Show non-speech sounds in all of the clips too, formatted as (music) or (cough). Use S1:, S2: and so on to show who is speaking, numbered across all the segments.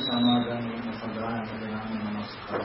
S1: समागम सदा नमस्कार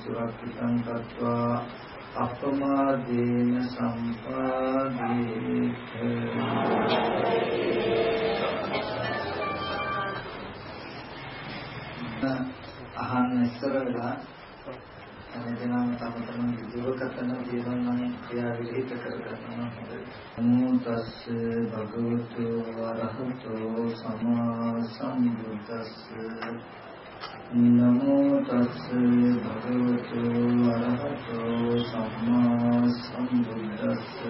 S1: සුරක්ෂිතං කତ୍වා අපමාදේන සම්පාදේත. අහන්න ඉස්සර වෙලා එදෙනාම තම තමන් දුරකතන ජීවන් නම් ක්‍රියාවිරහිත කරගන්නවා නමුතස්ස භගවතු වරහතෝ සම්මා සම්බුද්දස්ස. නමෝ තස් භගවතු අරහතෝ සම්මා සම්බුද්දස්ස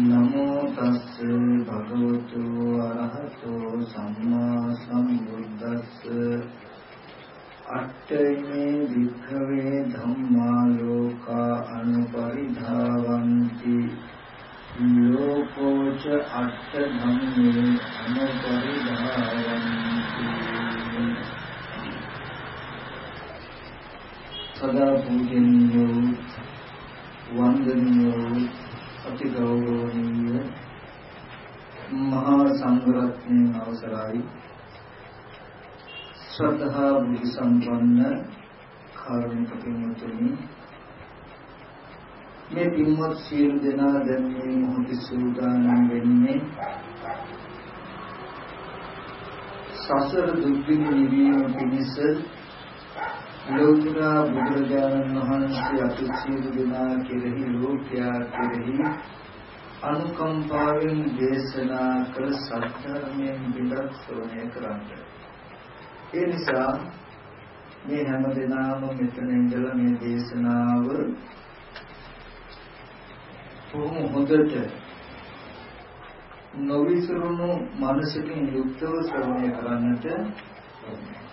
S1: නමෝ තස් භගවතු අරහතෝ සම්මා සම්බුද්දස්ස අට්ඨමේ වික්ඛවේ ධම්මා ලෝකා අනුපරිධාවಂತಿ ලෝකෝච අට්ඨ ධම්මේ අනුපරිධාවಂತಿ සදා පූජනීය වන්දනීය අති ගෞරවනීය මහා සංඝරත්නයේ අවසරයි. ශ්‍රද්ධා බුද්ධ සම්පන්න කාරුණික පින්වත්නි මේ පින්වත් සියලු දෙනා දැන් මේ මොහොතේ සූදානම් වෙන්නේ සසර දුක් නිවීම පිණිස ලෝතර බුදුරජාණන් වහන්සේ අතිශීල දෙනා කෙරෙහි ලෝකයා කෙරෙහි අනුකම්පාවෙන් දේශනා කළ සත්‍යයෙන් බිඳක් ශ්‍රවණය කරන්න. ඒ නිසා මේ හැම දිනම මෙතන ඉඳලා මේ දේශනාව බොහොම හොඳට නොවිසරුණු මානසිකින් යුක්තව ශ්‍රවණය කරන්නට ඕනේ.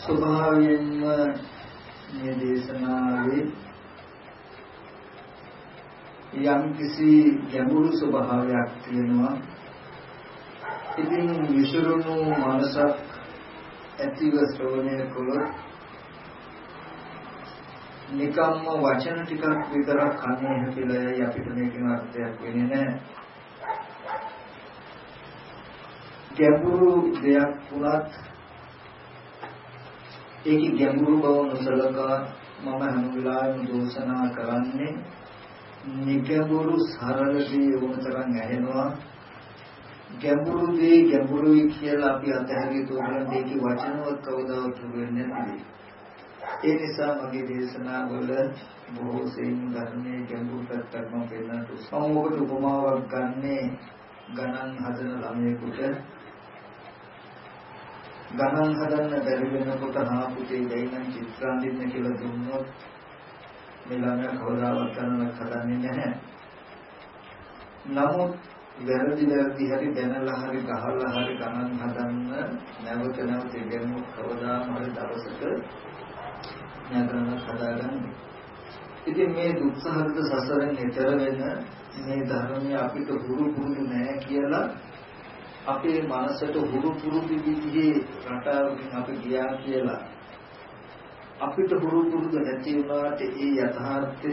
S1: ස්වභාවයෙන්ම මේ දේශනාවේ යම් කිසි ගැඹුරු ස්වභාවයක් තියෙනවා ඉතින් විසුරුණු මනසක් ඇතිව ශ්‍රවණය කළොත් නිකම්ම වචන ටිකක් විතරක් කන්නේ හැපිලා අපිට මේකේ අර්ථයක් වෙන්නේ නැහැ. ගැඹුරු දෙයක් වුණත් ඒකේ ගැඹුරු බව නොසලකා මම හැම වෙලාවෙම දෝෂනා කරන්නේ නිගැඹුරු සරල දේ වුණතරන් ඇහෙනවා ගැඹුරු දේ ගැඹුරුයි කියලා අපි අතහැරිය තෝරන දෙකේ වචනවත් කවදාවත් වෙන්නේ නැහැ. ඒ නිසා මගේ දේශනාවල බොහෝ සෙයින් ධර්මයේ ගැඹුරු පැත්තක් මම පෙන්නට සමෝකට උපමාවක් ගන්නේ ගණන් හදන ළමයෙකුට ගණන් හදන්න බැරි වෙනකොට හා පුතේ දෙයිනම් චිත්‍ර අඳින්න කියලා දුන්නොත් මේ ළමයා කවදාවත් ගණනක් හදන්නේ නැහැ. නමුත් වැරදි වැරදි හරි දැනලා හරි ගහලා හරි ගණන් හදන්න නැවත නැවත ඉගෙනුම් කවදාම හරි දවසක ඥානරණ හදාගන්න. ඉතින් මේ දුක්සහගත සසරෙන් ඈතර වෙන මේ ධර්මය අපිට හුරු පුරුදු නැහැ කියලා අපේ මනසට හුරු පුරුදු විදිහේ රටාවකින් අපි ගියා කියලා අපිට හුරු පුරුදු නැති වුණාට ඒ යථාර්ථය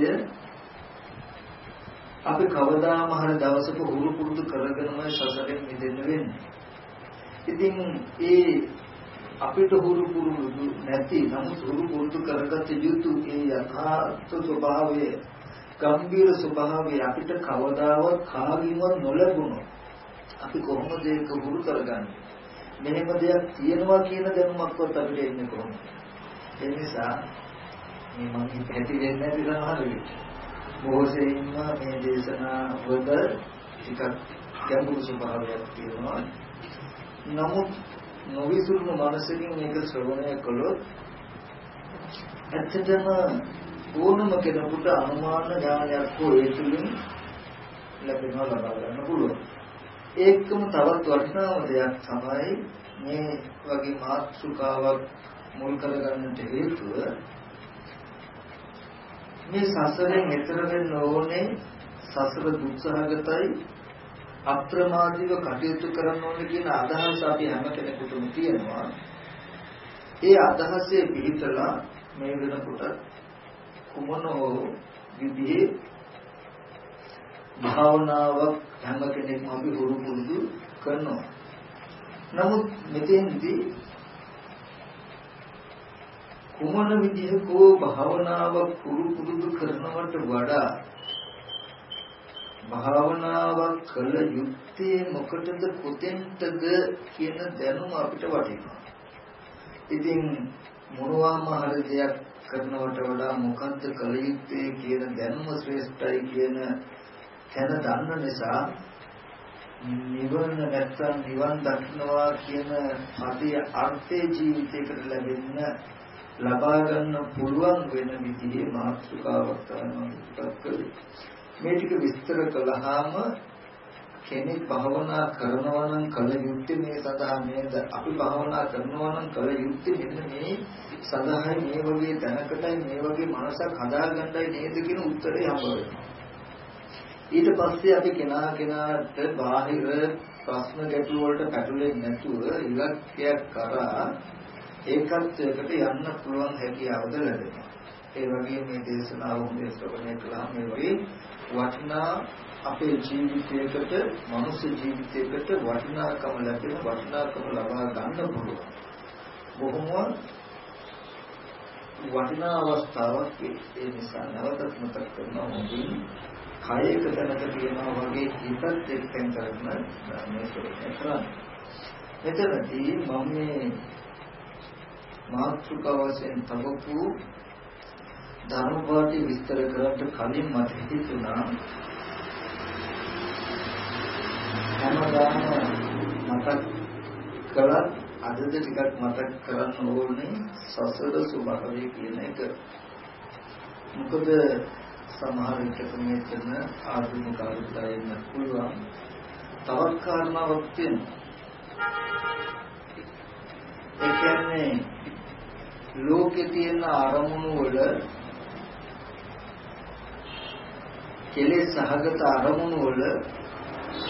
S1: අපි කවදාම හරි දවසක හුරු පුරුදු කරගෙනමයි සසරෙන් මිදෙන්න වෙන්නේ. ඉතින් ඒ අපිට හුරු පුරුදු නැති නමුත් හුරු පුරුදු කරගත යුතු ඒ යථාර්ථ ස්වභාවය ගම්බීර ස්වභාවය අපිට කවදාවත් කාගින්වත් නොලැබුණොත් අපි කොහොමද ඒක හුරු කරගන්නේ? මෙහෙම දෙයක් තියෙනවා කියන දැනුමක්වත් අපිට එන්නේ කොහොමද? ඒ නිසා මේ මම හිතේ දෙන්නේ නැති සමහර විට. බොහෝසෙයින්ම මේ දේශනා වල ටිකක් ගැඹුරු ස්වභාවයක් තියෙනවා. නමුත් නොවිසුරුණු මනසකින් මේක ශ්‍රවණය කළොත් ඇත්තටම ඕනම කෙනෙකුට අනුමාන ඥානයක් හෝ ඒ තුලින් ලැබෙනවා ලබා ගන්න පුළුවන්. ඒකම තවත් වටිනාම දෙයක් තමයි මේ වගේ මාතෘකාවක් මුල් කරගන්නට හේතුව මේ සසරෙන් එතර වෙන්න ඕනේ සසර දුක්සහගතයි අප්‍රමාදීව කටයුතු කරන්න ඕනේ කියන අදහස අපි හැම කෙනෙකුටම තියෙනවා. ඒ අදහසේ පිළිතලා මේ වෙනකොට කුමනෝ විදිහේ භාවනාවක් හැම කෙනෙක්ම අපි හුරු පුරුදු කරනවා. නමුත් මෙතෙන්දී කුමන විදිහකෝ භාවනාවක් හුරු පුරුදු කරනවට වඩා භාවනාවක් කළ යුත්තේ මොකටද කොතෙන්ටද කියන දැනුම අපිට වටිනවා. ඉතින් මොනවාම හරි දෙයක් කරනවට වඩා මොකද්ද කළ යුත්තේ කියන දැනුම ශ්‍රේෂ්ඨයි කියන තැන දන්න නිසා නිවන නැත්තම් නිවන් දක්නවා කියන අධිය අර්ථේ ජීවිතයකට ලැබෙන්න ලබා ගන්න පුළුවන් වෙන විදිහේ මාතෘකාවක් තමයි මේ ටික විස්තර කළාම කෙනෙක් භාවනා කරනවා නම් කල යුත්තේ මේ සඳහා නේද? අපි භාවනා කරනවා නම් කල යුත්තේ මෙන්න මේ සඳහායි මේ වගේ දැනකටයි මේ වගේ මනසක් හදාගන්නයි නේද කියන උත්තරේ හම්බ වෙනවා. ඊට පස්සේ අපි කෙනා කෙනාට බාහිර ප්‍රශ්න ගැටළු වලට පැටලෙන්නේ නැතුව ඉලක්කයක් කරා ඒකත්වයකට යන්න පුළුවන් හැකියාවද ලැබෙනවා ඒ වගේ මේ දේශනාව හොඳට ශ්‍රවණය කළාම මේ වගේ වටිනා අපේ ජීවිතයකට මනුෂ්‍ය ජීවිතයකට වටිනාකම ලැබෙන වටිනාකම ලබා ගන්න පුළුවන්. බොහොම වටිනා අවස්ථාවක් ඒ නිසා නැවතත් මතක් කරනවා හොඳින් කායයක තැනක තියෙනවා වගේ හිතත් එක්කෙන් කරන මේ සුරේ කරන්නේ. මෙතනදී මම මේ මාතෘකාවසෙන් තබපු ධර්මපාඨය විස්තර කරන්න කලින් මට හිතුණා හැමදාම මතක් කළත් අදද ටිකක් මතක් කරන්න ඕනේ සසර ස්වභාවය කියන එක. මොකද සමහර විට මෙතන ආධුනික අවස්ථාවෙන්න පුළුවන් තවත් කාරණාවක් තියෙනවා. ඒ කියන්නේ ලෝකේ තියෙන අරමුණු වල කෙලෙස් සහගත අරමුණු වල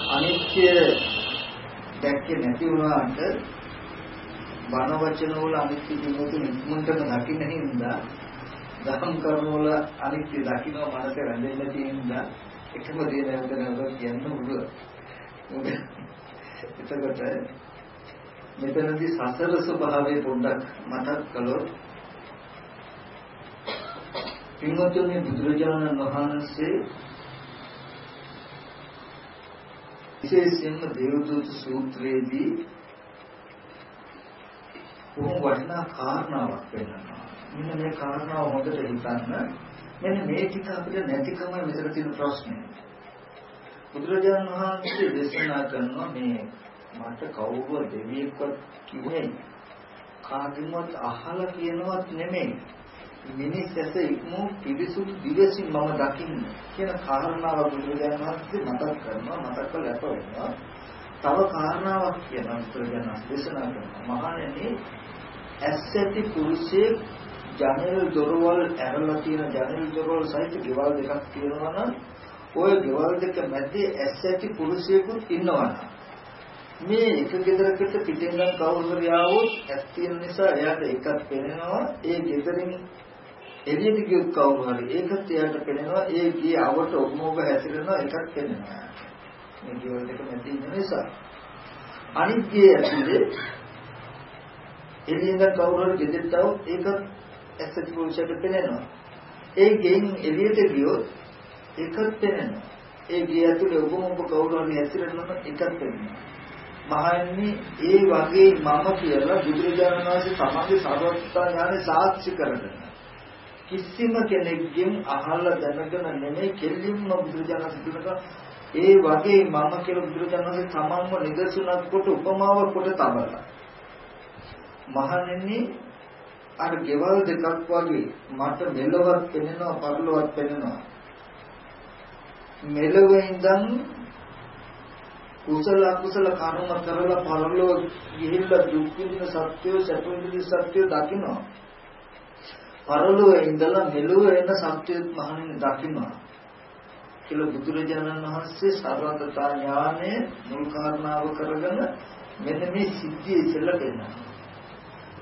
S1: අනිත්‍ය දැක්කේ නැති වුණාට බණ වචන වල අනිත්‍ය දිනුතු නික්මන්ටම දකින්න හින්දා දහම් කර්ම වල අනිත්‍ය දකින්න මනසේ රැඳෙන්න තියෙනවා එකම දේ නැවත නැවත කියන්න උඩ එතකොට මෙතනදී සසර ස්වභාවය පොඩ්ඩක් මතක් කළොත් පින්වත්නි බුදුරජාණන් වහන්සේ විශේෂයෙන්ම දේවදූත සූත්‍රයේදී බොහොම වටිනා කාරණාවක් වෙනවා. මෙන්න මේ කාරණාව හොඳට හිතන්න. මෙන්න මේ ටික අපිට නැතිකම මෙතන තියෙන ප්‍රශ්නේ. බුදුරජාණන් වහන්සේ දේශනා කරනවා මේ මට කවුරුව දෙවියෙක්වත් කිව්වේ කාගෙන්වත් අහලා කියනවත් නෙමෙයි. මිනිස් ඇස ඉක්මෝ පිරිසුදු දිවසින් මම දකින්න කියන කාරණාව බුදුරජාණන් වහන්සේ මතක් කරනවා මතක් කරලා අප වෙනවා. තව කාරණාවක් කියනවා බුදුරජාණන් දේශනා කරනවා. මහණෙනි ඇස් ඇති පුරුෂයෙක් ජනෙල් දොරවල් ඇරලා තියෙන ජනෙල් දොරවල් සහිත ගෙවල් දෙකක් තියෙනවා නම් ওই ගෙවල් දෙක මැද්දේ ඇස් ඇති පුරුෂයෙකුත් ඉන්නවා මේ එක ගෙදරකට පිටින් ගම් කවුරුහරි ආවොත් ඇස් තියෙන නිසා එයාට එකක් පේනවා ඒ ගෙදරින් එළියට ගියොත් කවුරුහරි ඒකත් එයාට පේනවා ඒ ගියේ අවට ඔබමෝග හැසිරෙනවා එකක් පේනවා මේ ගෙවල් දෙක මැද්දේ ඉන්න නිසා. අනිත් ගේ ඇතුලේ එළියෙන් ගම් කවුරුහරි ගෙදරට ආවොත් ඒකත් ඇස් පුරුෂයට පේනවා ඒ ගෙයින් එළියට ගියොත් ඒකත් පේනවා ඒ ගේ ඇතුලේ ඔබමොබ කවුරු හරි හැසිරෙනවා එකක් පේනවා මහන්නේ ඒ වගේ මම කියලා බුදුරජාණන් වහන්සේ තමන්ගේ සර්වඥතා ඥානෙ සාක්ෂි කරගෙන කිසිම කෙනෙක්ගෙන් අහලා දැනගෙන නෙමෙයි කෙලින්ම බුදුරජාණන් වහන්සේ ඒ වගේ මම කියලා බුදුරජාණන් වහන්සේ තමන්ව නිදර්ශනක් කොට උපමාවක් කොට තබලා. මහන්නේ අර ගෙවල් දෙකක් වගේ මට මෙලොවක් පෙනෙනවා පරලොවක් පෙනෙනවා මෙලොව ඉඳන් කුසල අකුසල කර්ම කරලා පරලෝ ගිහිල්ලා දුක් විඳින සත්‍යය සැප විඳින සත්‍යය දකිනවා. පරලෝ ඉඳලා මෙලොව එන සත්‍යයත් මහණෙනි දකිනවා. කියලා බුදුරජාණන් වහන්සේ සර්වඥතා ඥානය මුල් කාරණාව කරගෙන මෙන්න මේ සිද්ධිය ඉස්සෙල්ලා දෙන්නවා.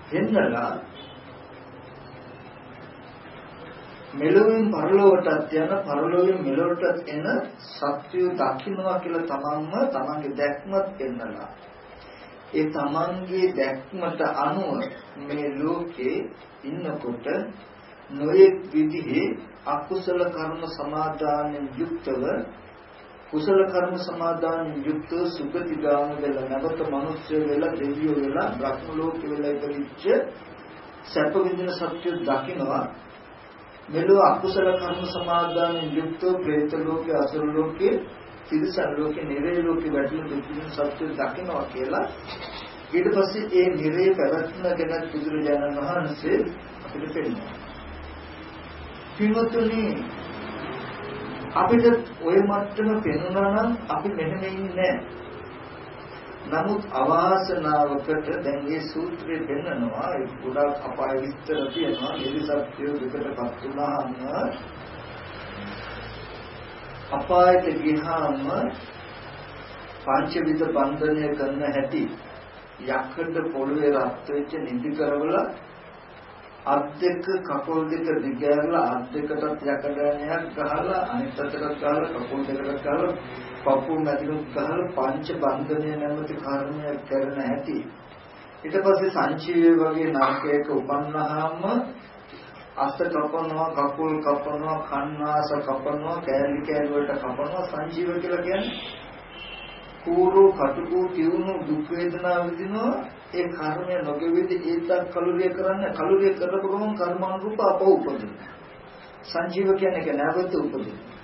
S1: දෙන්නලා මෙලොවින් පරලොවටත් යන පරලොවින් මෙලොවටත් එන සත්‍යය දකින්නවා කියලා තමන්ම තමන්ගේ දැක්මත් පෙන්නලා. ඒ තමන්ගේ දැක්මට අනුව මේ ලෝකේ ඉන්නකොට නොයෙක් විදිහේ අකුසල කර්ම සමාදානෙන් යුක්තව කුසල කර්ම සමාදානෙන් යුක්තව සුගතිගාම වෙලා නැවත මිනිස්සු වෙලා දෙවියෝ වෙලා බ්‍රහ්ම ලෝකෙ වෙලා ඉපදිච්ච සැප විඳින සත්‍ය දකින්නවා. මෙලෝ අකුසල කර්ම සමාදානෙන් යුක්ත ප්‍රේත ලෝකේ අසුර ලෝකේ තිරිසන් ලෝකේ නිරේ ලෝකේ වැටෙන දුකින් සත්‍ය දකින්නවා කියලා ඊට පස්සේ ඒ නිරේ පැවැත්ම ගැන බුදුරජාණන් වහන්සේ අපිට පෙන්නනවා. කිවතුනි අපිට ওই මට්ටම පෙන්වනවා නම් අපි මෙහෙම ඉන්නේ නැහැ. නමුත් අවාසනාවකට දැන් මේ සූත්‍රය පෙන්නනවා ඒ ගොඩාක් අපාය විස්තර තියෙනවා. නිර්සත්‍ය දුකටපත් වුණාම අපායට ගියාම පංචවිධ බන්ධනය කරන හැටි යකඩ පොළවේ රත් වෙච්ච නිදි කරවලා අත් දෙක කකුල් දෙක දිගෑරලා අත් දෙකටත් යකඩ නයක් ගහලා අනිත් අතට ගහලා කකුල් දෙකට ගහලා පපුව මැදිනුත් ගහලා පංච බන්ධනය නැමැති කර්මය කරන හැටි. ඊට පස්සේ සංචීවය වගේ නරකයක උපන්නාම අස්ත කපනවා කකුල් කපනවා කන්නාස කපනවා කෑලි කෑලි වලට කපනවා සංජීව කියලා කියන්නේ. කූරු කටුකු තියුණු දුක් වේදනා විඳිනවා. ඒ කර්මය නොගෙවිද ඒත් කලුරිය කරන්න කලුරිය කරපු ගමන් කර්මානුරූප අපව උපදිනවා. සංජීව කියන්නේ නැවත උපදිනවා.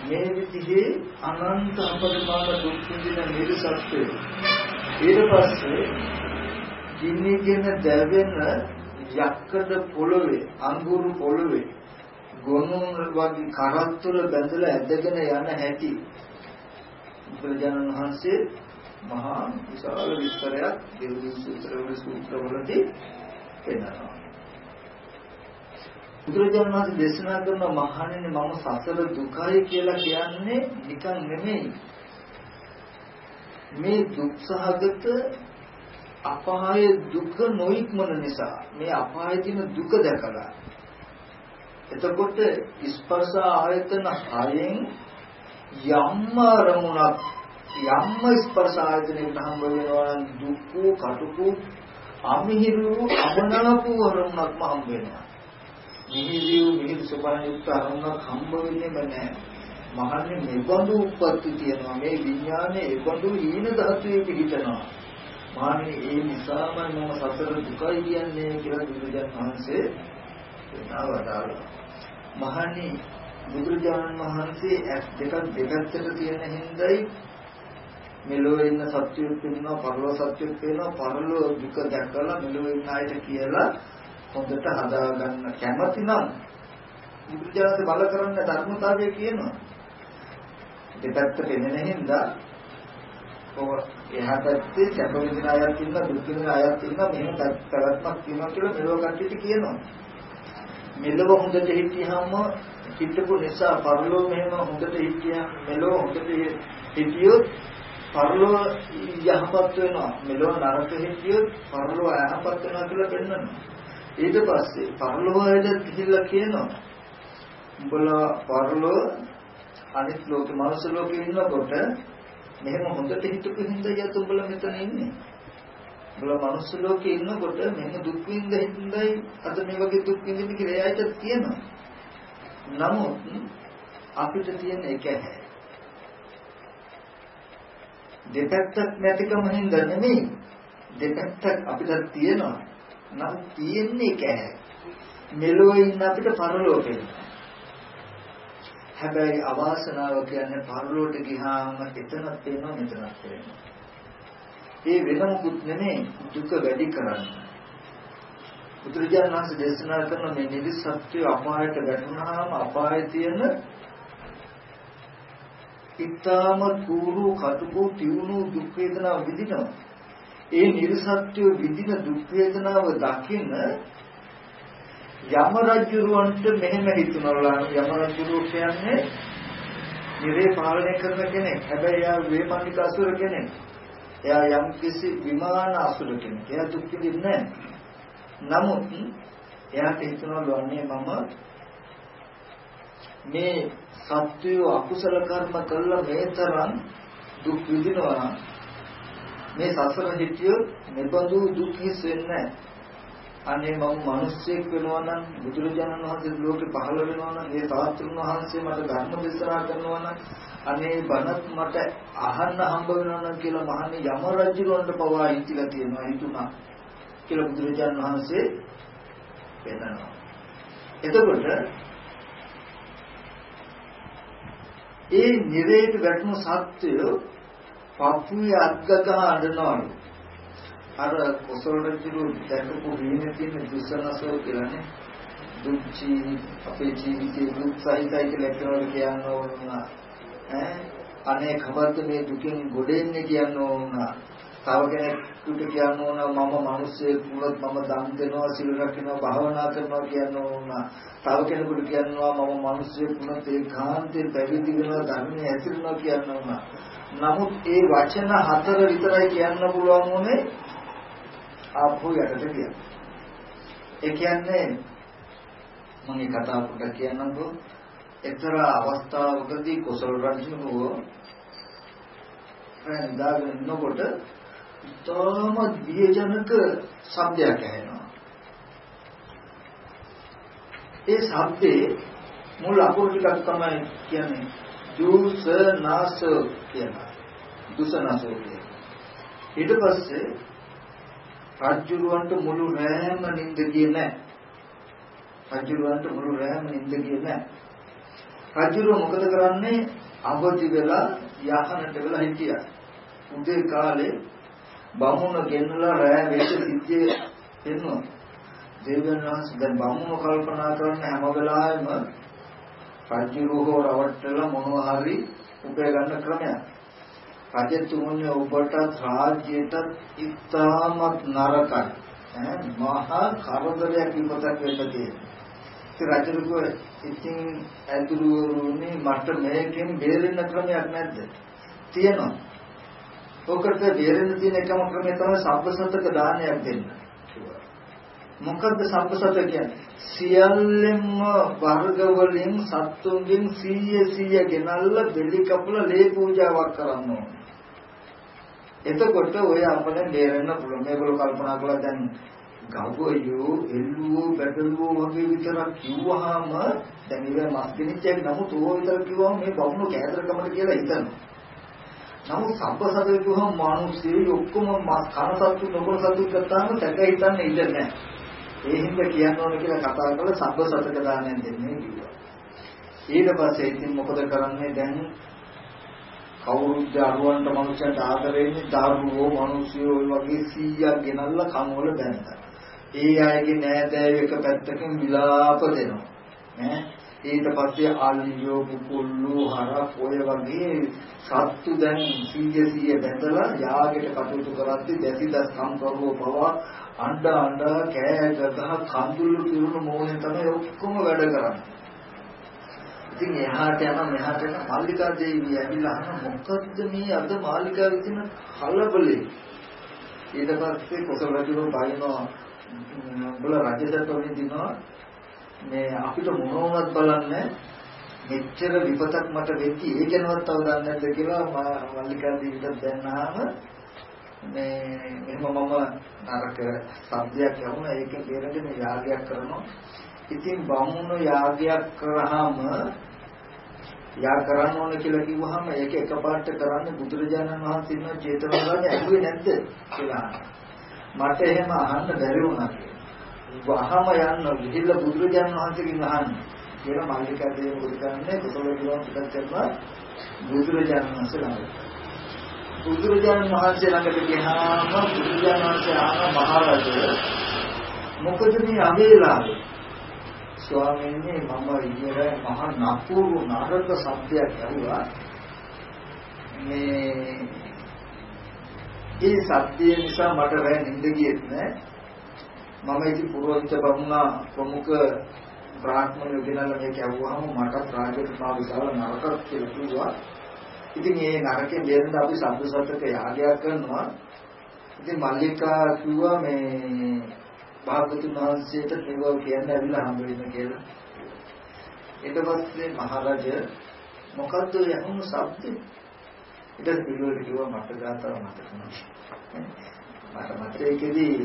S1: මේ විදිහේ අනන්ත අපරිමාණ දුක් විඳින නිර්සත්‍ය ඊට පස්සේ ජීනිගෙන දැවෙන යක්කඩ පොළවේ අඟුරු පොළවේ ගොනුන් වගේ කරත්තුල බැඳලා ඇදගෙන යන හැටි බුදුරජාණන් වහන්සේ මහා විශාල විස්තරයක් දෙවි සූත්‍රවල සූත්‍රවලදී පෙන්නනවා. බුදුරජාණන් වහන්සේ දේශනා කරන මහණෙනි මම සසර දුකයි කියලා කියන්නේ නිකන් නෙමෙයි. මේ දුක්සහගත අපාය දුක නොඉක්මන නිසා මේ අපායේ තියෙන දුක දැකලා එතකොට ස්පර්ශ ආයතන හයෙන් යම් අරමුණක් යම් ස්පර්ශ ආයතනයකට හම්බ වෙනවා නම් දුක්ඛ කටුකු අමිහිරු අමනාපු අරමුණක්ම හම්බ වෙනවා. මිහිරිව මිහිරි ස්වභාවයෙන් යුක්ත අරමුණක් හම්බ වෙන්නේ නැහැ. මහන්නේ මෙබඳු උප්පත්ති තියෙනවා මේ විඥානේ ඒබඳු හීන ධාතුවේ පිහිටනවා. මහන්නේ ඒ නිසාම මම සතර දුකයි කියන්නේ කියලා බුදුරජාණන් වහන්සේ වදාළා. මහන්නේ බුදුරජාණන් වහන්සේ ඇස් දෙකක් දෙපැත්තට තියෙන හිඳයි මෙලොව ඉන්න සත්‍යයක් පේනවා පරලෝ සත්‍යයක් පේනවා පරලෝ දුක දැකලා මෙලොව ඉන්න අයට කියලා හොඳට හදාගන්න කැමති නම් බුදුරජාණන් බල කරන්න ධර්මතාවය කියනවා. දෙපැත්ත පෙනෙන හින්දා ඔය එහා පැත්තේ සැප විඳින අයත් ඉන්නවා දුක් විඳින අයත් ඉන්නවා මෙහෙම පැවැත්මක් තියෙනවා කියලා මෙලොව කට්ටියට කියනවා. මෙලොව හොඳට හිටියාම හිටපු නිසා පරලෝ මෙහෙම හොඳට හිටියා මෙලොව හොඳට හිටියොත් පරලෝ යහපත් වෙනවා. මෙලොව නරක හිටියොත් පරලෝ යහපත් වෙනවා කියලා පෙන්වනවා ඊට පස්සේ පරලෝ වලට ගිහිල්ලා කියනවා උඹලා පරලෝ අනිත් ලෝකේ මනුස්ස ලෝකේ ඉන්නකොට මෙහෙම හොඳට හිටපු හින්දා යත් උඹලා මෙතන ඉන්නේ උඹලා මනුස්ස ලෝකේ ඉන්නකොට මෙහෙම දුක් විඳ හින්දායි අද මේ වගේ දුක් විඳින්න කියලා එයාට තියෙනවා නමුත් අපිට තියෙන එක හැ. දෙපැත්තක් නැතිකම හින්දා නෙමෙයි. දෙපැත්තක් අපිට තියෙනවා. නම් තියෙන්නේ එක හැ. මෙලෝ ඉන්න අපිට පරලෝකේ. හැබැයි අවාසනාව කියන්නේ පරලෝට ගියාම එතනත් වෙනවා මෙතනත් වෙනවා. ඒ වෙන මොකුත් නෙමෙයි දුක වැඩි කරන්නේ. බුදුරජාණන් වහන්සේ දේශනා කරන මේ නිදි සත්‍ය අපායට වැටුනහම අපායේ තියෙන ඊටාම කූරු කටුකු තියුණු දුක් වේදනා විඳිනවා. ඒ නිර්සත්‍ය විඳින දුක් වේදනාව දකින්න යම රජුරවන්ට මෙහෙම හිතුනවලා යම රජුරෝ කියන්නේ නිරේ පාලනය කරන කෙනෙක්. හැබැයි එයා වේපන්නික අසුර කෙනෙක්. එයා යම් කිසි විමාන අසුර කෙනෙක්. එයා දුක් විඳින්නේ නැහැ. නමුත් එයාට හිතනවා වන්නේ මම මේ සත්වය අකුසල කර්ම කළා මේ තරම් දුක් විඳිනවා මේ සසර හිටියොත් මෙබඳු දුක් හිස් වෙන්නේ අනේ මම මිනිස්සෙක් වෙනවා නම් බුදුරජාණන් වහන්සේ ලෝකේ පහළ වෙනවා නම් ඒ සාස්ත්‍රුන් වහන්සේ මට ධර්ම දේශනා කරනවා නම් අනේ බණත් මට අහන්න හම්බ වෙනවා නම් කියලා මහන්නේ යම රජුරවන්ට පවා හිතිලා තියෙනවා හිතුණා කියලා බුදුරජාණන් වහන්සේ පෙන්නනවා. එතකොට ඒ නිරේට වැටුණු සත්‍යය පපුවේ අත්ගත අඬනවලු. අර කොසල් රජු දැකපු වීනේ තියෙන දුස්සනසෝ කියලානේ දුක් ජීවිත අපේ ජීවිතේ දුක් සහිතයි කියලා කියනවා කියන්න ඕන ඈ අනේ කවද්ද මේ දුකින් ගොඩෙන්නේ කියන්න ඕන තව කෙනෙකුට කියන්න ඕන මම මිනිස්සෙක් වුණොත් මම දන් දෙනවා සිල් රකින්නවා භාවනා කරනවා කියන්න ඕන. තව කෙනෙකුට කියනවා මම මිනිස්සෙක් වුණොත් ඒකාන්තයෙන් පැවිදි වෙනවා ධර්මයේ ඇතිරෙනවා කියන්න ඕන. නමුත් ඒ වචන හතර විතරයි කියන්න පුළුවන් උනේ ආපහු යටට කියන. ඒ කියන්නේ මම කතා පොඩ්ඩක් කියන්නම්කෝ. එක්තරා අවස්ථාවකදී කොසල් රජුගේ නිදාගෙන ඉන්නකොට තාම බියජනක සබ්දයක් ඇහෙනවා. ඒ සබ්දේ මුල් අකුරු ටිකක් තමයි කියන්නේ ජූස නාස කියලා. දුසනාස කියන්නේ. ඊට පස්සේ රජුරවන්ට මුළු රෑම නිින්ද ගියේ නැහැ. රජුරවන්ට මුළු රෑම නිින්ද ගියේ නැහැ. රජුරව මොකද කරන්නේ? අවදි වෙලා යහනට වෙලා හිටියා. උදේ කාලේ බමුණ ගෙන්නලා රෑ වෙච්ච සිද්ධිය එනවා. දෙවියන් වහන්සේ දැන් බමුණ කල්පනා කරන හැම වෙලාවෙම රජුරෝ රවට්ටලා මොනවා හරි උපය ගන්න ක්‍රමයක්. රජතුමනි ඔබට රාජ්‍යයට ඉතාමත් නරකයි. මහා කරදරයක් විපතක් වෙන්න තියෙනවා. ඉතින් රජුකෝ ඉතින් ඇදුරුවරුනේ මට මේකෙන් බේරෙන්න ක්‍රමයක් නැද්ද? තියෙනවා. ඔකට බේරෙන්න තියෙන එකම ක්‍රමය තමයි සබ්බසතක දානයක් දෙන්න. මොකද්ද සබ්බසත කියන්නේ? සියල්ලෙන්ම වර්ග වලින් සත්තුන්ගෙන් 100 100 ගෙනල්ලා බෙලි කපල ලේ පූජාවක් කරන්න ඕනේ. එතකොට ඔය අපලෙන් බේරෙන්න පුළුවන්. මේගොල්ලෝ කල්පනා කළා දැන් ගවයෝ එල්ලුවෝ බැටළුවෝ වගේ විතරක් කිව්වහම දැන් ඉතින් මස් දිනිච්චක් නමුත් ඕව විතර කිව්වම මේ බමුණු කෑදරකමට කියලා හිතනවා. නමුත් සම්පසද කිව්වම මිනිස්සු ඔක්කොම මස් කන සතු නොකර සතු ගත්තාම තැක හිතන්න ඉඩ නැහැ. ඒ හින්දා කියන්න ඕන කියලා කතා කරලා සම්පසතක දානයෙන් දෙන්නේ කිව්වා. ඊට පස්සේ ඉතින් මොකද කරන්නේ දැන් කවුරුත් දරුවන්ට මනුස්සයන්ට ආදරෙන්නේ දරුවෝ මිනිස්සුયો වගේ 100ක් ගෙනල්ලා කන්වල බැඳලා. ඒ අයගේ නෑදෑයෝ එක පැත්තකින් විලාප දෙනවා. ඈ ඊට පස්සේ ආලියෝ කුකුල්ලු හරක් ඔය වගේ සත්තු දැන් 100 100 බැඳලා යාගෙට කටයුතු කරද්දී දැසිදස් සම්කරුවෝ පවා අඬ අඬ කෑ ගහ කඳුළු පිරුණු මොහොතේ තමයි ඔක්කොම වැඩ කරන්නේ. ඉතින් එහාට යන මෙහාට යන මාලිකා දේවිය ඇවිල්ලා අහන මොකද්ද මේ අද මාලිකාවේ තියෙන කලබලේ ඊට පස්සේ කොසල් රජුගේ බයිනවා උඹල රජසත් වලින් දිනවා මේ අපිට මොනවත් බලන්නේ මෙච්චර විපතක් මට වෙච්චි ඒ ගැනවත් තව දන්නේ නැද්ද කියලා මල්ලිකා දේවියට දැන්නාම මේ එහෙම මම නරක සබ්දයක් යවුණා ඒකේ බේරගෙන යාගයක් කරනවා. ඉතින් බමුණු යාගයක් කරාම යා කරන්න ඕන කියලා කිව්වහම ඒක එකපාරට කරන්නේ බුදුරජාණන් වහන්සේ ඉන්න චේතනාවනේ ඇහුවේ නැද්ද කියලා මට එහෙම අහන්න බැරි වුණා කියලා. වහම යන්න ගිහිල්ලා බුදුරජාණන් වහන්සේගෙන් අහන්න කියලා මල්ලිකා දේව මොකද කරන්නේ කුසල විලෝම පිටත් කරනවා බුදුරජාණන් වහන්සේ ළඟට. බුදුරජාණන් වහන්සේ ළඟට ගියාම බුදුරජාණන් වහන්සේ ආන මහරජා මොකද මේ අවේලාවේ ස්වාමීනි මම ඊයේ මහ නපුරු නරක සත්‍යයක් ඇහුවා. මේ ඒ සත්‍ය නිසා මට රැ නිින්ද ගියෙත් නෑ. මම ඉති පුරෝහිත බමුණා ප්‍රමුඛ බ්‍රාහ්මණයෝ ගෙනල්ලා මේක ඇහුවාම මට රාජ්‍යයට මා විශාල නරකක් කියලා කිව්වා. ඉතින් මේ නරකේ බේරෙන්න අපි සබ්ද සත්‍යක යාගයක් කරනවා. ඉතින් මල්ලිකා කිව්වා මේ භාගතුන් වහන්සේට මේවා කියන්න ඇවිල්ලා හම්බ වෙන්න කියලා. ඊට පස්සේ මහරජ මොකද්ද යහුණු શબ્දේ? ඊට පිළිවෙල කිව්වා මට ගාතාව මතක නැහැ. මට මතකයේදී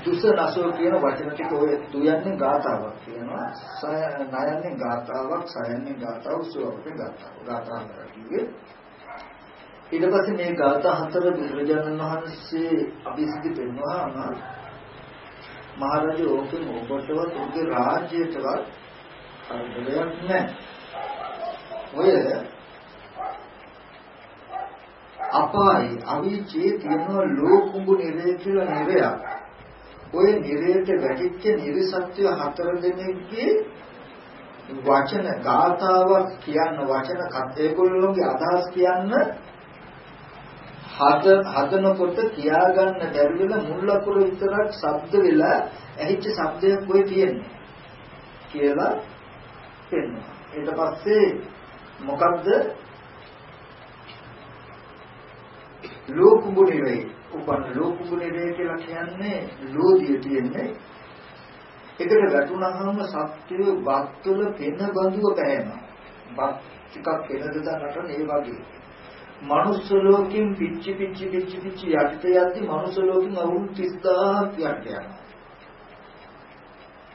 S1: දුසනසෝ කියන වචන ටික ඔය තුයන්නේ ගාතාවක් කියනවා. සය නයන්නේ ගාතාවක්, සයන්නේ ගාතාවක්, සුවපේ ගාතාව. ගාතාව කිව්වේ ඊට පස්සේ මේ ගාථා හතර බුදුරජාණන් වහන්සේ අභිසිද්ධි පෙන්වහම මහරජ ඕකෙන් ඔබටවත් ඔබේ රාජ්‍යයටවත් කරදරයක් නැහැ. ඔය අපායි අවිචේ තියෙන ලෝකුඹු නිරේ කියලා නිරයක්. ඔය නිරේට වැටිච්ච නිර්සත්‍ය හතර දෙනෙක්ගේ වචන ගාථාවක් කියන්න වචන ඒගොල්ලෝගේ අදහස් කියන්න හද හදනකොට කියාගන්න බැරි වෙන මුල් අකුරු විතරක් ශබ්ද වෙලා ඇහිච්ච ශබ්දයක් කොයි තියෙන්නේ කියලා පෙන්වනවා. ඊට පස්සේ මොකද්ද? ලෝකුඹුනේ උපන් ලෝකුඹුනේ කියලා කියන්නේ ලෝධිය තියෙන්නේ. ඒකට වැටුණාම සත්‍ය වක්තුල පෙන බඳුව පැහැෙනවා. වක් ටිකක් පෙනද දානට ඒ වගේ. මනුස්ස ලෝකෙන් පිච්චි පිච්චි පිච්චි පිච්චි යටට යද්දි මනුස්ස ලෝකෙන් අවුරුදු 30000ක් යට යනවා.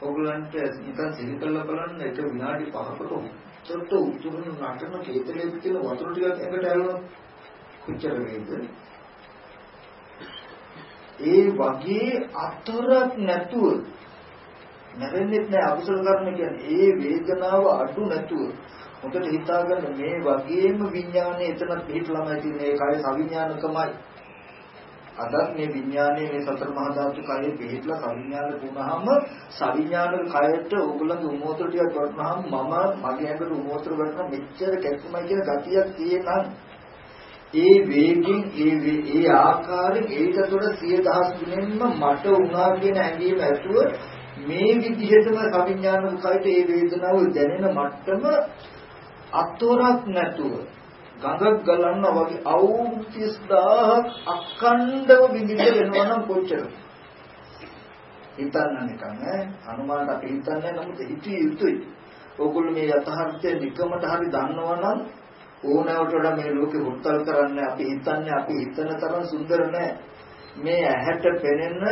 S1: ඔයගලන්ට නිකන් සිහි කරලා බලන්න ඒක විනාඩි 5කට උත්තර උතුරන නටන කේතලේ තියෙන වතුර ටිකක් එකට ඇලුනොත් කොච්චර වේද? ඒ වගේ අතරක් නැතුව නැරෙන්නේ නැහැ අකුසල කර්ම කියන්නේ ඒ වේදනාව අඩු නැතුව හොඳට හිතාගන්න මේ වගේම විඥානයේ එතන පිටලාමයි තියෙන්නේ ඒ කය සවිඥානිකමයි. අදත් මේ විඥානයේ මේ සතර මහා ධාතු කයේ පිටලා සවිඥානික වුණාම සවිඥානික කයට ඕගොල්ලන්ගේ උමෝතර ටිකක් වටනහම මම මගේ ඇඟට උමෝතර වටන මෙච්චර කැක්කමයි කියන ගතියක් තියෙනනම් ඒ වේගින් ඒ ඒ ආකාරයෙන් ඒකතොර සිය දහස් ගුණෙන්ම මට උනා කියන හැඟීම ඇතුව මේ විදිහටම කවිඥාන කයිට ඒ වේදනාව දැනෙන මට්ටම අතොරක් නැතුව ගඟක් ගලනවා වගේ අවුරුදු 30000ක් අඛණ්ඩව විඳින්න වෙනවා නම් කොච්චරද හිතන්න නිකන් ඈ. අනුමානට අපි හිතන්නේ නමුත් හිතිය යුතුයි. ඕගොල්ලෝ මේ යථාර්ථය නිකමට හරි දන්නවනම් ඕනෑවට වඩා මේ ලෝකෙ හුත්තල් කරන්නේ අපි හිතන්නේ අපි හිතන තරම් සුන්දර නෑ. මේ ඇහැට පෙනෙන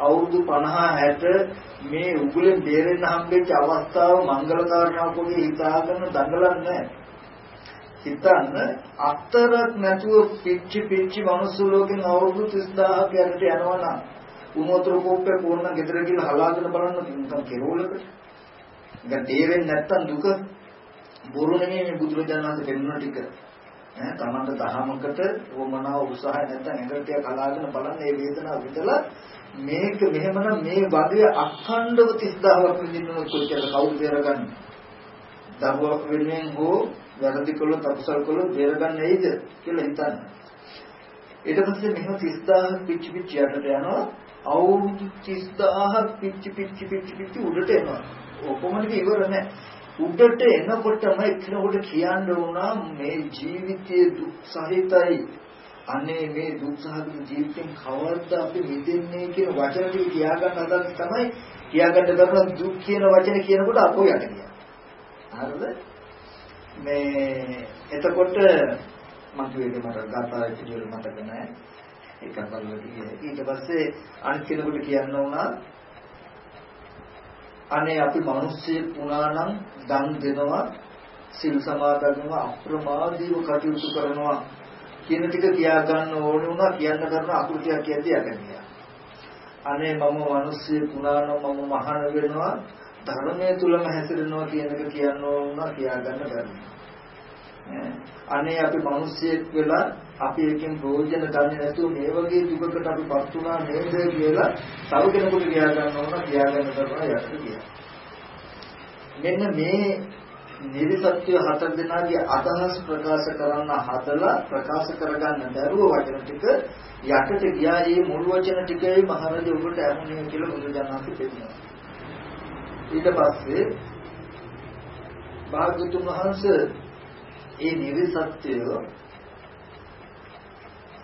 S1: අවුරුදු 50 60 මේ උගුලෙන් බේරෙන්න හම්බෙච්ච අවස්ථාව මංගල කාරණාවක් වගේ හිතාගෙන දඟලන්නේ හිතන්න අතරක් නැතුව පිච්චි පිච්චි මනුස්ස ලෝකෙන් අවුරුදු 30000ක් යනට යනවනම් උමෝතර කෝප්පේ පොන්න ගෙදර ගිහලා හලාගෙන බලන්න නිකන් කෙරෝලකට. නිකන් තේරෙන්නේ නැත්තම් දුක බොරු නෙමෙයි මේ බුදුරජාණන් වහන්සේ පෙන්වන ටික. ඈ තමන්ට දහමකට වමනාව උත්සාහය නැත්තම් ඇඟට ටික හලාගෙන බලන්න මේ වේදනාව විඳලා මේක මෙහෙමනම් මේ වගේ අඛණ්ඩව 30000ක් විඳින්න කොච්චර කවුද බේරගන්නේ? දරුවක් වෙනුවෙන් හෝ වැරදි කළොත් අකුසල් කළොත් බේරගන්නේ ඇයිද කියලා හිතන්න. ඊට පස්සේ මෙහෙම 30000ක් පිච්චි පිච්චි යටට යනවා අවුරුදු 30000ක් පිච්චි පිච්චි පිච්චි පිච්චි උඩට එනවා. ඔකොමද ඉවර නැහැ. උඩට එනකොටම එක්කෙනෙකුට කියන්න උනා මේ ජීවිතයේ දුක් සහිතයි. අනේ මේ දුක් සහිත ජීවිතෙන් කවද්ද අපි මිදෙන්නේ කියන වචන ටික කියාගන්න හදන තමයි කියාගන්න කරන දුක් කියන වචනේ කියනකොට අපෝ යට කියන්නේ. හරිද? මේ එතකොට මම කිව්වේ මට ගාථා පිටිවල මතක නැහැ. ඒක බලලා ඊට පස්සේ අනිත් කෙනෙකුට කියන්න උනා අනේ අපි මිනිස්සෙක් වුණා නම් දන් දෙනවා සිල් සමාදන්නවා අප්‍රමාදීව කටයුතු කරනවා. කියන ටික කියා ගන්න ඕනේ වුණා කියන්න කරන අකෘතියක් කියද්දී යකනියා අනේ මම මිනිස්සෙක් වුණා නම් මම මහාන වෙනවා ධර්මයේ තුලම හැසිරෙනවා කියන එක කියන්න ඕන වුණා කියා ගන්න බැහැ අනේ අපි මිනිස්සෙක් වෙලා අපි එකෙන් ප්‍රයෝජන ගන්න නැතුව මේ වගේ දුකකට අපි පත් වුණා නේද කියලා තව කෙනෙකුට කියා ගන්න ඕන කියා ගන්න කරනවා යට කියලා. මෙන්න මේ නිර්සත්‍ය හතර දෙනාගේ අදහස් ප්‍රකාශ කරන්න හදලා ප්‍රකාශ කරගන්න දරුව වචන ටික යටට ගියා මේ මුල් වචන ටිකයි මහරජ ඔබට අහුනේ කියලා බුදුජානක පෙන්නනවා. ඊට පස්සේ භාග්‍යතුන් වහන්සේ ඒ නිර්සත්‍යය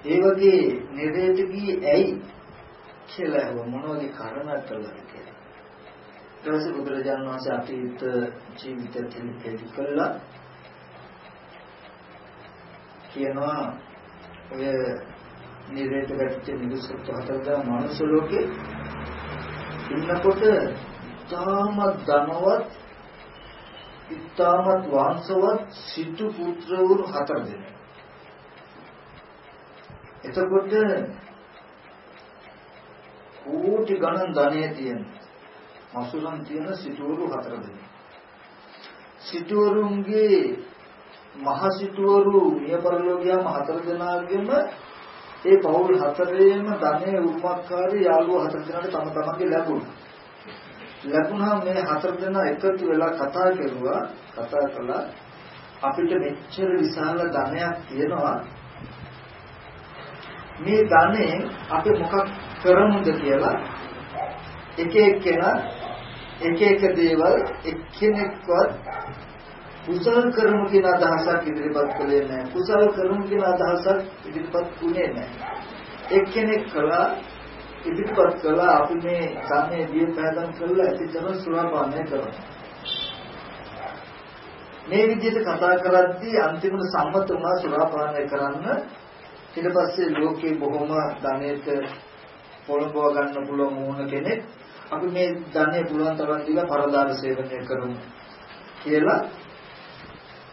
S1: ඒ වගේ නිරේට ගියේ ඇයි කියලා අහුව මොන වගේ කර්මයක් කළාද කියලා. ඊට පස්සේ බුදුරජාණන් වහන්සේ අතීත ජීවිත පිළිපෙළි කළා. කියනවා ඔය නිරේට වැටිච්ච මිනිස්සුත් හතරදා මනුස්ස ලෝකේ ඉන්නකොට තාමත් ධනවත් ඉතාමත් වංශවත් සිටු පුත්‍රවරු හතර දෙනෙක් එතකොට කෝටි ගණන් ධනෙ තියෙන මසුරන් තියෙන සිටුවරු හතර දෙනෙක්. සිටුවරුන්ගේ මහ සිටුවරු මිය පරලෝකියාම හතර දෙනාගෙම ඒ පවුල් හතරේම ධනෙ උපකාරී යාළුවෝ හතර දෙනාට තම තමන්ගේ ලැබුණා. ලැබුණා මේ හතර දෙනා එකතු වෙලා කතා කරුවා කතා කළා අපිට මෙච්චර විශාල ධනයක් තියෙනවා මේ ධනෙන් අපි මොකක් කරමුද කියලා එක එක්කෙනා එක එක දේවල් එක්කෙනෙක්වත් කුසල කරමු කියන අදහසක් ඉදිරිපත් කළේ නැහැ. කුසල කරමු කියන අදහසක් ඉදිරිපත් වුණේ නැහැ. එක්කෙනෙක් කළා ඉදිරිපත් කළා අපි මේ සම්මේ දිය පැහැදම් කරලා ඇතිතර සුරාපානය කරනවා. මේ විදිහට කතා කරද්දී අන්තිමට සම්මත වුණා සුරාපානය කරන්න ඊට පස්සේ ලෝකේ බොහොම ධනෙට පොළඹව ගන්න පුළුවන් වුණ කෙනෙක් අපි මේ ධනෙ පුළුවන් තරම් දීලා පරදාන සේවනය කරමු කියලා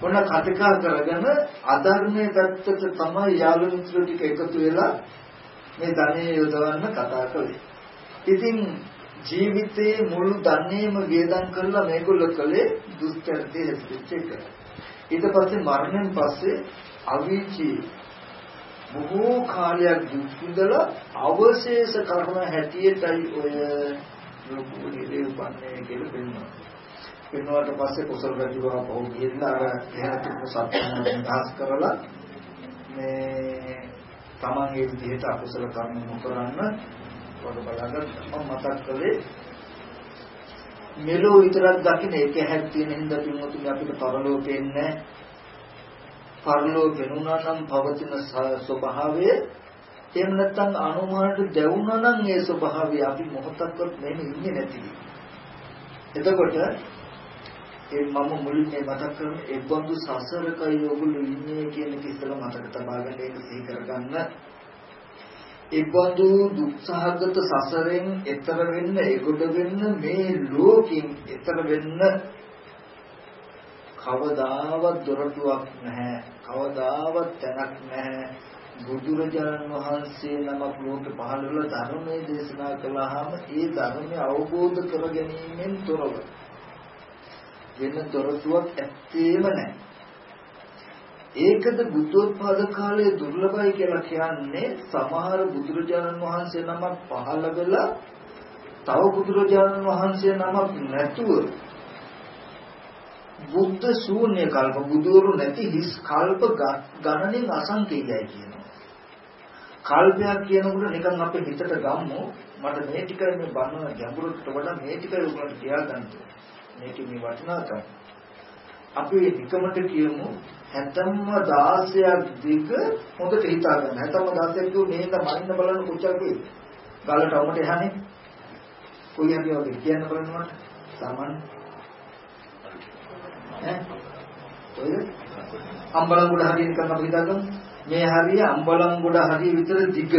S1: ඔන්න කතිකා කරගෙන අධර්මයේ පැත්තට තමයි යාළු මිත්‍ර ටික එකතු වෙලා මේ ධනෙ යොදවන්න කතා කළේ. ඉතින් ජීවිතයේ මුළු ධනෙම වේදම් කරලා මේගොල්ලෝ කළේ දුස්චරිතයේ හැසිරෙච්ච එක. ඊට පස්සේ මරණයෙන් පස්සේ අවීචී බොහෝ කාලයක් දුක් විඳලා අවශේෂ කර්ම හැටියටයි ඔය ලොකු නිදේ උපන්නේ කියලා පෙන්වනවා. පෙන්වුවාට පස්සේ කුසල රජුවා පොහු ගිහිල්ලා අර එහාට සත්‍යන දහස් කරලා මේ ඒ විදිහට අකුසල කර්ම නොකරන්න කොට බලන්න මම මතක් කළේ මෙලෝ විතරක් දකින්න. ඒක හැක් තියෙන හින්දා පින්වතුනි අපිට පරලෝ පේන්නේ පරලෝ වෙනුණා නම් පවතින ස්වභාවය එහෙම නැත්නම් අනුමානට දැවුණා නම් ඒ ස්වභාවය අපි මොහොතක්වත් මෙහෙම ඉන්නේ නැති. එතකොට ඒ මම මුලින් මේ මතක් කරන ඒ බඳු සසරකයි ඔගොල්ලෝ ඉන්නේ කියන එක ඉස්සෙල්ලා මතක තබාගන්න ඒක සිහි කරගන්න. ඒ බඳු දුක්සහගත සසරෙන් එතර වෙන්න, එගොඩ වෙන්න මේ ලෝකෙන් එතර වෙන්න කවදාවත් දොරටුවක් නැහැ. කවදාවත් තැනක් නැහැ. බුදුරජාණන් වහන්සේ නමක් ලෝකෙ පහළ වෙලා ධර්මයේ දේශනා කළාම ඒ ධර්මය අවබෝධ කර ගැනීමෙන් තොරව වෙන දොරටුවක් ඇත්තේම නැහැ. ඒකද බුද්ධෝත්පාද කාලයේ දුර්ලභයි කියලා කියන්නේ සමහර බුදුරජාණන් වහන්සේ නමක් පහළ වෙලා තව බුදුරජාණන් වහන්සේ නමක් නැතුව බුද්ධ ශූන්‍ය කල්ප බුදුරු නැති හිස් කල්ප ගණනින් අසංකේයයි කියනවා. කල්පයක් කියනකොට නිකන් අපේ හිතට ගම්මු මට මේ ටිකයි මේ බන්න ගැඹුරට වඩා මේ ටිකයි උගලට තියාගන්න මේක මේ වටිනාකම අපි නිකමට කියමු හැතැම්ම 16ක් දිග හොඳට හිතා ගන්න. හැතැම්ම 16ක් කිව්ව මේක මනින්න බලන්න කොච්චර කි. ගලට අවමට යහනේ. කොයි හරි වගේ කියන්න බලන්නවට සාමාන්‍ය ඈ ඔය අම්බලන්ගොඩ හරිය නිකන් අපි හිතාගමු. මේ හරිය අම්බලන්ගොඩ හරිය විතර දිග.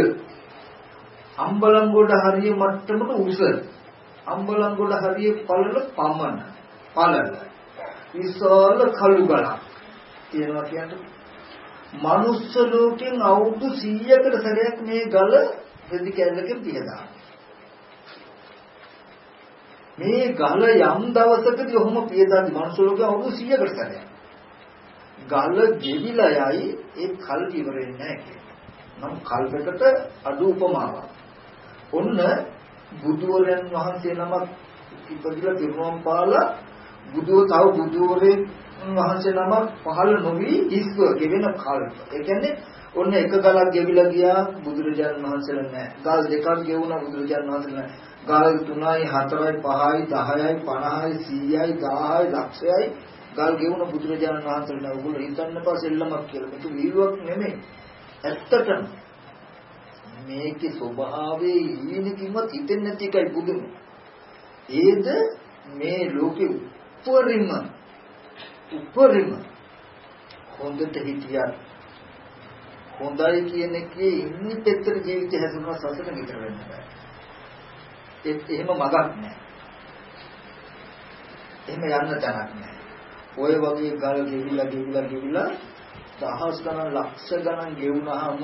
S1: අම්බලන්ගොඩ හරිය මට්ටමට උස. අම්බලන්ගොඩ හරිය පළල පමණ. පළල. විශාල කළු ගලක්. තියෙනවා කියන්නේ මනුස්ස ලෝකෙන් අවුරුදු 100කට සැරයක් මේ ගල රෙදි කැල්ලකින් පිහදා. මේ ගල යම් දවසකදී ඔහොම පියදාදි මනුස්ස ලෝකෙ අවුරුදු 100කට සැරයක්. ගල ගෙවිලා යයි ඒ කල් ඉවර වෙන්නේ නැහැ නම් කල්පකට අඩු උපමාවක්. ඔන්න බුදුවරයන් වහන්සේ නමක් ඉපදිලා පිරුණම් පාලා බුදුව තව බුදුවරේ වහන්සේ නම පහළ නොවි ඉස්ව ගෙවෙන කල්ප. ඒ කියන්නේ ඔන්න එක ගලක් ගෙවිලා ගියා බුදුරජාණන් වහන්සේලා නැහැ. ගල් දෙකක් ගෙවුණා බුදුරජාණන් වහන්සේලා නැහැ. ගල් 3යි 4යි 5යි 10යි 50යි 100යි 1000යි ලක්ෂයයි ගල් ගෙවුණ බුදුරජාණන් වහන්සේලා නැහැ. ඔයගොල්ලෝ හිතන්න එපා සෙල්ලමක් කියලා. මේක වීරුවක් නෙමෙයි. ඇත්තටම මේකේ ස්වභාවයේ ඊනිකින්වත් හිතෙන්නේ නැති එකයි බුදුන්. ඒද මේ ලෝකෙ උපරිම උපරිම හොඳට හිටියත් හොඳයි කියන එකේ ඉන්නේ පෙත්තර ජීවිත හැදුණා සසර විතර වෙන්න බෑ. ඒත් එහෙම මගක් නෑ. එහෙම යන්න තැනක් නෑ. ඔය වගේ ගල් ගෙවිලා ගෙවිලා ගෙවිලා දහස් ගණන් ලක්ෂ ගණන් ගෙවුනහම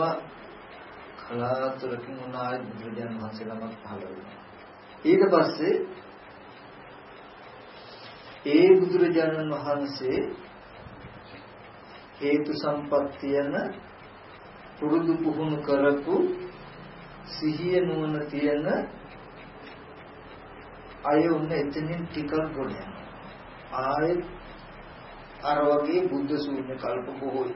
S1: කලාතුරකින් උනායි බුදුරජාණන් වහන්සේ ළමක් පහළ වෙනවා. ඊට පස්සේ ඒ බුදුරජාණන් වහන්සේ හේතු සම්පත්තියන පුරුදු පුහුණු කරපු සිහිය නුවණ තියෙන අය උන්න එතනින් ටිකක් ගොඩ යනවා ආයෙත් අර වගේ බුද්ධ ශූන්‍ය කල්ප බොහෝයි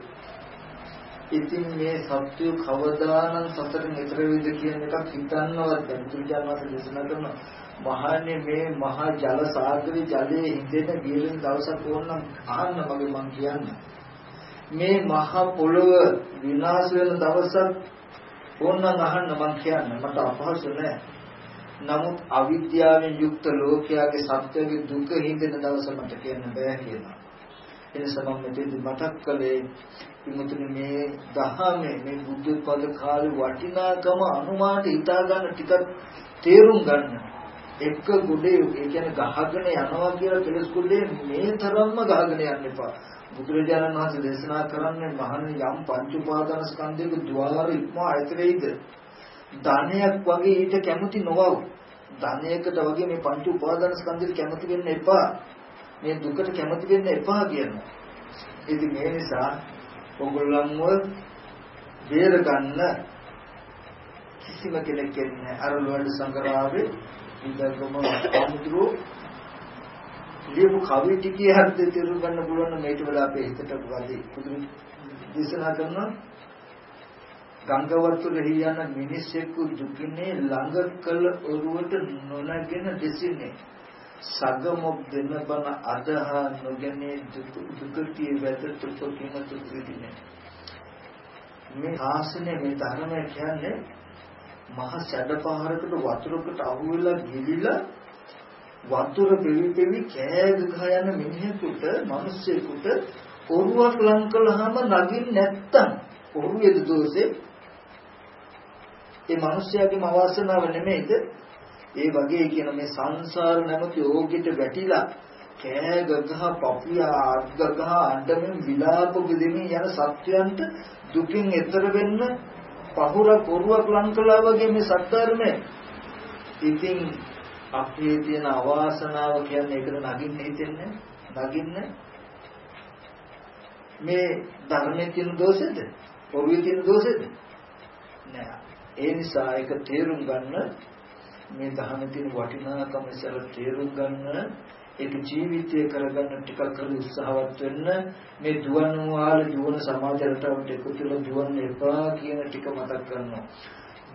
S1: ඉතින් මේ සත්‍ය කවදානම් සතරින් ඈතර වෙයිද කියන එකක් හිතන්නවත් බැහැ. බුදුරජාණන් වහන්සේ දේශනා කරනවා මහන්නේ මේ මහා ජල සාගරේ ජලයේ හිඳෙන ගියලින් දවසක් ඕනනම් අහන්න මගේ මං කියන්නේ. මේ මහා පොළොව විනාශ වෙන දවසක් ඕනනම් අහන්න මං කියන්නේ. මට අපහසු නෑ. නමුත් අවිද්‍යාවෙන් යුක්ත ලෝකයාගේ සත්‍යයේ දුක හිඳෙන දවස මට කියන්න බෑ කියලා. එනිසා මම මෙතෙන්දි මතක් කළේ ඉමුතුනේ මේ දහමේ මේ බුද්ධ පද කාලේ වටිනාකම අනුමානට හිතා ගන්න ටිකක් තේරුම් ගන්න එක ගොඩේ ඒ කියන්නේ ගහගෙන යනවා කියලා කෙලස් ගොඩේ මේ තරම්ම ගහගෙන යන්න එපා. බුදුරජාණන් වහන්සේ දේශනා කරන්නේ මහණ යම් පංච උපාදාන ස්කන්ධයක ద్వාර ඉක්මා ඇතරෙයිද? ධනයක් වගේ ඊට කැමති නොවව්. ධනයකට වගේ මේ පංච උපාදාන ස්කන්ධෙට කැමති වෙන්න එපා. මේ දුකට කැමති වෙන්න එපා කියනවා. ඉතින් මේ නිසා ඔගොල්ලන්ව බේර ගන්න කිසිම කෙනෙක් ඉන්නේ අර ලෝණ සංගරාවේ ඉඳගම අමුතුරු ලියපු කවි ටිකේ හරිද තේරුම් ගන්න පුළුවන් නම් මේක වල අපේ හිතට වදී. පුදුම දේශනා කරනවා ගංග වතුරෙහි යන මිනිසෙකු දුකිනේ ළඟ කළ ඔරුවට නොනගෙන දෙසිනේ සගමොක් දෙන බන අදහා නොගැනේ දුකටි වැද තුප කින තුපිදිනේ මේ ආසනේ මේ ධර්මය කියන්නේ මහ සැඩ පහරකට වතුරකට අහුවෙලා ගිලිලා වතුර පෙවි පෙවි කෑ ගහ යන මිනිහෙකුට මිනිස්සෙකුට ඔරුවක් ලං කළාම නගින් නැත්තම් ඔරුවේද දෝෂේ ඒ මිනිස්යාගේම අවාසනාව නෙමෙයිද? ඒ වගේ කියන මේ සංසාර නැමති ඕගෙට වැටිලා කෑ ගගහ පපියා අග්ගහ අඬමින් විලාප දෙමින් යන සත්‍යයන්ට දුකින් එතර වෙන්න පහුර කොරුවක් ලං කළා වගේ මේ සත්‍යර්මය ඉතින් අපේ තියෙන අවාසනාව කියන්නේ ඒකට නගින්න හිතෙන්නේ නගින්න මේ ධර්මයේ තියෙන දෝෂෙද? පොරුවේ තියෙන දෝෂෙද? නෑ. ඒ නිසා ඒක තේරුම් ගන්න මේ ධර්මයේ තියෙන වටිනාකම ඉස්සර තේරුම් ගන්න ඒක ජීවිතය කරගන්න ටිකක් කර උත්සාහවත් වෙන්න මේ දුවන් වාල දුවන සමාජ රටාවට එකතු වෙලා දුවන්න එපා කියන ටික මතක් කරනවා.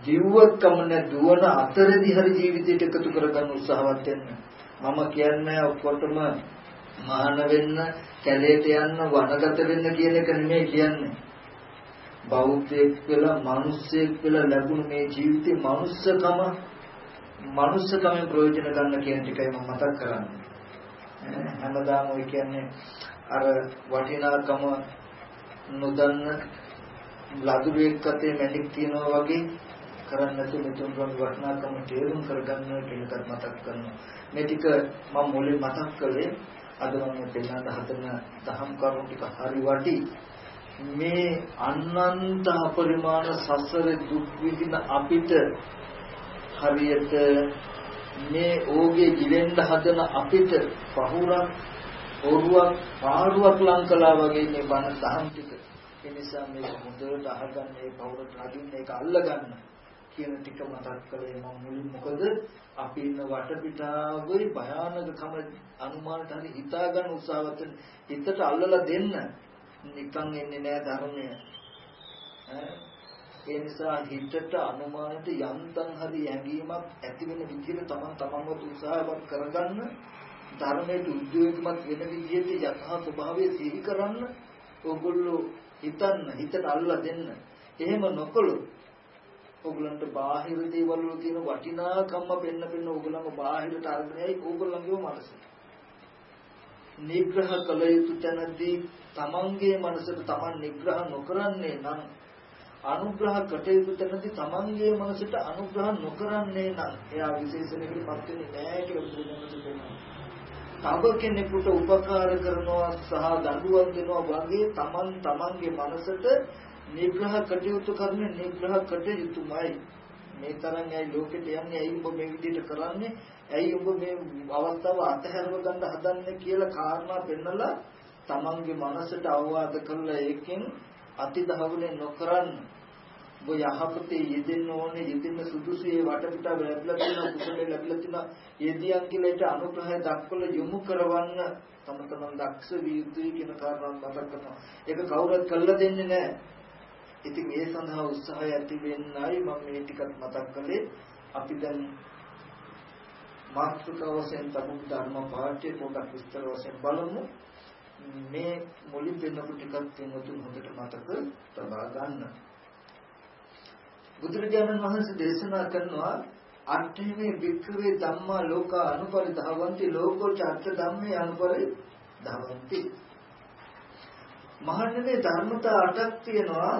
S1: ජීවත් කමන දුවන අතරදී හරි ජීවිතයට එකතු කරගන්න උත්සාහවත් වෙන්න. මම කියන්නේ ඔක්කොටම මහාන වෙන්න, කැලේට යන්න, වනගත වෙන්න කියන එක නෙමෙයි කියන්නේ. බෞද්ධයෙක් වෙලා, මිනිස්සෙක් වෙලා ලැබුණ මේ ජීවිතේ මනුස්සකම මනුස්සකමෙන් ප්‍රයෝජන ගන්න කියන ටිකයි මම මතක් කරන්නේ. හැමදාම ඔය කියන්නේ අර වටිනාකම නොදන්න ලදුරෙක් අතේ මැණික් තියනවා වගේ කරන්නේ නැතුව මෙතුන්ගේ වටිනාකම තේරුම් කරගන්න කියන එකත් මතක් කරනවා. මේ ටික මම මුලින් මතක් කළේ අද මම පෙන්නන හදන දහම් කරුණු ටික හරි වටි. මේ අනන්ත අපරිමාණ සසර දුක් විඳින අපිට හරියට මේ ඕගේ ජීවෙන්න හදන අපිට පහුරක් ඔරුවක් පාරුවක් ලං කළා වගේ මේ බණ දහම් ටික. ඒ නිසා මේ හොඳට අහගන්න මේ පහුරට නගින්න ඒක අල්ලගන්න කියන ටික මතක් කළේ මම මුලින් මොකද අපි ඉන්න වටපිටාවේ භයානකකම අනුමානට හරි හිතා ගන්න උත්සාහවත් හිතට අල්ලලා දෙන්න නිකන් එන්නේ නෑ ධර්මය. ඒ නිසා හිතට අනුමානට යන්තම් හරි ඇඟීමක් ඇති වෙන විදිහට තමන් තමන්ව උත්සාහවත් කරගන්න ධර්මයේ උද්‍යෝගිකමත් වෙන විදිහට යථා ස්වභාවය සිහි කරන්න ඕගොල්ලෝ හිතන්න හිතට අල්ලා දෙන්න. එහෙම නොකළොත් ඕගොල්ලන්ට බාහිර දේවල් වල තියෙන වටිනාකම පෙන්න පෙන්න ඕගොල්ලන්ව බාහිරට අරගෙනයි ඕගොල්ලන්ගේම මනස. නිග්‍රහ කළ යුතු තැනදී තමන්ගේ මනසට තමන් නිග්‍රහ නොකරන්නේ නම් අනුග්‍රහ කටයුතු තැනදී තමන්ගේ මනසට අනුග්‍රහ නොකරන්නේ නම් එයා විශේෂණයකට පත් වෙන්නේ නැහැ කියලා බුදුදහමේ කියනවා. තව කෙනෙකුට උපකාර කරනවා සහ දඬුවම් දෙනවා වගේ තමන් තමන්ගේ මනසට නිග්‍රහ කටයුතු කරන නිග්‍රහ කටයුතුමයි. මේ තරම් ඇයි ලෝකෙට යන්නේ ඇයි ඔබ මේ විදිහට කරන්නේ ඇයි ඔබ මේ අවස්ථාව අතහැරව ගන්න හදන්නේ කියලා කාරණා පෙන්නලා තමන්ගේ මනසට අවවාද කරලා ඒකෙන් අතිදහවුනේ නොකරන්න ඔබ යහපතේ යෙදෙන්න ඕනේ යෙදෙන්න සුදුසු ඒ වටපිටාව ලැබිලා තියෙන කුසලයේ ලැබිලා තියෙන යෙදියන් කියලා ඊට අනුග්‍රහය දක්වලා යොමු කරවන්න තම තමන් දක්ෂ විය යුතුයි කියන කාරණාව මතක් කරනවා. ඒක කවුරුත් කළා දෙන්නේ නැහැ. ඉතින් ඒ සඳහා උත්සාහය ඇති වෙන්නයි මම මේ ටිකක් මතක් කළේ. අපි දැන් මාත්‍රික වශයෙන් තබු ධර්ම පාඨය පොඩක් විස්තර වශයෙන් බලමු. මේ මුලින් දෙන්නපු ටිකක් වෙනතුන් හොඳට මතක තබා ගන්න. බුදුරජාණන් වහන්සේ දේශනා කරනවා අට්ඨිමේ වික්‍රේ ධම්මා ලෝක අනුපරිධාවಂತಿ ලෝකෝ චත්ත ධම්මේ අනුපරිධාවಂತಿ මහන්නේ ධර්මතා අටක් තියෙනවා.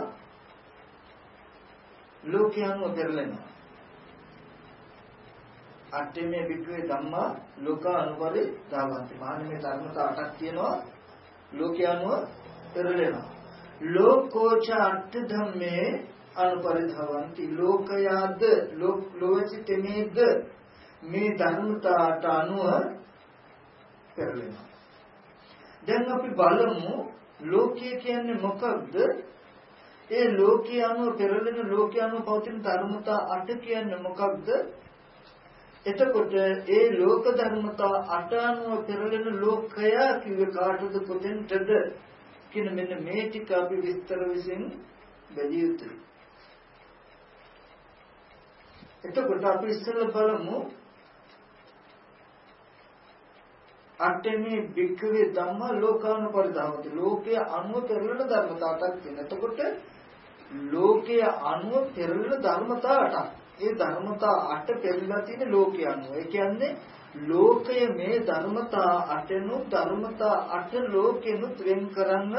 S1: ලෝකයන්ව පෙරලෙනවා අට්ඨිමේ වික්‍රේ ධම්මා ලෝක අනුපරිධාවಂತಿ මහන්නේ ධර්මතා අටක් තියෙනවා. ලෝකයන්ව පෙරලෙනවා ලෝකෝච අට්ඨ ධම්මේ අනුපරිධවಂತಿ ලෝකයාද ලෝචිතමේද මේ ධර්මතාවට අනුව පෙරලෙනවා. දැන් අපි බලමු ලෝකය කියන්නේ මොකක්ද? ඒ ලෝකයේ අනුව පෙරලෙන ලෝකයේ අනුව පවතින ධර්මතා අට කියන්නේ මොකක්ද? එතකොට ඒ ලෝක ධර්මතා අට අනුව පෙරලෙන ලෝකය කිව්වේ කාටද කොතෙන්ටද කියන මෙන්න මේ ටික අපි විස්තර විසින් බැලිය යුතුයි. එතකොට අපි ඉස්සෙල්ලා බලමු අට්ඨමේ භික්ඛවේ ධම්ම ලෝකානුපරිධාවති ලෝකයේ අනුව පෙරලෙන ධර්මතාවක් තියෙන. එතකොට ලෝකයේ අනුව පෙරලෙන ධර්මතා අටක්. ඒ ධර්මතා අට පෙරලා තියෙන ලෝකයේ අනුව. ඒ කියන්නේ ලෝකය මේ ධර්මතා අටනු ධර්මතා අට ලෝකෙනුත් වෙන් කරන්න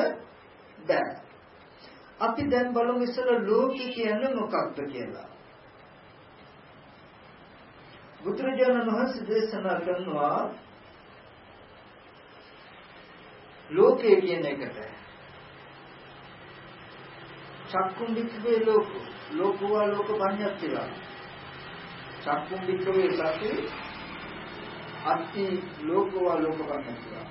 S1: බෑ. අපි දැන් බලමු ඉස්සර ලෝකය කියන්නේ මොකක්ද කියලා. බුදුරජාණන් වහන්සේ දේශනා කරනවා ලෝකය කියන එකට. චක්කුම් වික්‍රේ ලෝක. ලෝකවා ලෝක පඤ්ඤත්තිවා. චක්කුම් වික්‍රේ සති අත්ති ලෝකවා ලෝක පඤ්ඤත්තිවා.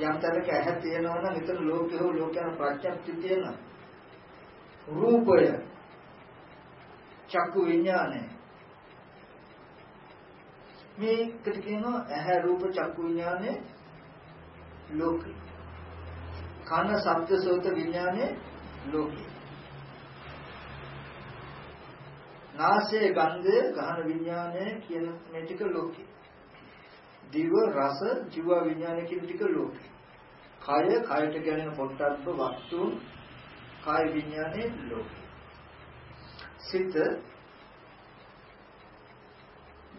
S1: යම් තැනක ඇහැ තියෙනවා නම් එතන ලෝකය හෝ ලෝකයන් ප්‍රත්‍යක්ෂ තියෙන රූපය චක්කු විඥානය. මේකට කියනවා ඇහැ රූප චක්කු විඥානය ලෝකය කන ශබ්ද සෝත විඥානේ ලෝකේ. නාසය ගන්ධය ගහන විඥානය කියන මේ ටික ලෝකේ. දිව රස ජීව විඥානය කියන ටික ලෝකේ. කය කයට ගැනෙන පොට්ටබ්බ වස්තු කාය විඥානේ ලෝකේ. සිත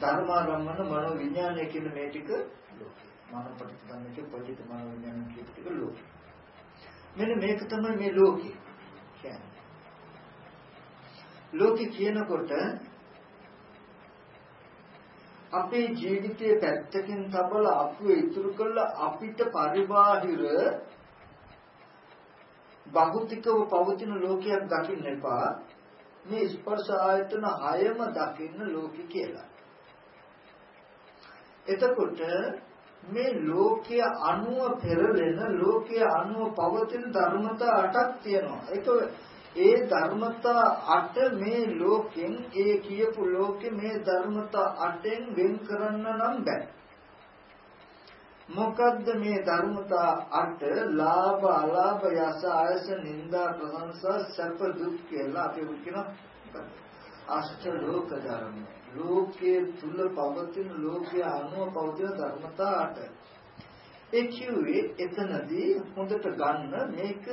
S1: ධර්මාරම්මන මනෝ විඥානය කියන මේ ටික ලෝකේ. මනෝ ප්‍රතිපන්නක පටිච්ච මනෝ විඥාන කියන ටික ලෝකේ. මෙන්න මේක තමයි මේ ලෝකේ කියන්නේ. ලෝකේ කියනකොට අපේ ජීවිතයේ පැත්තකින් තබලා අපුව ඉතුරු කළා අපිට පරිබාහිර භෞතිකව පවතින ලෝකයක් දකින්න එපා. මේ ස්පර්ශ ආයතන හයම දකින්න ලෝකේ කියලා. එතකොට මේ ලෝකයේ අණුව පෙරලෙන ලෝකයේ අණුව පවතින ධර්මතා අටක් තියෙනවා. ඒක ඒ ධර්මතා අට මේ ලෝකෙන් ඒ කියපු ලෝකෙ මේ ධර්මතා අටෙන් වෙන් කරන්න නම් බෑ. මොකද්ද මේ ධර්මතා අට ලාභ අලාභ යස ආයස නිന്ദා ප්‍රශංසා සැප දුක් කියලා අපි කියන අෂ්ට ලෝක ධර්මයි. ලෝකයේ තුල පවතින ලෝකයේ අනුව පවතින ධර්මතා අට. ඒ කිව්වේ එතනදී හොඳට ගන්න මේක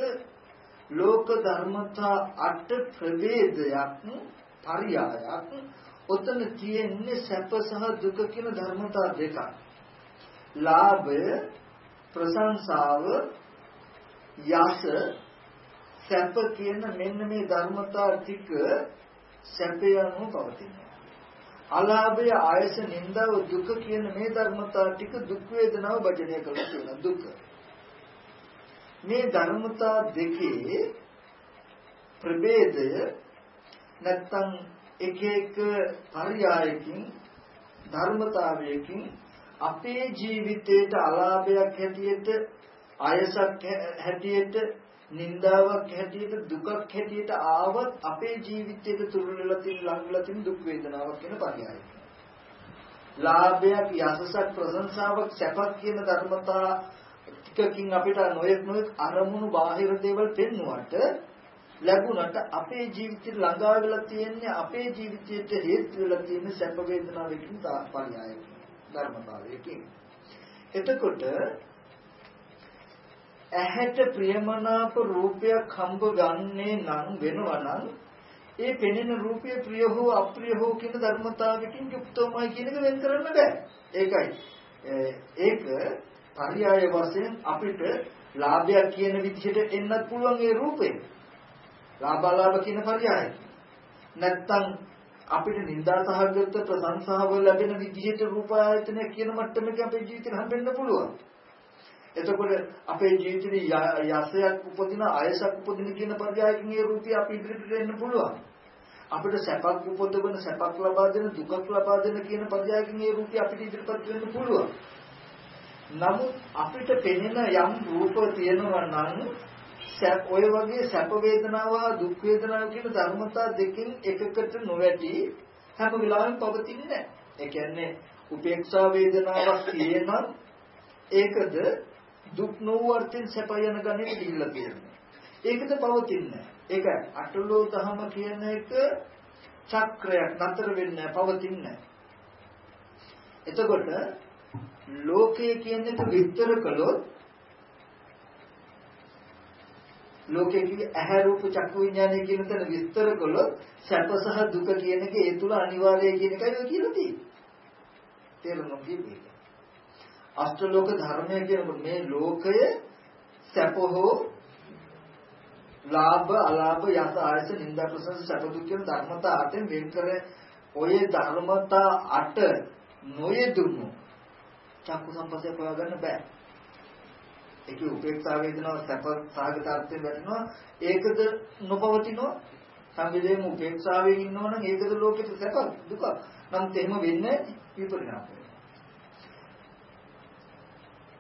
S1: ලෝක ධර්මතා අට ප්‍රවේදයක් පරියායක් ඔතන තියෙන්නේ සැප සහ දුක කියන ධර්මතා දෙකක්. ලාභය ප්‍රශංසාව යස සැප කියන මෙන්න මේ ධර්මතා ටික සැපයන්ව පවතිනවා. අලාභය ආයස නින්දාව දුක කියන මේ ධර්මතා ටික දුක් වේදනාව වජනය කරලා තියෙනවා දුක. මේ ධර්මතා දෙකේ ප්‍රභේදය නැත්තම් එක එක පරියායකින් ධර්මතාවයකින් අපේ ජීවිතයට අලාභයක් හැටියට ආයසක් හැටියට නින්දාවක් හැටියට දුකක් හැටියට ආවත් අපේ ජීවිතයට තුරු වෙලා තියෙන ලං වෙලා තියෙන දුක් වේදනාවක් කියන පරියායය. ලාභයක් යසසක් ප්‍රශංසාවක් සැපක් කියන ධර්මතා ටිකකින් අපිට නොයෙක් නොයෙක් අරමුණු බාහිර දේවල් පෙන්වුවට ලැබුණට අපේ ජීවිතේ ළඟා වෙලා තියෙන්නේ අපේ ජීවිතයට හේතු වෙලා තියෙන සැප වේදනාවකින් පරියායකින් ධර්මතාවයකින්. එතකොට ඇහැට ප්‍රියමනාප රූපයක් හම්බ ගන්නේ නම් වෙනවා නම් ඒ පෙනෙන රූපය ප්‍රිය හෝ අප්‍රිය හෝ කියන ධර්මතාවකින් යුක්තවමයි කියන එක වෙන් කරන්න බෑ. ඒකයි. ඒක පරියාය වශයෙන් අපිට ලාභයක් කියන විදිහට එන්නත් පුළුවන් ඒ රූපේ. ලාභාලාභ කියන පරියාය. නැත්තම් අපිට නිന്ദා සහගත ප්‍රශංසාව ලැබෙන විදිහට රූප ආයතනය කියන මට්ටමක අපේ ජීවිතේ හම්බෙන්න පුළුවන්. එතකොට අපේ ජීවිතේ යසයක් උපදින අයසක් උපදින කියන පරයයකින් ඒ රූපය අපි ඉදිරියට එන්න පුළුවන්. අපිට සැපක් උපදවන සැපක් ලබා දෙන දුකක් ලබා දෙන කියන පරයයකින් ඒ රූපය අපිට ඉදිරියට වෙන්න පුළුවන්. නමුත් අපිට පෙනෙන යම් රූප තියෙනවා නම් ඔය වගේ සැප වේදනාව දුක් වේදනාව කියන ධර්මතා දෙකෙන් එකකට නොවැටි හැම වෙලාවෙම පවතින්නේ නැහැ. ඒ කියන්නේ උපේක්ෂා වේදනාවක් තියෙනම් ඒකද දුක් නොවූ අර්ථයෙන් සැප යන ගණයට ගිහිල්ලා තියෙනවා. ඒකද පවතින්නේ. ඒක අටලෝ දහම කියන එක චක්‍රයක් නතර වෙන්නේ පවතින්නේ එතකොට ලෝකය කියන එක විස්තර කළොත් ලෝකයේ කිව්වේ ඇහැ රූප චක්කු විඥානය කියන තැන විස්තර කළොත් සැප සහ දුක කියන එක ඒ තුල අනිවාර්යයි කියන එකයි ඔය කියලා තියෙන්නේ. තේරුණා කියන්නේ. අෂ්ටලෝක ධර්මය කියනකොට මේ ලෝකය සැප හෝ ලාභ අලාභ යස ආයස නිന്ദා ප්‍රසන්න සැප දුක් කියන ධර්මතා අටෙන් වෙන් කර ඔය ධර්මතා අට නොයෙදුණු චක්කු සම්පස්සේ හොයාගන්න බෑ. ඒකේ උපේක්ෂා වේදනාව සැප සාගත අර්ථයෙන් වැටෙනවා. ඒකද නොපවතිනවා. සංවිදේම උපේක්ෂාවෙන් ඉන්නවනම් ඒකද ලෝකෙට සැප දුක. නමුත් එහෙම වෙන්නේ විපරිණාමය.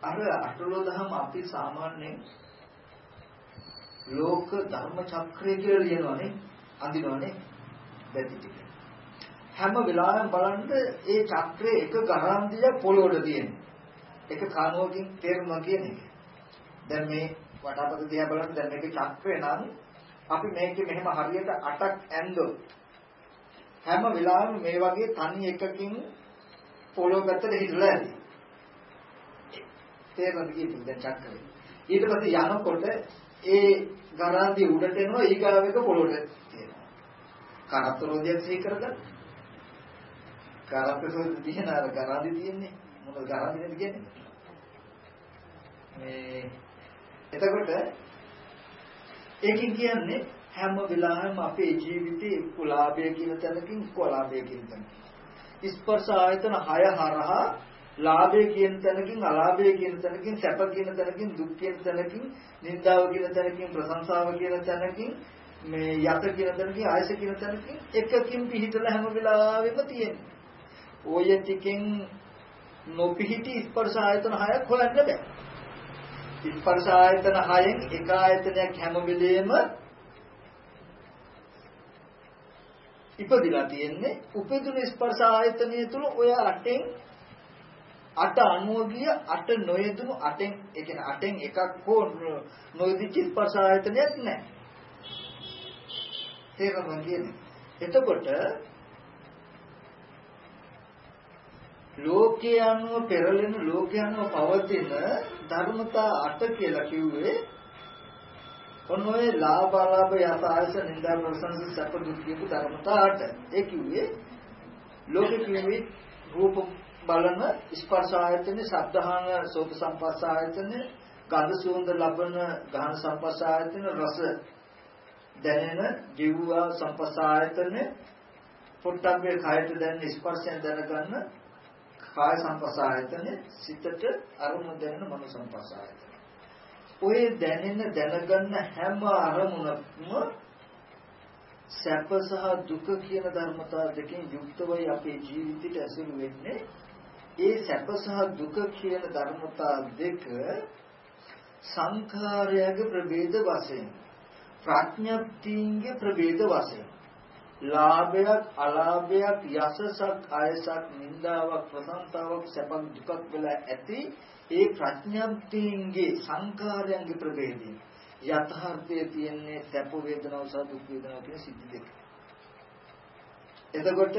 S1: අර අටලෝ දහම අපි සාමාන්‍යයෙන් ලෝක ධර්ම චක්‍රය කියලා ලියනවානේ අඳිනවානේ බැති ටික. හැම වෙලාවෙම බලන්න ඒ චක්‍රයේ එක ගරන්දිය පොළොවට තියෙනවා. එක කණුවකින් තේරුණා කියන එක. දැන් මේ වටාපත දිහා බලන්න දැන් මේක චක්‍රය නම් අපි මේකේ මෙහෙම හරියට අටක් ඇන්දොත් හැම වෙලාවෙම මේ වගේ තනි එකකින් පොළොව පැත්තට හිටලා ඇති. තේරෙනවද කියන්නේ දැන් චක්‍රය. ඊට පස්සේ යනකොට ඒ ගරාන්දිය උඩට එනවා ඊගාව එක පොළොවට තියෙනවා. කරත්තරෝදියක් සිහි කරගන්න. කරත්තරෝදිය තියෙන අර ගරාන්දිය තියෙන්නේ මොකද ගරාන්දිය නේද කියන්නේ? මේ එතකොට ඒකෙන් කියන්නේ හැම වෙලාවෙම අපේ ජීවිතේ කුලාභය කියන තැනකින් කුලාභය කියන තැනකින් ස්පර්ශ ආයතන 6 හරහා ලාභය කියන තැනකින් අලාභය කියන තැනකින් සැප කියන තැනකින් දුක් කියන තැනකින් නිന്ദාව කියන තැනකින් ප්‍රශංසාව කියන තැනකින් මේ යත කියන තැනකින් ආයස කියන තැනකින් එකකින් පිහිටලා හැම වෙලාවෙම තියෙනවා. ඔය ටිකෙන් නොපිහිටි ස්පර්ශ ආයතන හයක් හොයන්න බෑ. ස්පර්ශ ආයතන හයෙන් එක ආයතනයක් හැම වෙලෙම ඉපදිලා තියෙන්නේ උපදින ස්පර්ශ ආයතනය තුල ඔය අටෙන් අට අනුව ගිය අට නොයෙදුණු අටෙන් ඒ කියන්නේ අටෙන් එකක් හෝ නොයෙදිච්ච ස්පර්ශ ආයතනයක් නැහැ. තේරෙනවද කියන්නේ? එතකොට ලෝකයේ අනුව පෙරලෙන ලෝකයේ අනුව පවතින ධර්මතා අට කියලා කිව්වේ ඔන්න ඔය ලාභ අලාභ යථායස නින්දා ප්‍රසංස සැප දුක් කියපු ධර්මතා අට. ඒ කිව්වේ ලෝකෙ කිව්වේ රූප බලන ස්පර්ශ ආයතන, ශබ්දහාන සෝත සම්පස්ස ආයතන, ගන්ධ සුවඳ ලබන ගහන සම්පස්ස ආයතන, රස දැනෙන ජීවවා සම්පස්ස ආයතන, පොට්ටබ්බේ කායට දැනෙන ස්පර්ශයෙන් දැනගන්න කාය සම්පස්ස ආයතන, සිතට අරමුණ දැනෙන මනෝ සම්පස්ස ආයතන. ඔය දැනෙන දැනගන්න හැම අරමුණක්ම සැප සහ දුක කියන ධර්මතා දෙකෙන් යුක්තවයි අපේ ජීවිතයට ඇසුරු වෙන්නේ ඒ සැප සහ දුක කියන ධර්මතා දෙක සංඛාරයගේ ප්‍රභේද වශයෙන් ප්‍රඥප්තියගේ ප්‍රභේද වශයෙන් ලාභයක් අලාභයක් යසසක් අයසක් නිന്ദාවක් ප්‍රසංසාවක් සැපක් දුකක් වෙලා ඇති ඒ ප්‍රඥප්තියගේ සංඛාරයන්ගේ ප්‍රභේදයෙන් යථාර්ථයේ තියෙන්නේ සැප වේදනාව සහ දුක් වේදනාව කියන සිද්ධි දෙක. එතකොට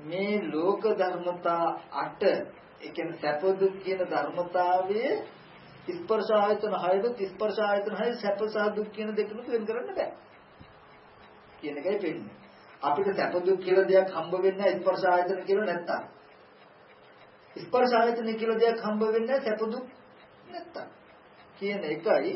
S1: මේ ලෝක ධර්මතා 8 ඒ කියන්නේ සැප දුක් කියන ධර්මතාවයේ ස්පර්ශ ආයතන 6 ස්පර්ශ ආයතන 6 සැප සහ දුක් කියන දෙකම වෙන් කරන්න බෑ. කියන එකයි වෙන්නේ. අපිට සැප දුක් කියලා දෙයක් හම්බ වෙන්නේ ස්පර්ශ ආයතන කියලා නැත්තම්. ස්පර්ශ ආයතන කියලා දෙයක් හම්බ වෙන්නේ සැප දුක් නැත්තම්. කියන එකයි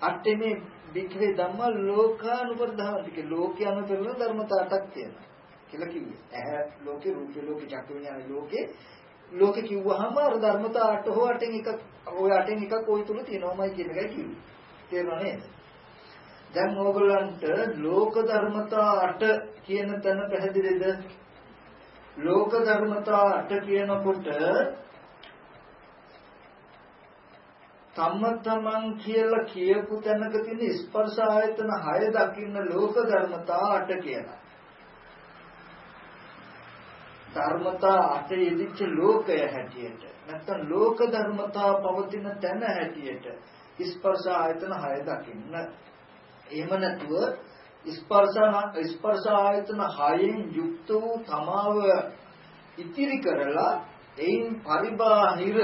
S1: අට්ඨමේ වික්‍රේ ධම්ම ලෝකානුපරධාන්තික ලෝකයන් පෙරන ධර්මතා අටක් තියෙනවා. කියලා කිව්වේ. ඇහැ ලෝකේ රූපේ ලෝකේ චක්ක විඥාන ලෝකේ ලෝකේ කිව්වහම අර ධර්මතා අට හෝ අටෙන් එකක් ඔය අටෙන් එකක් ওই තුල තියෙනවමයි කියන එකයි කිව්වේ. තේරුණා නේද? දැන් ඕගොල්ලන්ට ලෝක ධර්මතා අට කියන තැන පැහැදිලිද? ලෝක ධර්මතා අට කියනකොට තම තමන් කියලා කියපු තැනක තියෙන ස්පර්ශ ආයතන 6 දකින්න ලෝක ධර්මතා අට කියලා. ධර්මතා අතේ ඉදිච්ච ලෝකය හැටියට නැත්නම් ලෝක ධර්මතා පවතින තැන හැටියට ස්පර්ශ ආයතන 6 දකින්න. එහෙම නැතුව ස්පර්ශ ස්පර්ශ ආයතන හයෙන් යුක්ත වූ තමාව ඉතිරි කරලා එයින් පරිබාහිර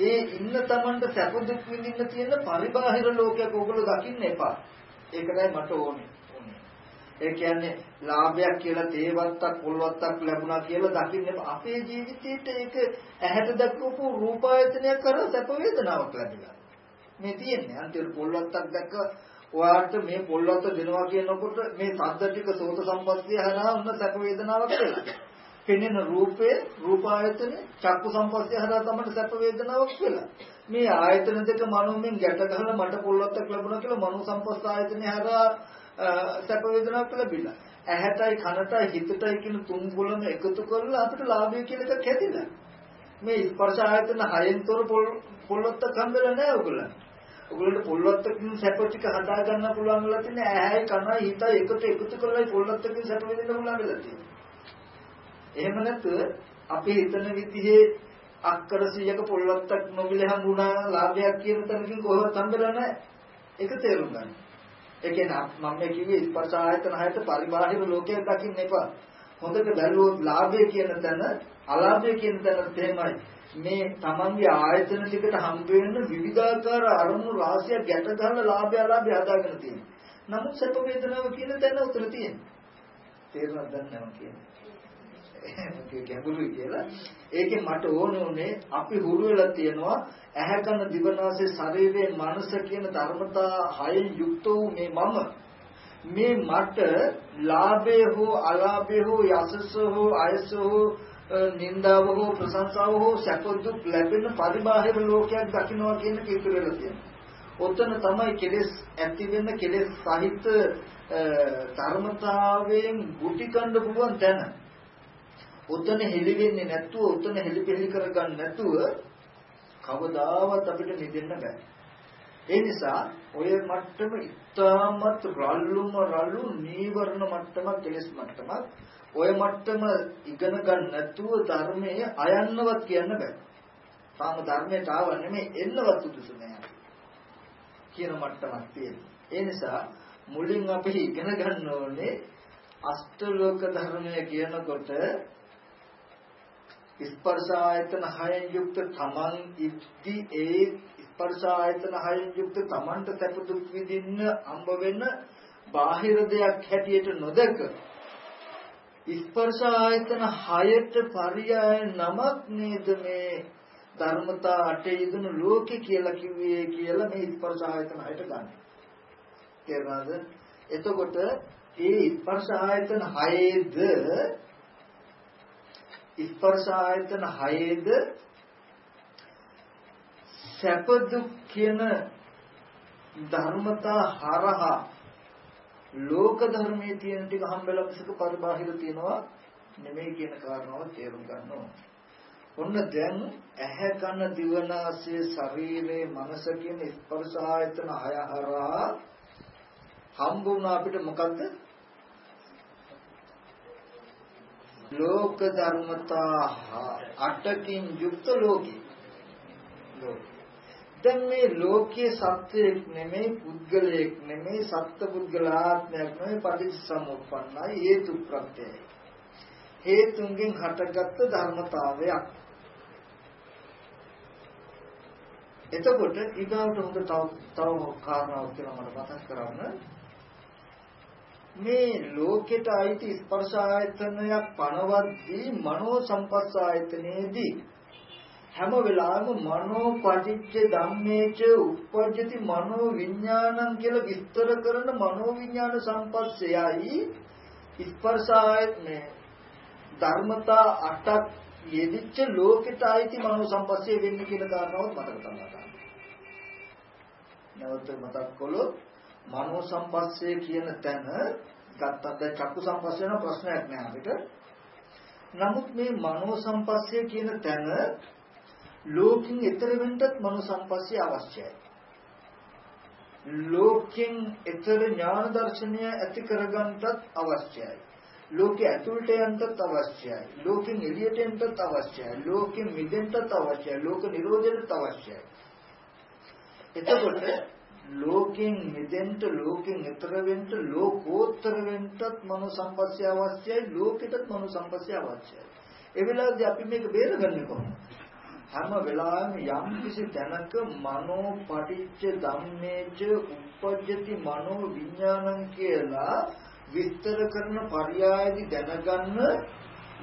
S1: ඒ ඉන්න තමන්ට සැප දුක් විඳින්න තියෙන පරිබාහිර ලෝකයක් ඕගොල්ලෝ දකින්න එපා. ඒකයි මට ඕනේ. ඒ කියන්නේ ලාභයක් කියලා තේවත්තක් පොල්වත්තක් ලැබුණා කියලා දකින්න අපේ ජීවිතේට ඒක ඇහැට දැක්වපු රූපායතනයක් කරා සැප වේදනාවක් ලැබිලා. මේ තියෙන්නේ අන්තිම පොල්වත්තක් දැක්ක ඔයාට මේ පොල්වත්ත දෙනවා කියනකොට මේ සද්ද ටික සෝත සම්පස්තිය හරහා උන්න සැප වේදනාවක් වෙලා. පෙනෙන රූපේ රූපායතන චක්කු සම්පස්තිය හරහා තමයි සැප වේදනාවක් වෙලා. මේ ආයතන දෙක මනෝමෙන් ගැට ගහලා මට පොල්වත්තක් ලැබුණා කියලා මනෝ සම්පස්ත ආයතනය හරහා සැප වේදනාවක් ලැබිලා. ඇහැටයි කනටයි හිතටයි කියන තුන් ගුණම එකතු කරලා අපිට ලාභය කියලා එකක් හැදිලා. මේ ස්පර්ශ ආයතන හයෙන්තර පොල්වත්තක් හම්බෙලා නැහැ ඔයගොල්ලන්. ඔයගොල්ලන්ට පොල්වත්තකින් සැප ටික හදා ගන්න පුළුවන් වෙලා තියෙන ඇහැයි කනයි හිතයි එකට එකතු කරලා පොල්වත්තකින් සැප විඳින්න පුළුවන් වෙලා තියෙනවා. එහෙම නැත්නම් අපි හිතන විදිහේ අක්කර 100ක පොල්වත්තක් නොමිලේ හම්බුණා ලාභයක් කියන තැනකින් කොහොමද හම්බෙලා නැහැ. ඒක තේරුම් ගන්න. ඒ කියන්නේ මම මේ කිව්වේ ස්පර්ශ ආයතන හයට පරිබාහිර ලෝකයක් දකින්න එපා. හොඳට බැලුවොත් ලාභය කියන තැන අලාභය කියන තැන තේමයි. මේ තමන්ගේ ආයතන ටිකට හම්බ වෙන විවිධාකාර අරමුණු රාශියක් ගැට ගන්න ලාභය අලාභය හදාගෙන තියෙනවා. නමුත් සැප වේදනාව කියන තැන උතර තියෙනවා. තේරුණාද නැව කියන්නේ. (laughs) ඒක ගැඹුරුයි කියලා. ඒකේ මට ඕන උනේ අපි හුරු වෙලා තියෙනවා ඇහැ කන දිවනාසය ශරීරයේ මනස කියන ධර්මතා හයෙන් යුක්ත වූ මේ මම මේ මට ලාභය හෝ අලාභය හෝ යසස හෝ අයස හෝ නින්දාව හෝ ප්‍රශංසාව හෝ සැප දුක් ලැබෙන පරිබාහිර ලෝකයක් දකින්නවා කියන කීතු වෙලා තියෙනවා. ඔතන තමයි කෙලෙස් ඇති වෙන කෙලෙස් සහිත ධර්මතාවයෙන් ගුටි කන්න පුළුවන් තැන. ඔතන හෙලි වෙන්නේ නැතුව ඔතන හෙලි පෙලි කරගන්න නැතුව කවදාවත් අපිට නිදෙන්න බෑ. ඒ නිසා ඔය මට්ටම ඉතාමත් රල්ලුම රළු නීවරණ මට්ටමක් කෙලස් මට්ටමක් ඔය මට්ටම ඉගෙන ගන්න නැතුව ධර්මයේ අයන්නවත් කියන්න බෑ. තාම ධර්මයට ආව නෙමෙයි එන්නවත් උදුසු නෑ. කියන මට්ටමක් තියෙනවා. ඒ නිසා මුලින් අපි ඉගෙන ගන්න ඕනේ අෂ්ටලෝක ධර්මය කියනකොට ස්පර්ශ ආයතන හයෙන් යුක්ත තමන් ඉද්දි ඒ ස්පර්ශ ආයතන හයෙන් යුක්ත තමන්ට සැප දුක් විඳින්න අම්බ වෙන බාහිර දෙයක් හැටියට නොදක ස්පර්ශ ආයතන හයට පරියාය නමක් නේද මේ ධර්මතා අටේ යෙදුණු ලෝකේ කියලා කිව්වේ කියලා මේ ස්පර්ශ ආයතන හයට ගන්න. තේරුණාද? එතකොට ඒ ස්පර්ශ ආයතන හයේද ස්පර්ශ ආයතන හයේද සැප දුක් කියන ධර්මතා හරහා ලෝක ධර්මයේ තියෙන ටික හම්බෙලා මිසක පරිබාහිර තියනවා නෙමෙයි කියන කාරණාව තේරුම් ගන්න ඕන. ඔන්න දැන් ඇහැ කන දිවනාසය ශරීරේ මනස කියන ස්පර්ශ ආයතන හය හරහා හම්බුණා අපිට මොකද්ද? ලෝක ධර්මතා අටකින් යුක්ත ලෝකේ. දැන් මේ ලෝකයේ සත්‍යයක් නෙමෙයි පුද්ගලයෙක් නෙමෙයි සත්ත්ව පුද්ගලාත්මයක් නෙමෙයි පටිච්චසමුප්පන්නයි හේතු ප්‍රත්‍යයයි. හේතුන්ගෙන් හටගත්ත ධර්මතාවයක්. එතකොට ඊගාවට හොඳ තව තව කාරණාවක් කියලා මට මතක් කරගන්න. මේ ලෝකෙට අයිති ස්පර්ශ ආයතනයක් පනවද්දී මනෝ සංපස්ස ආයතනයේදී හැම වෙලාවෙම මනෝ පටිච්ච ධම්මේච උප්පජ්ජති මනෝ විඥානං කියලා විස්තර කරන මනෝ විඥාන සංපස්සයයි ස්පර්ශ ආයතනේ ධර්මතා අටක් යෙදිච්ච ලෝකෙට අයිති මනෝ සංපස්සේ වෙන්නේ කියන කාරණාව මතක තබා ගන්න. නැවත මතක් කළොත් මනෝ සම්පස්සේ කියන තැන ගත්තත් දැන් චක්කු සම්පස්සේ වෙන ප්‍රශ්නයක් නෑ අපිට. නමුත් මේ මනෝ සම්පස්සේ කියන තැන ලෝකින් ඈතර වෙන්නත් මනෝ සම්පස්සේ අවශ්‍යයි. ලෝකෙන් ඈතර ඥාන දර්ශනය ඇති කරගන්නත් අවශ්‍යයි. ලෝකෙ ඇතුළට යන්නත් අවශ්‍යයි. ලෝකෙන් එළියට යන්නත් අවශ්‍යයි. ලෝකෙන් මිදෙන්නත් අවශ්‍යයි. ලෝක නිරෝධයට අවශ්‍යයි. එතකොට ලෝකෙන් මිදෙන්න ලෝකෙන් ඈතර වෙන්න ලෝකෝත්තර වෙන්නත් මනෝ සම්පස්සය අවශ්‍යයි ලෝකෙටත් මනෝ සම්පස්සය අවශ්‍යයි ඒ වෙලාවේදී අපි මේක බේරගන්නේ කොහොමද හැම වෙලාවෙම යම් කිසි තැනක මනෝ පටිච්ච ධම්මේච උපජ්ජති මනෝ විඥානං කියලා විස්තර කරන පරයයදී දැනගන්න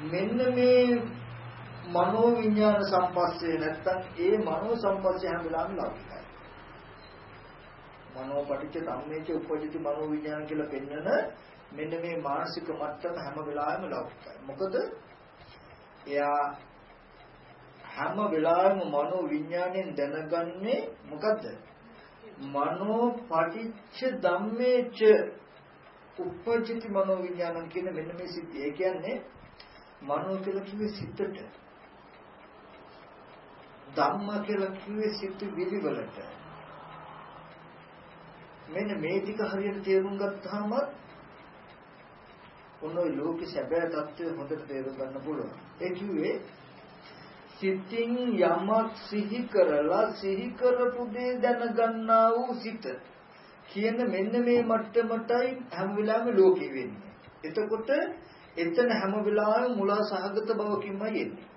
S1: මෙන්න මේ මනෝ විඥාන සම්පස්සේ නැත්තම් ඒ මනෝ සම්පස්සේ හැම වෙලාවෙම ලෞකිකයි. මනෝ පටිච්ච ධම්මේච උපජ්ජති මනෝ විඥාන කියලා පෙන්නන මෙන්න මේ මානසික මට්ටම හැම වෙලාවෙම ලෞකිකයි. මොකද එයා හැම වෙලාවෙම මනෝ විඥාණයෙන් දැනගන්නේ මොකද්ද? මනෝ පටිච්ච ධම්මේච උපජ්ජති මනෝ විඥානං කියන මෙන්න මේ සිද්ධිය. ඒ කියන්නේ මනෝ කියලා කිව්වේ සිතට. ධම්ම කියලා කිව්වේ සිත විලිවලට. මෙන්න මේ ටික හරියට තේරුම් ගත්තාම ඔන්නෝයි ලෝකේ සැබෑ తත්වය හොඳට තේරුම් ගන්න පුළුවන්. ඒ කිව්වේ සිතින් යමක් සිහි කරලා සිහි කරපු දේ දැනගන්නා වූ සිත කියන මෙන්න මේ මට්ටමටයි හැම වෙලාවෙම ලෝකෙ වෙන්නේ. එතකොට එතන හැම වෙලාවෙම මුලා සහගත බවකින්මයි එන්නේ.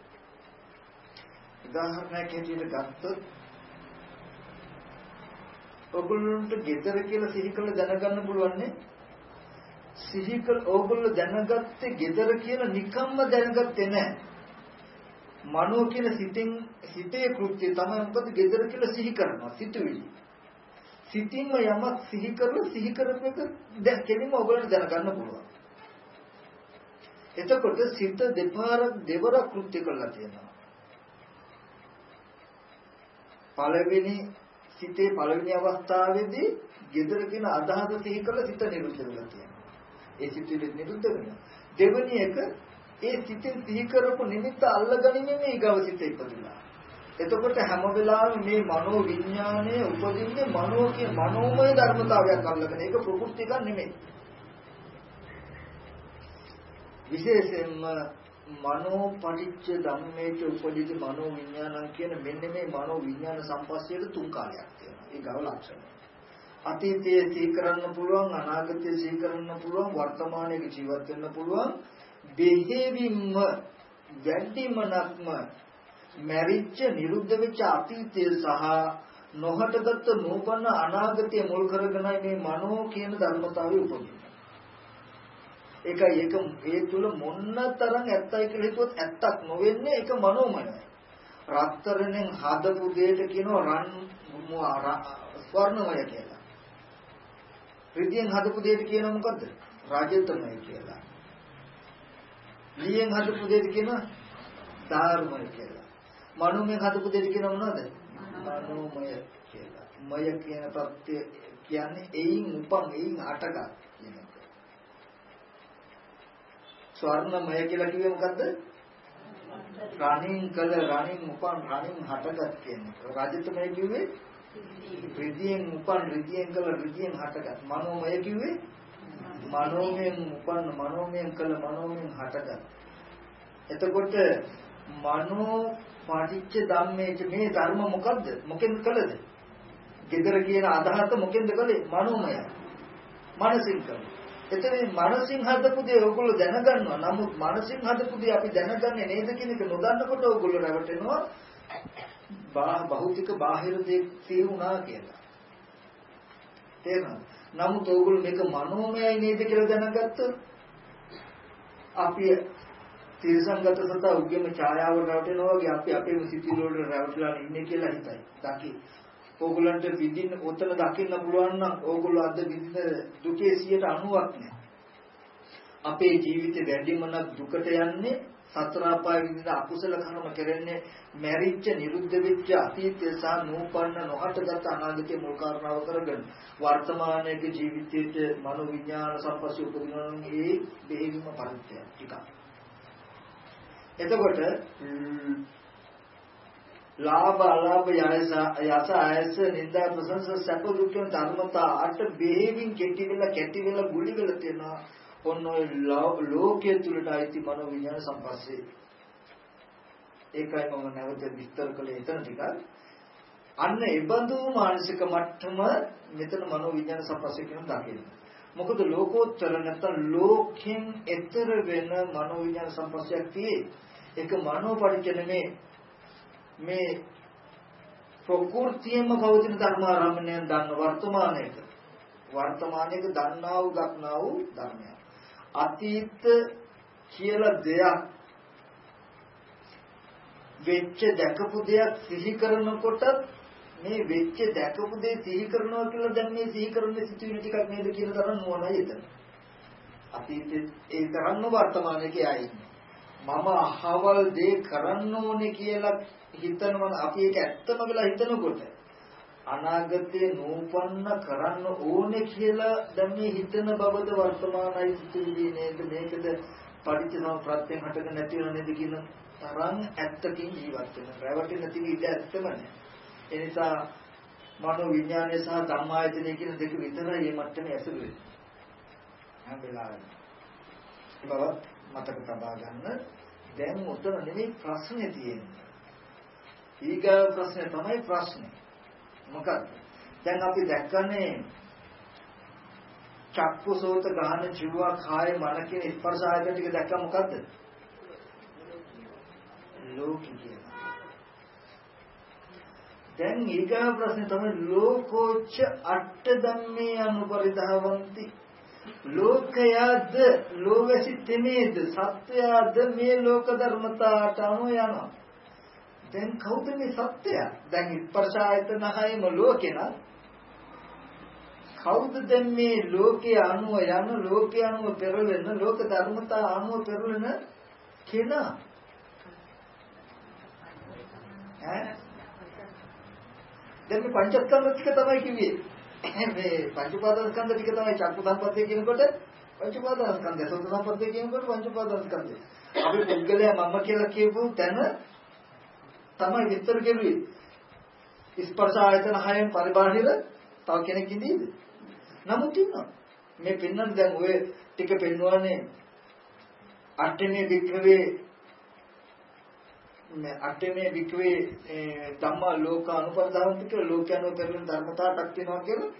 S1: උදාහරණයක් හැටියට ගත්තොත් ඔගොල්ලන්ට gedara කියලා සිහි කළ දැනගන්න පුළුවන් නේ. සිහි කළ ඕගොල්ලෝ දැනගත්තේ gedara කියලා නිකම්ම දැනගත්තේ නැහැ. මනෝ කියන සිතෙන් හිතේ කෘත්‍ය තමයි මොකද gedara කියලා සිහි කරනවා සිතුවිලි. සිතින්ම යමක් සිහි කරලා සිහි කරපු එක දැන් කෙලින්ම ඔයගොල්ලන්ට දැනගන්න පුළුවන්. එතකොට සිත දෙපාරක් දෙවර කෘත්‍ය කරලා තියෙනවා. පළවෙනි සිතේ පළවෙනි අවස්ථාවේදී gedara කියන අදහස සිහි කරලා සිත නිරුද්ධ වෙලා තියෙනවා. ඒ සිතුවිලි නිරුද්ධ වෙනවා. දෙවෙනි එක ඒ සිතෙන් සිහි කරපු නිමිත්ත අල්ලගනිමින් මේ ඊගව සිත ඉපදිනවා. එතකොට හැම වෙලාවෙම මේ මනෝ විඥානය උපදින්නේ මනෝ කියන මනෝමය ධර්මතාවයක් අල්ලගෙන ඒක ප්‍රකෘතික නෙමෙයි. විශේෂයෙන්ම මනෝ පටිච්ච ධම්මේච උපදිත මනෝ විඥානං කියන මෙන්න මේ මනෝ විඥාන සම්පස්සයට තුන් කාලයක් තියෙනවා. ඒ ගව ලක්ෂණ. අතීතයේ සිහි කරන්න පුළුවන් අනාගතයේ සිහි කරන්න පුළුවන් වර්තමානයේ ජීවත් වෙන්න පුළුවන් බෙහෙවින්ම වැඩිමනක්ම මැරිච්ච නිරුද්ධ වෙච්ච අතීතය සහ නොහටගත් නූපන්න අනාගතය මුල් කරගෙනයි මේ මනෝ කියන ධර්මතාවය උපදින්නේ. ඒකයි ඒක ඒ තුල මොන්න තරම් ඇත්තයි කියලා හිතුවොත් ඇත්තක් නොවෙන්නේ ඒක මනෝමයයි. රත්තරන්ෙන් හදපු දෙයට කියනවා රන් ස්වර්ණමය කියලා. රිදියෙන් හදපු දෙයට කියනවා මොකද්ද? රාජ්‍යතමය කියලා. ලියෙන් හදපු දෙයට කියනවා ධර්මය කියලා. මනෝමය හදපු දෙයට කියනවා මොනවද? මනෝමය කියලා. මය කියන ප්‍රත්‍ය කියන්නේ එයින් උපන් එයින් අටගත් කියන එක. ස්වර්ණමය කියලා කිව්වේ මොකද්ද? රණින් කළ රණින් උපන් රණින් හටගත් කියන්නේ. රාජිතමය කිව්වේ රිදියෙන් උපන් රිදියෙන් කළ රිදියෙන් හටගත්. මනෝමය කිව්වේ මනෝමයෙන් උපන් මනෝමයෙන් කළ මනෝමයෙන් හටගත්. එතකොට මනෝ පටිච්ච ධම්මේච මේ ධර්ම මොකද්ද? මොකෙන්ද කළද? gedara කියන අදහස මොකෙන්ද කළේ? මනෝමයයි. මනසින් කළේ. එතන මනසින් හදපු දේ ඔයගොල්ලෝ දැනගන්නවා. නමුත් මනසින් හදපු දේ අපි දැනගන්නේ නේද කියන එක නොදන්නකොට ඔයගොල්ලෝ රැවටෙනවා. බා භෞතික බාහිර දේ තේරුණා කියලා. තේරෙනවද? නමුත් ඔයගොල්ලෝ මේක මනෝමයයි නේද කියලා දැනගත්තොත් අපි තිරසංගත සතා උග්ගෙම ඡායාවට රැවටෙනවා වගේ අපි අපේම සිතිවිලි වලට රැවටලා ඉන්නේ කියලා හිතයි. දකි. ඕගොල්ලන්ට විඳින්න ඔතන දකින්න පුළුවන් නම් ඕගොල්ලෝ අද විඳින දුකේ 90ක් නෑ. අපේ ජීවිතේ වැඩිම දුකට යන්නේ සතර අපාය විඳින අකුසල කර්ම කරන්නේ මැරිච්ච නිරුද්ධ වෙච්ච අතීතය සහ නූපන්න නොහටගත් අනාගතයේ මුල් කාරණාව කරගෙන වර්තමානයේ ජීවිතයේ මනෝ විඥාන සම්පස්සේ උපදිනවා නම් ඒ බෙහෙවින්ම පරිත්‍යාග ටිකක්. එතකොට ලාභ අලාභ යස යස ආයස නිന്ദා ප්‍රසංස සැප දුක් ධර්මතා අට බෙහෙවින් කෙටි වෙලා කෙටි වෙලා ගුලි වෙලා තියෙනවා ඔන්න ඔය ලෝකයේ තුලට අයිති මනෝ විඥාන සම්පස්සේ ඒකයි මම නැවත විස්තර කළේ එතන ටිකක් අන්න ඒබඳු මානසික මට්ටම මෙතන මනෝ විඥාන සම්පස්සේ කියන දකින්න. මොකද ලෝකෝත්තර නැත්නම් ලෝකෙන් එතර වෙන මනෝ විඥාන සම්පස්සයක් තියෙයි. ඒක මනෝ පරිච්ඡ නෙමේ මේ ප්‍රകൃතියම පවතින ධර්මාරම්මණයන් දන්න වර්තමානයේක වර්තමානයේක දන්නා වූ දක්නා වූ ධර්මයක්. අතීත කියලා දෙයක් වෙච්ච දැකපු දෙයක් සිහි කරනකොට මේ වෙච්ච දැකපු දේ සිහි කරනවා කියලා දැන් මේ සිහි කරන්නේ සිතුවිලි ටිකක් නේද කියන තරම් නුවණයි එතන. අතීතේ ඒ තරම්ම වර්තමානයේ කියයි. මම අහවල් දේ කරන්න ඕනේ කියලා හිතනවා අපි ඒක ඇත්තම කියලා හිතනකොට අනාගතේ නූපන්න කරන්න ඕනේ කියලා දැන් මේ හිතන බවද වර්තමානයි සිතුවිලි නේද මේකද පටිච්චසමුප්පාදයෙන් හටගෙන නැති වෙන නේද කියන තරම් ඇත්තකින් ජීවත් වෙන. රැවටෙන්නේ නැති ඉඩ ඇත්තම නෑ. ඒ නිසා මනෝ විඥානය සහ ධම්මායතනය කියන දෙක විතරයි මේ මට්ටමේ ඇසුරු වෙන්නේ. හැම වෙලාවෙම. බව මතක තබා ගන්න. දැන් උතන නෙමෙයි ප්‍රශ්නේ තියෙන්නේ. ඊගා ප්‍රශ්නේ තමයි ප්‍රශ්නේ. මොකක්ද? දැන් අපි දැක්කනේ චක්කුසෝත ගාන ජීවා කාය මන කියන ස්පර්ශ ආයතන ටික දැක්කම මොකද්ද? ලෝකී කියලා. දැන් ඊගා ප්‍රශ්නේ තමයි ලෝකෝච්ච අට්ඨ ධම්මේ අනුපරිධාවಂತಿ ලෝකයද ලෝකසි තෙමේද සත්‍යයද මේ ලෝක ධර්මතාවට අනුව යනවා. දැන් කවුද මේ සත්‍යය දැන් ස්පර්ශ ආයතන හයම ලෝකේන කවුද දැන් මේ ලෝකයේ අනුව යන ලෝකයේ අනුව පෙරලෙන ලෝක ධර්මතා අනුව පෙරලෙන කෙනා? ඈ? දැන් මේ පංචස්කන්ධ ටික තමයි කිව්වේ. මේ පංච උපාදානස්කන්ධ ටික තමයි චක්කු සම්පත්තිය කියනකොට පංච උපාදානස්කන්ධය. සෝත සම්පත්තිය කියනකොට පංච උපාදානස්කන්ධය. අපි පුද්ගලයා මම කියලා කියපු තැන තමයි විස්තර කෙරුවේ. ස්පර්ශ ආයතන හයෙන් පරිබාහිර තව කෙනෙක් ඉඳීද? නමුත් ඉන්නවා. මේ පෙන්වන්න දැන් ඔය ටික පෙන්වන්නේ අට්ඨමේ වික්‍රවේ අට්ඨමේ වික්‍රේ ධම්මා ලෝක අනුපරදාවන්ති කියලා ලෝකයන්ව පෙරලෙන ධර්මතාවක් තියෙනවා කියලා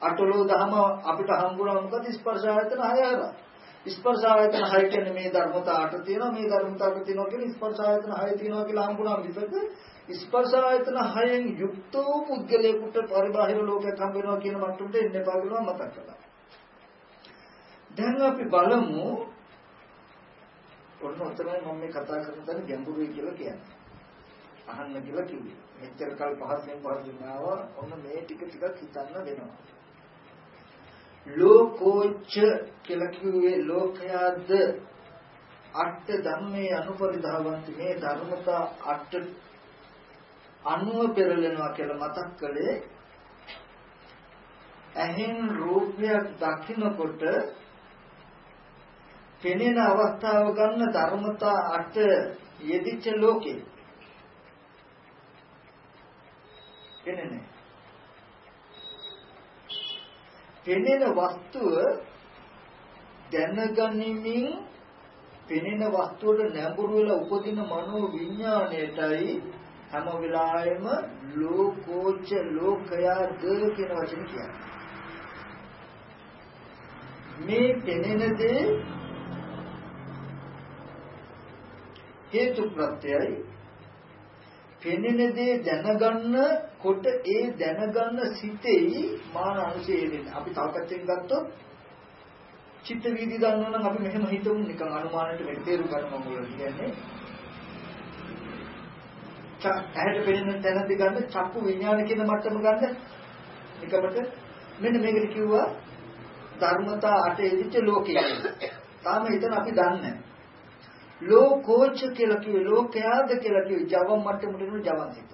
S1: අටලෝ දහම අපිට හම්බුණා මොකද? ස්පර්ශ ආයතන හය හරහා ස්පර්ශ ආයතන හය කියන්නේ මේ ධර්මතා අට තියෙනවා මේ ධර්මතා අට තියෙනවා කියලා ස්පර්ශ ආයතන හය තියෙනවා කියලා හම්බුණා මිසක ස්පර්ශ ආයතන හයෙන් යුක්ත වූ පුද්ගලයෙකුට පරිබාහිර ලෝකයක් හම්බ වෙනවා කියන මට්ටමට එන්න එපා කියලා මතක් කළා. දැන් අපි බලමු ඔන්න ඔතනයි මම මේ කතා කරන තැන ගැඹුරුයි කියලා කියන්නේ. අහන්න කියලා කිව්වේ. මෙච්චර කල් පහසෙන් පහසෙන් ආවා ඔන්න මේ ටික ටිකක් හිතන්න වෙනවා. ලෝකෝච්ච කියලා කිව්වේ ලෝකයාද අට්ඨ ධම්මේ අනුපරිධාවන්ති මේ ධර්මතා අට්ඨ අනුව පෙරලෙනවා කියලා මතක් කළේ ඇහෙන් රූපයක් දකින්නකොට පෙනෙන අවස්ථාව ගන්න ධර්මතා අට යෙදිච්ච ලෝකේ. පෙනෙන්නේ පෙනෙන වස්තුව දැනගනිමින් පෙනෙන වස්තුවට නැඹුරු වෙලා උපදින මනෝ විඥාණයටයි හැම වෙලාවෙම ලෝකෝච්ච ලෝකයා ද කියන වචනේ කියන්නේ. මේ පෙනෙන දේ හේතු ප්‍රත්‍යයයි පෙනෙන දේ දැනගන්න කොට ඒ දැනගන්න සිතෙයි මාන අංශය එන්නේ. අපි තව පැත්තකින් ගත්තොත් චිත්ත වීදි ගන්නවා නම් අපි මෙහෙම හිතමු නිකන් අනුමානයට මෙතේරු කරනවා මොකද කියන්නේ. ඇහැට පෙනෙන තැනදී ගන්න චක්කු විඥාන කියන මට්ටම ගන්න එකකට මෙන්න මේකට කිව්වා ධර්මතා අට එදිච්ච ලෝකය. තාම හිතන අපි දන්නේ නැහැ. ලෝකෝච්ච කියලා කිව්වේ ලෝකයාද කියලා කිව්වේ ජවන් මට්ටමට නෙවෙයි ජවන් සිත.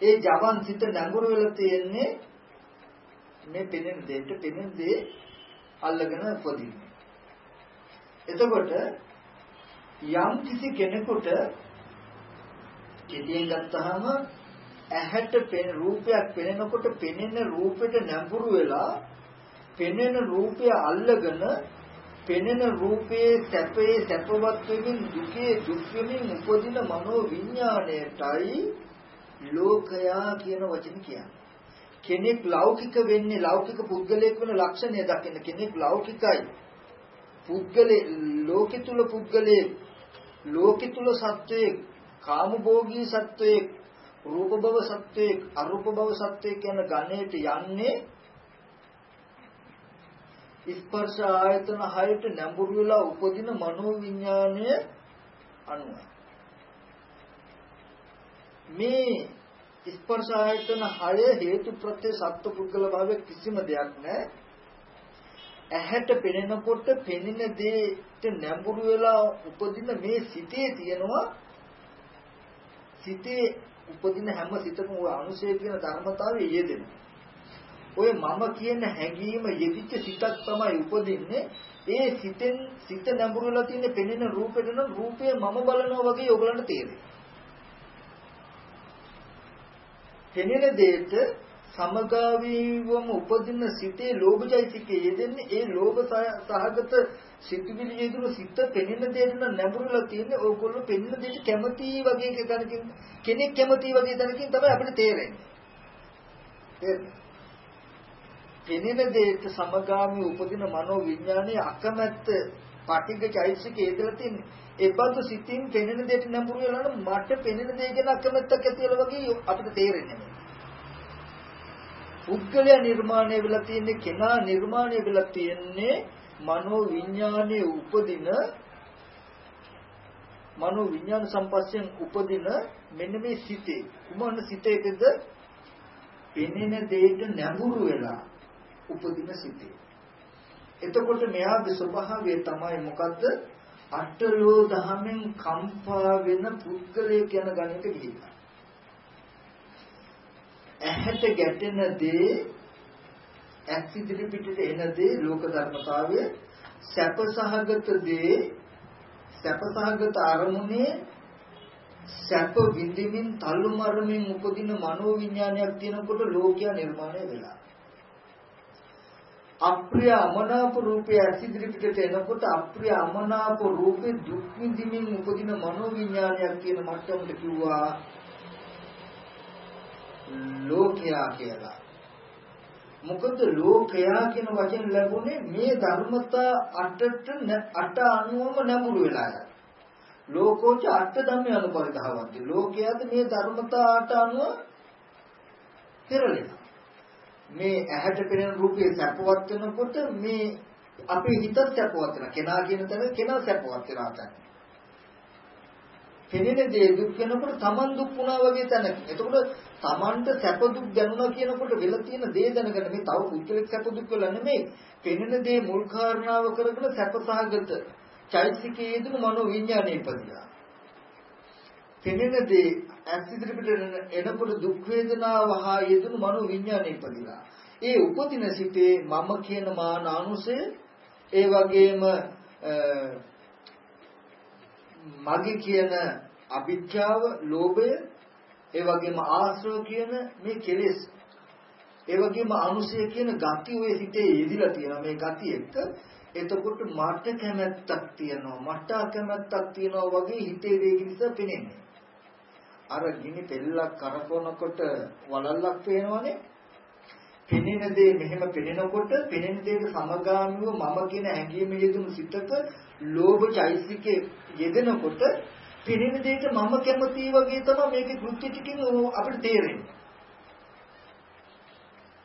S1: ඒ ජවන් සිත නැඹුරු වෙලා තියෙන්නේ මේ පෙනෙන දෙයට පෙනෙන දේ අල්ලගෙන උපදින්නේ. එතකොට යම් කිසි කෙනෙකුට කෙටියෙන් ගත්තාම ඇහැට පෙන රූපයක් පෙනෙනකොට පෙනෙන රූපෙට නැඹුරු වෙලා පෙනෙන රූපය අල්ලගෙන පෙනෙන රූපයේ සැපේ සැපවත් වෙමින් දුකේ දුක් වෙමින් උපදින මනෝ විඥාණයටයි ලෝකයා කියන වචනේ කියන්නේ. කෙනෙක් ලෞකික වෙන්නේ ලෞකික පුද්ගලයෙක් වෙන ලක්ෂණය දකින්න කෙනෙක් ලෞකිකයි පුද්ගලේ ලෝකෙ තුල පුද්ගලයේ ලෝකෙ තුල සත්වයේ කාමභෝගී සත්වයේ රූප භව සත්වයේ අරූප භව සත්වයේ කියන ගණයට යන්නේ ස්පර්ශ ආයතන හයට නැඹුරු වෙලා උපදින මනෝ විඥානය අනුව මේ ස්පර්ශ ආයතන හය හේතු ප්‍රත්‍ය සත්ව පුද්ගල භාවය කිසිම දෙයක් නැහැ. ඇහැට පෙනෙනකොට පෙනෙන දේට නැඹුරු වෙලා උපදින මේ සිතේ තියෙනවා. සිතේ උපදින හැම සිතකම ඔය අනුශය කියන ධර්මතාවය යෙදෙනවා. ඔය මම කියන හැඟීම යෙදිච්ච සිතක් තමයි උපදින්නේ. ඒ සිතෙන් සිත නැඹුරු වෙලා තියෙන පෙනෙන රූපෙට නම් රූපය මම බලනවා වගේ ඔයගලන්ට තේරෙනවා. පෙනෙන දෙයට සමගාමීවම උපදින සිතේ ලෝභචෛතිකයේ යෙදෙන්නේ ඒ ලෝභ සහගත සිතුවිලි යෙදුණු සිත පෙනෙන දෙයට නැඹුරුලා තියෙන්නේ ඕගොල්ලෝ පෙනෙන දෙයට කැමති වගේ දැනකින් කෙනෙක් කැමති වගේ දැනකින් තමයි අපිට තේරෙන්නේ පෙනෙන දෙයට සමගාමී උපදින මනෝ විඥානයේ අකමැත්ත පටිඝ චෛතසිකයේ යෙදලා තියෙන්නේ. ඒ බඳු සිතින් පෙනෙන දෙයට නැඹුරු වෙලා නම් මට පෙනෙන දේ ගැන අකමැත්තක් ඇති වෙලා වගේ අපිට තේරෙන්නේ පුද්ගලයා නිර්මාණය වෙලා තියෙන්නේ කෙනා නිර්මාණය වෙලා තියෙන්නේ මනෝ විඥානයේ උපදින මනෝ විඥාන සම්පස්යෙන් උපදින මෙන්න මේ සිතේ. කුමන සිතේකද පෙනෙන දෙයට නැඹුරු වෙලා. උපදින සිතේ එතකොට මෙයාගේ ස්වභාවය තමයි මොකද්ද? අටලෝ දහමෙන් කම්පා වෙන පුද්ගලයෙක් යන ගණයට ගිහිල්ලා ඇහැට ගැටෙන දේ ඇස් ඉදිරි පිටට එන දේ ලෝක ධර්මතාවය සැපසහගත දේ සැපසහගත අරමුණේ සැප විඳින්මින් තල්ලු මරමින් උපදින මනෝ විඥානයක් තියෙනකොට ලෝකයා නිර්මාණය වෙලා. අප්‍රිය අමනාප රූපය ඇස් ඉදිරි පිටට එනකොට අප්‍රිය අමනාප රූපේ දුක් විඳින්මින් උපදින මනෝ විඥානයක් කියන මට්ටමට කිව්වා ලෝකයා කියලා. මොකද ලෝකයා කියන වචන ලැබුණේ මේ ධර්මතා අටට අට අනුවම නැඹුරු වෙලා යන. ලෝකෝච අට ධම්ම අනුපරිධාවන්ති. ලෝකයාද මේ ධර්මතා අට අනුව පෙරලෙනවා. මේ ඇහැට පෙනෙන රූපේ සැපවත් වෙනකොට මේ අපේ හිතත් සැපවත් වෙනවා. කෙනා කියන තැන කෙනා සැපවත් වෙනවා. පෙනෙන දේ දුක් වෙනකොට Taman දුක් වුණා වගේ තැනක. එතකොට Tamanට සැප දුක් දැනුණා කියනකොට වෙලා තියෙන දේ දැනගන්න මේ තව පුද්ගලික සැප දුක් වෙලා නෙමෙයි. පෙනෙන දේ මුල් කාරණාව කරගෙන සැපසහගත චෛතසිකයේ යෙදුණු මනෝ විඥානය ඉපදියා. පෙනෙන දේ ඇස් ඉදිරියට එනකොට දුක් වේදනාව හා යෙදුණු මනෝ විඥානය ඉපදිලා. ඒ උපදින සිටේ මම කියන මාන අනුසය ඒ වගේම මගේ කියන අවිජ්ජාව, ලෝභය, ඒ වගේම ආශ්‍රව කියන මේ කෙලෙස් ඒ වගේම අනුසය කියන ගති ඔය හිතේ යෙදිලා තියෙනවා මේ ගති එක්ක එතකොට මට කැමැත්තක් තියෙනවා මට අකමැත්තක් තියෙනවා වගේ හිතේ වේග නිසා පෙනෙන්නේ අර ගිනි තෙල්ලක් කරකවනකොට වලල්ලක් පේනවනේ පෙනෙන දේ මෙහෙම පෙනෙනකොට පෙනෙන දේට සමගාමීව මම කියන හැඟීම යෙදුණු සිතක ලෝභ චෛසිකේ යෙදෙනකොට පෙනෙන දෙයට මම කැමති වගේ තමයි මේකේ කෘත්‍ය ටිකෙන් අපිට තේරෙන්නේ.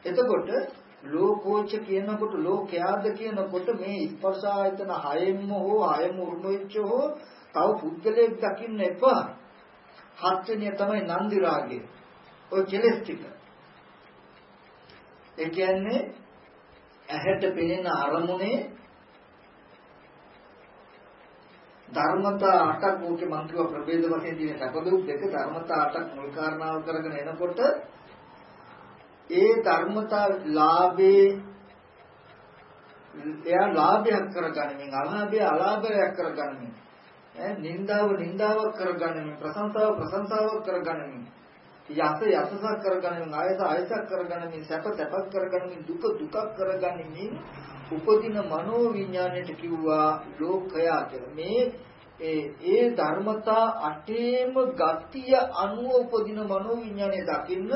S1: එතකොට ලෝකෝච කියනකොට ලෝකයාද කියනකොට මේ ස්පර්ශ ආයතන හයෙන්ම හෝ හයම උරුමෙච්ච හෝ තව පුද්ගලයෙක් දකින්න එපා. හත්වෙනිය තමයි නන්දි රාගය. ඔය කෙලස් ටික. ඒ කියන්නේ ඇහැට පෙනෙන අරමුණේ ධර්මතා අටක් ඕකේ මම කිව්වා ප්‍රභේද වශයෙන් තියෙන සැපදුක් දෙක ධර්මතා අටක් මුල් කාරණාව කරගෙන එනකොට ඒ ධර්මතා ලාභේ එයා ලාභයක් කරගන්නමින් අලාභය අලාභයක් කරගන්නමින් ඈ නින්දාව නින්දාවක් කරගන්නමින් ප්‍රශංසාව ප්‍රශංසාවක් කරගන්නමින් යස යසසක් කරගන්නමින් ආයස ආයසක් කරගන්නමින් සැප සැපක් කරගන්නමින් දුක දුකක් කරගන්නමින් උපදින මනෝ විඥාණයට කිව්වා ලෝකයා කියලා. මේ ඒ ධර්මතා අටේම ගතිය අනුව උපදින මනෝ විඥාණය දකින්න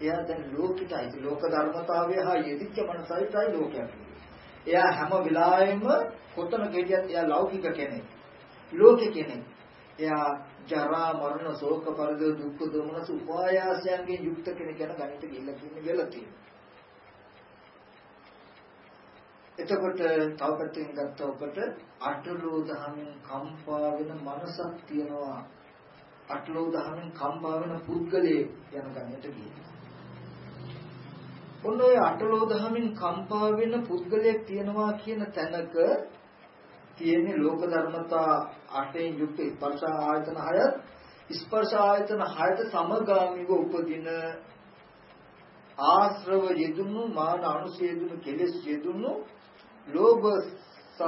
S1: එයා දැන් ලෝකිතයි ලෝක ධර්මතාවය හා යෙදිච්ච මනසයිටයි ලෝකයක්. එයා හැම වෙලාවෙම කොතන ගෙඩියත් එයා ලෞකික කෙනෙක්. ලෝක කෙනෙක්. එයා ජරා මරණ ශෝක පරිදේ දුක්ඛ දෝමනස උපායාසයන්ගෙන් යුක්ත කෙනෙක් ගැන ගණිත ගිල්ල කියන්නේ වෙලා තියෙනවා. එතකොට තව පැත්තකින් ගත්ත ඔබට අටලෝ දහමින් කම්පා වෙන මනසක් තියෙනවා. අටලෝ දහමින් කම්පා වෙන පුද්ගලයේ යන ගණයට කියනවා. ඔන්න ඔය අටලෝ දහමින් කම්පා වෙන පුද්ගලයෙක් තියෙනවා කියන තැනක තියෙන්නේ ලෝක ධර්මතා අටෙන් යුක්ත ස්පර්ශ ආයතන හය ස්පර්ශ ආයතන හයට සමගාමීව උපදින ආශ්‍රව යෙදුණු මාන අනුසය යෙදුණු කෙලෙස් යෙදුණු ලෝභ සහ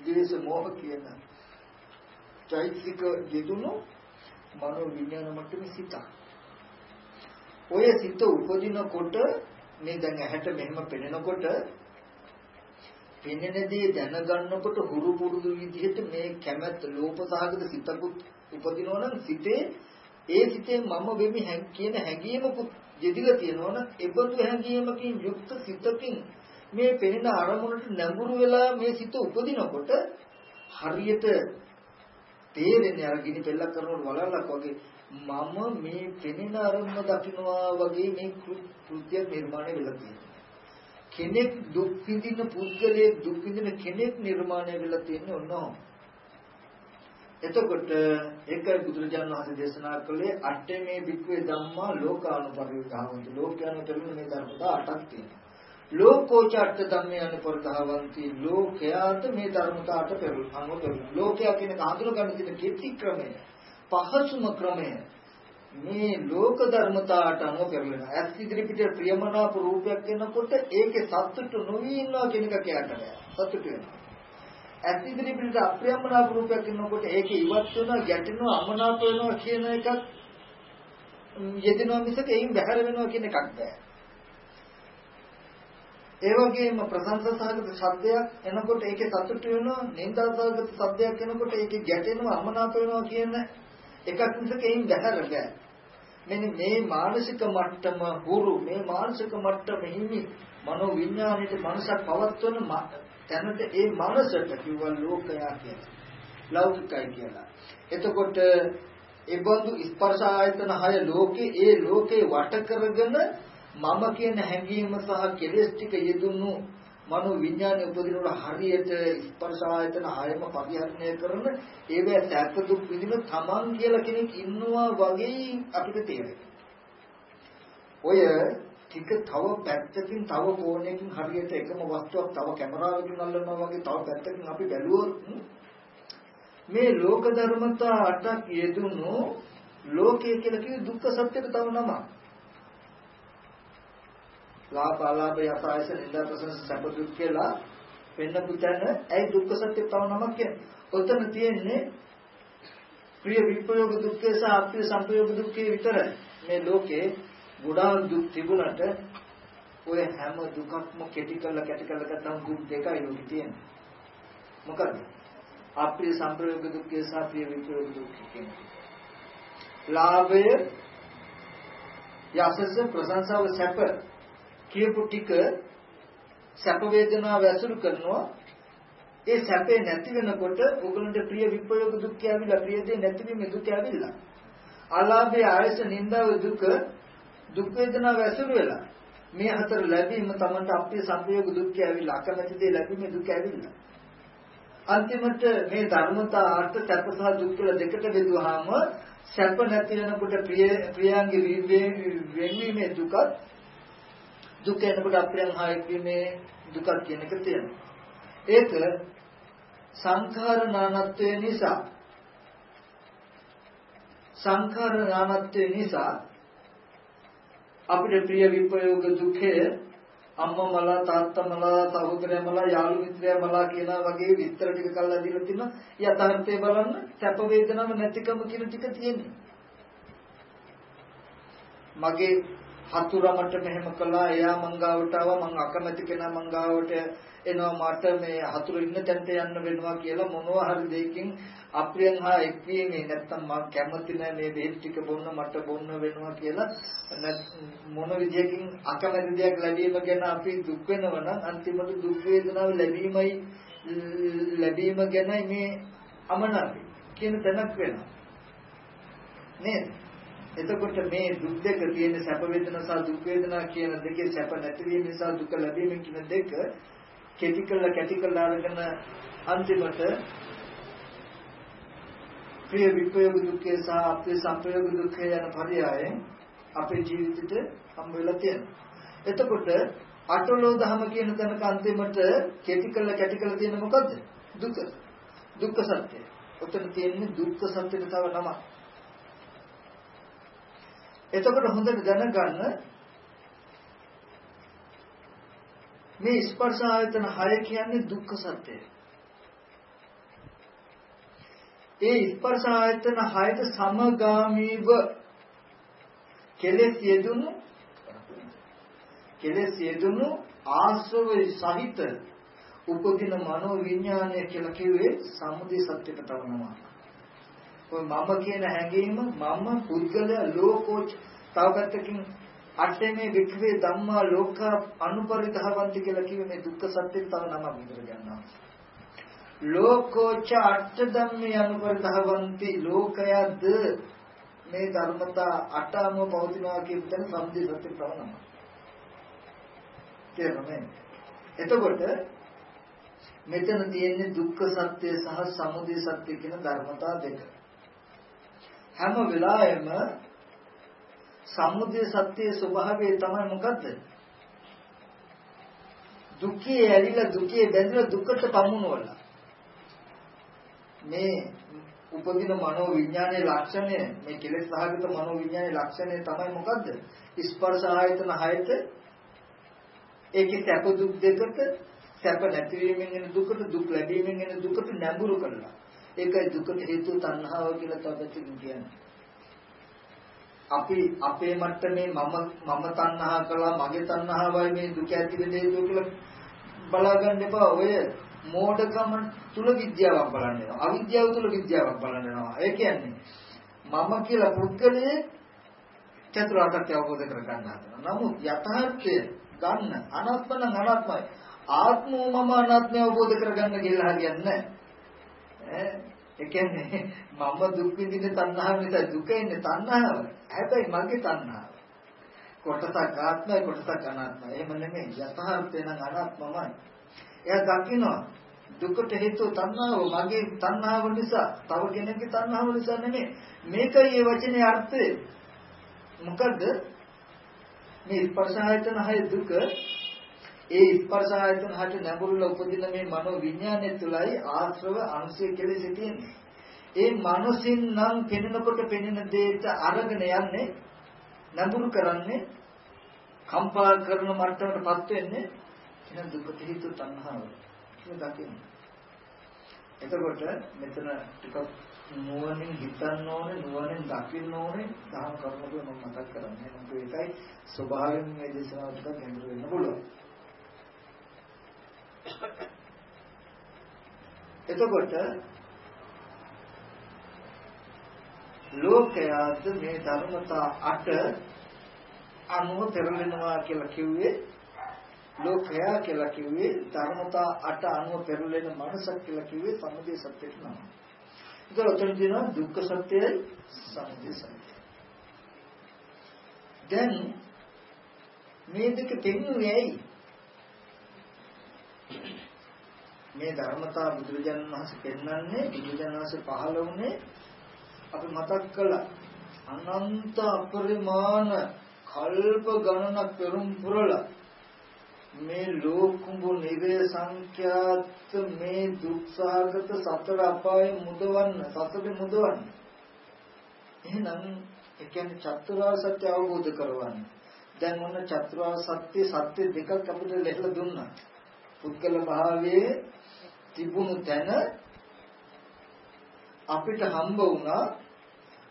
S1: ද්වේෂ මෝහ කියන චෛතසික යෙදුණු මනෝ විඥාන මට්ටමේ සිත. ඔය සිත උපදිනකොට මේ දැන් ඇහැට මෙහෙම පෙනෙනකොට පෙනෙන දේ දැනගන්නකොට හුරු පුරුදු විදිහට මේ කැමැත්ත ලෝපසහගත සිතකුත් උපදිනවා නම් සිතේ ඒ සිතේ මම වෙමි කියන හැඟීමකුත් යෙදිලා තියෙනවනම් ඒබඳු හැඟීමකින් යුක්ත සිතකින් මේ පෙනෙන අරමුණට නැඹුරු වෙලා මේ සිත උපදිනකොට හරියට තේරෙන්නේ අර ගිනි පෙල්ලක් කරනකොට වලල්ලක් වගේ මම මේ පෙනෙන අරමුණ දකින්නවා වගේ මේ කෘත්‍ය නිර්මාණය වෙලා තියෙනවා. කෙනෙක් දුක් විඳින පුද්ගලයෙක් දුක් විඳින කෙනෙක් නිර්මාණය වෙලා තියෙන්නේ ඔන්නෝ. එතකොට ඒකයි බුදුරජාණන් වහන්සේ දේශනා කළේ අට්ඨමේ වික්‍රේ ධම්මා ලෝකානුපරිවිතාවන්ත ලෝකයන්ට මේ ධර්මතා අටක් තියෙනවා. ලෝකෝචාර්ථ ධම්මයන් පරදහවಂತಿ ලෝකයාට මේ ධර්මතාවට පෙරළු අනුව පෙරළු ලෝකයා කියන හඳුන ගන්න තියෙන කීර්ති ක්‍රමය පහසුම ක්‍රමය මේ ලෝක ධර්මතාවට අනුව පෙරළෙන ඇස් ඉදිරි පිට ප්‍රියමනාප රූපයක් එනකොට ඒකේ සතුට නොවි ඉන්නවා කියන එක කියන්න බෑ. සතුට වෙනවා. ඇස් ඉදිරි පිට අප්‍රියමනාප රූපයක් එනකොට ඒකේ ඉවත් වෙනවා ගැටෙනවා අමනාප වෙනවා කියන එකක් යෙදෙනවා මිසක එයින් බැහැර වෙනවා කියන එකක් බෑ. ඒ වගේම ප්‍රශංසාසහගත ශබ්දයක් එනකොට ඒකේ සතුට වෙනවා නින්දාසහගත ශබ්දයක් එනකොට ඒකේ ගැටෙනවා අමනාප වෙනවා කියන එකක් මිසක එයින් බැහැර බෑ. මෙන්න මේ මානසික මට්ටම හුරු මේ මානසික මට්ටම හිමි මනෝ විඥාණයට මනසක් පවත්වන තැනට ඒ මනසට කිව්වා ලෝකයා කියලා. ලෞකිකයි කියලා. එතකොට ඒ බඳු ස්පර්ශ ආයතන හය ලෝකේ ඒ ලෝකේ වට කරගෙන මම කියන හැඟීම සහ කෙලෙස් ටික යෙදුණු මනෝ විඥානයේ උපදිනවල හරියට ස්පර්ශ ආයතන හයම පරිහරණය කරන ඒවැ සැප දුක් විඳින තමන් කියලා කෙනෙක් ඉන්නවා වගේ අපිට තේරෙනවා. ඔය ටික තව පැත්තකින් තව කෝණයකින් හරියට එකම වස්තුවක් තව කැමරාවකින් අල්ලනවා වගේ තව පැත්තකින් අපි බැලුවොත් මේ ලෝක ධර්මතා අටක් යෙදුණු ලෝකය කියලා කිව්ව දුක්ඛ සත්‍යක තව නමක්. ලාභාලාභ යසායස නින්දා ප්‍රසන්න සැප දුක් කියලා වෙන්න පුතන ඇයි දුක්ඛ සත්‍ය තව නමක් කියන්නේ. ඔතන තියෙන්නේ ප්‍රිය විප්‍රයෝග දුක්ඛය සහ අප්‍රිය සංපයෝග දුක්ඛය විතරයි. මේ ලෝකේ ගොඩාක් දුක් තිබුණට ඔය හැම දුකක්ම කෙටි කරලා කැටි කරලා ගත්තම දුක් දෙකයි ලෝකේ තියෙන්නේ. මොකද? අප්‍රිය සංප්‍රයෝග දුක්ඛය සහ ප්‍රිය විප්‍රයෝග දුක්ඛය කියන්නේ. ලාභය යසස ප්‍රශංසාව සැප කියපු ටික සැප වේදනාව ඇසුරු කරනවා. ඒ සැපේ නැති වෙනකොට ඕගලන්ට ප්‍රිය විපයෝග දුක් කියවිලා ප්‍රිය දේ නැතිවීම දුක් කියවිලා ආලාභයේ ආයස නින්දාව දුක දුක් වේදනාව ඇසුරු වෙලා. මේ හතර ලැබීම තමන්ට අපේ සංපයෝග දුක් කියවිලා අකමැති දේ ලැබීමේ දුක් ඇවිල්ලා අන්තිමට මේ ධර්මතා අර්ථ සැප සහ දුක් කියලා දෙකට බෙදුවාම සැප නැති වෙනකොට ප්‍රිය ප්‍රියංගේ වෙන්වීමේ දුකත් දුක එනකොට අප්‍රියංහායක් වීමේ දුකක් කියන එක තියෙනවා. ඒක සංඛාර නානත්වය නිසා. සංඛාර නානත්වය නිසා අපිට ප්‍රිය විපයෝග දුකය අම්මා මලා තාත්තා මලා සහෝදරයා මලා යාළු මිත්‍රයා මලා කියන වගේ විස්තර ටික කල්ලා දීලා තිනවා. යථාර්ථය බලන්න සැප වේදනාව නැතිකම කියන ටික තියෙන්නේ මගේ හතුරා මට මෙහෙම කළා එයා මං ගාවට ආවා මං අකමැති කෙනා මං ගාවට එනවා මට මේ හතුරු ඉන්න තැනට යන්න වෙනවා කියලා මොනවා හරි දෙයකින් අප්‍රියන් හා එක්වීමේ නැත්තම් මම කැමති නැහැ මේ බෙහෙත් ටික බොන්න මට බොන්න වෙනවා කියලා. මොන විදියකින් අකමැති දෙයක් ලැබීම ගැන අපි දුක් වෙනවා නම් අන්තිමට දුක් වේදනාව ලැබීමයි ලැබීම ගැන මේ අමනාපය කියන තැනක් වෙනවා. නේද? එතකොට මේ දුක් දෙක තියෙන සැප වේදනා සහ දුක් වේදනා කියන දෙකේ සැප නැතිවීම නිසා දුක ලැබීම කියන දෙක කෙටි කළ කැටි කළ අරගෙන අන්තිමට ප්‍රිය විපයෝග දුක්ඛය සහ අපේ සංපයෝග දුක්ඛය යන පරයයන් අපේ ජීවිතේට හම් වෙලා තියෙනවා. එතකොට අටලෝ දහම කියන තැනක අන්තිමට කෙටි කළ කැටි කළ තියෙන මොකද්ද? දුක. දුක්ඛ සත්‍ය. උතන තියෙන්නේ දුක්ඛ සත්‍යෙට තව නමක්. එතකොට හොඳට දැනගන්න මේ ස්පර්ශ ආයතන 6 කියන්නේ දුක්ඛ සත්‍යය. ඒ ස්පර්ශ ආයතන 6ට සමගාමීව කෙලෙස් යෙදුණු කෙලෙස් යෙදුණු ආශ්‍රව සහිත උපදින මනෝ විඥානය කියලා කිව්වේ සමුදය සත්‍යයට තවනවා. ඔය මම කියන හැඟීම මම පුද්ගලයා ලෝකෝච තව පැත්තකින් අට්ඨමේ වික්‍රේ ධම්මා ලෝක අනුපරිධාවන්ති කියලා කිව්වේ මේ දුක්ඛ සත්‍යෙට තව නමක් විතර ගන්නවා. ලෝකෝච අට්ඨ ධම්මේ අනුපරිධාවන්ති ලෝකයද මේ ධර්මතා අටම පවතිනවා කියන තැන සම්දේ සත්‍ය තව නමක්. තේරුණා එතකොට මෙතන තියෙන්නේ දුක්ඛ සත්‍ය සහ සමුදය සත්‍ය කියන ධර්මතා දෙක. හැම වෙලාවෙම සමුදය සත්‍යයේ ස්වභාවය තමයි මොකද්ද? දුකේ ඇලිලා දුකේ බැඳලා දුකට පමුණවලා. මේ උපදින මනෝ විඥානයේ ලක්ෂණය මේ කෙලෙස් සහගත මනෝ විඥානයේ ලක්ෂණය තමයි මොකද්ද? ස්පර්ශ ආයතන හයට ඒකේ සැප දුක් දෙකට සැප නැතිවීමෙන් එන දුකට දුක් ලැබීමෙන් එන දුකට නැඹුරු කරලා. ඒකයි දුකට හේතු තණ්හාව කියලා තවදකින් කියන්නේ. අපි අපේ මට්ටමේ මම මම තණ්හා කළා මගේ තණ්හාවයි මේ දුක ඇති වෙන්නේ කියලා බලාගන්න එපා. ඔය මෝඩකම තුල විද්‍යාවක් බලන්න වෙනවා අවිද්‍යාව තුල විද්‍යාවක් බලන්න වෙනවා ඒ කියන්නේ මම කියලා පුද්ගලයේ චතුරාර්ය සත්‍ය අවබෝධ කර ගන්න හදනවා. නමුත් යථාර්ථය ගන්න අනාත්ම නම් අනාත්මයි. ආත්මෝ මම අනාත්මය අවබෝධ කරගන්න කියලා හරියන්නේ නැහැ. ඒ කියන්නේ මම දුක් විඳින තණ්හාව නිසා දුක එන්නේ තණ්හාව. හැබැයි මගේ තණ්හාව. කොටසක් ආත්මයි කොටසක් අනාත්මයි. එහෙම නෙමෙයි. යථාර්ථය නම් අනාත්මමයි. එයා දකිනවා දුකට හේතුව තණ්හාව මගේ තණ්හාව නිසා, තව කෙනෙක්ගේ තණ්හාව නිසා නෙමෙයි. මේකයි මේ වචනේ අර්ථය. මොකද මේ ස්පර්ශ ආයතන හය දුක ඒ ස්පර්ශ ආයතන හට නැඹුරුලා උපදින මේ මනෝ විඥානය තුළයි ආශ්‍රව අංශය කෙලෙස තියෙන්නේ. ඒ මනසින් නම් පෙනෙනකොට පෙනෙන දෙයට අරගෙන යන්නේ නැඹුරු කරන්නේ කම්පා කරන මට්ටමටපත් වෙන්නේ එන දුකට හේතු තණ්හාව. ඒක දකින්න. එතකොට මෙතන ටිකක් නුවණින් හිතන්න ඕනේ නුවණින් දකින්න ඕනේ දහම් කරුණු මම මතක් කරන්නේ. මොකද ඒකයි ස්වභාවයෙන් මේ දේශනාව ටිකක් ගැඹුරු වෙන්න පුළුවන්. එතකොට ලෝකයාද මේ ධර්මතා අට අනුව පෙරලෙනවා කියලා කිව්වේ ලෝකයා කියලා කිව්වේ ධර්මතා අට අනුව පෙරලෙන මනසක් කියලා කිව්වේ සමුදය සත්‍යයට නම. ඒක උතන දෙනවා දුක්ඛ සත්‍යයි සමුදය සත්‍යයි. දැන් මේ දෙක තෙන්නේ ඇයි? මේ ධර්මතා බුදුරජාණන් වහන්සේ පෙන්වන්නේ බුදුරජාණන් වහන්සේ පහළ වුණේ අපි මතක් කළා. අනන්ත අපරිමාණ කල්ප ගණනක් පෙරම් පුරලා මේ ලෝකුඹු නිරේ සංඛ්‍යාත මේ දුක්සහගත සතර අපායේ මුදවන්න සතර මුදවන්න. එහෙනම් ඒ කියන්නේ චතුරාර්ය සත්‍ය අවබෝධ කරවන්න. දැන් ඔන්න චතුරාර්ය සත්‍ය සත්‍ය දෙකක් අපිට ලැබලා දුන්නා. පුද්ගල භාවයේ තිබුණු තැන අපිට හම්බ වුණා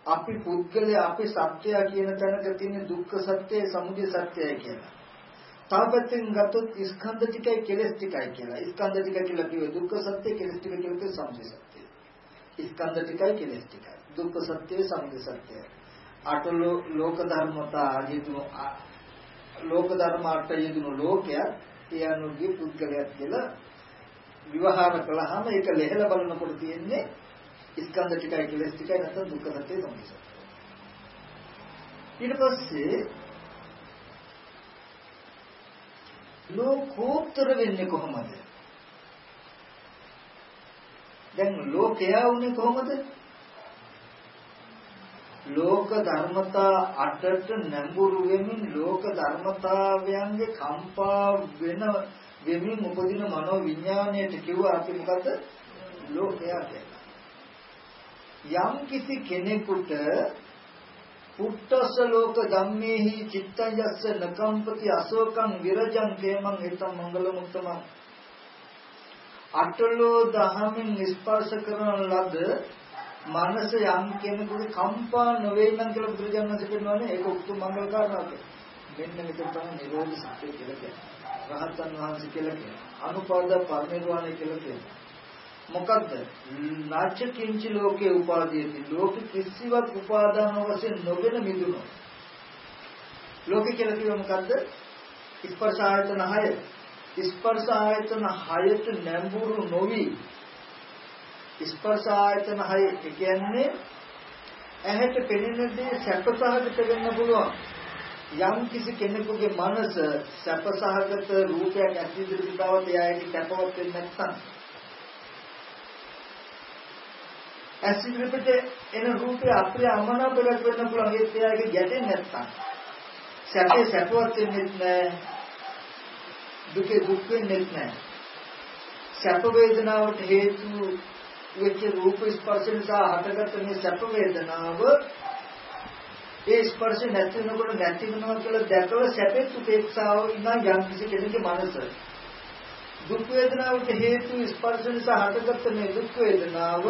S1: අපි පුද්ගලයා අපි සත්‍යය කියන තැනක තියෙන දුක්ඛ සත්‍යය සමුදය සත්‍යය කියලා. තාපයෙන් ගත්තොත් ස්කන්ධ ටිකයි කෙලස් ටිකයි කියලා. ස්කන්ධ ටික කියලා කිව්වේ දුක්ඛ සත්‍ය කෙලස් ටික කියුවේ සමුදය සත්‍යය. ස්කන්ධ ටිකයි කෙලස් ටිකයි. දුක්ඛ සත්‍යය සමුදය සත්‍යය. අට ලෝක ධර්මතා ආදිතු ලෝක ධර්ම අට යෙදුණු ලෝකයක් ඒ අනුගේ පුද්ගලයක් කියලා විවහාර කළාම ඒක ලෙහෙල බලනකොට තියෙන්නේ ස්කන්ධ ටිකයි කෙලස් ටිකයි නැත්නම් දුක්ඛ සත්‍ය තමයි. ඊට පස්සේ ලෝකෝත්තර වෙන්නේ කොහොමද? දැන් ලෝකයා උනේ කොහොමද? ලෝක ධර්මතා අටට නැඹුරු වෙමින් ලෝක ධර්මතාවයන්ගේ කම්පා වෙන වෙමින් උපදින මනෝ විඥාණයට කිව්වා අපි මොකද්ද? ලෝකයා කියලා. යම් කිසි කෙනෙකුට පුත්තස්ස ලෝක ධම්මේහි චිත්තං යස්ස නකම්පති අශෝකං විරජං කේමං හිතං මංගල මුත්තම අටලෝ දහමින් ස්පර්ශ කරන ලද මනස යම් කෙනෙකුගේ කම්පා නොවේ නම් කියලා බුදුරජාණන් වහන්සේ කියනවානේ ඒක උතුම් මංගල කාරණාවක්. මෙන්න මෙතන තමයි නිරෝධ සත්‍ය කියලා කියන්නේ. රහතන් වහන්සේ කියලා කියන්නේ. අනුපාද පරිනිර්වාණය කියලා කියන්නේ. මොකද්ද? නාච කිංච ලෝකේ උපාදීයති. ලෝක කිසිවක් උපාදාන වශයෙන් නොගෙන මිදුණු. ලෝක කියලා කිව්ව මොකද්ද? ස්පර්ශ ආයතන 6. ස්පර්ශ ආයතන 6ට නැඹුරු නොවි ස්පර්ශ ආයතන 6 කියන්නේ ඇහැට පෙනෙන දේ සැපසහගත වෙන්න පුළුවන්. යම් කිසි කෙනෙකුගේ මනස සැපසහගත රූපයක් ඇති ඉදිරියට බවට එයාගේ කැපවත් වෙන්නේ නැත්නම් ඇස් ඉදිරියට එන රූපය අප්‍රිය අමනාපයක් වෙන්න පුළුවන්. ඒත් එයාගේ ගැටෙන්නේ නැත්තම් සැපේ සැපවත් වෙන්නේ නැහැ දුකේ දුක් වෙන්නේ නැහැ සැප වේදනාවට හේතු වෙච්ච රූප ස්පර්ශ නිසා හටගත්ත මේ සැප වේදනාව ඒ ස්පර්ශ නැති වෙනකොට නැති වෙනවා කියලා දැකලා සැපෙත් උපේක්ෂාව ඉන්න යම් කිසි කෙනෙකුගේ මනස දුක් වේදනාවට හේතු ස්පර්ශ නිසා හටගත්ත මේ දුක් වේදනාව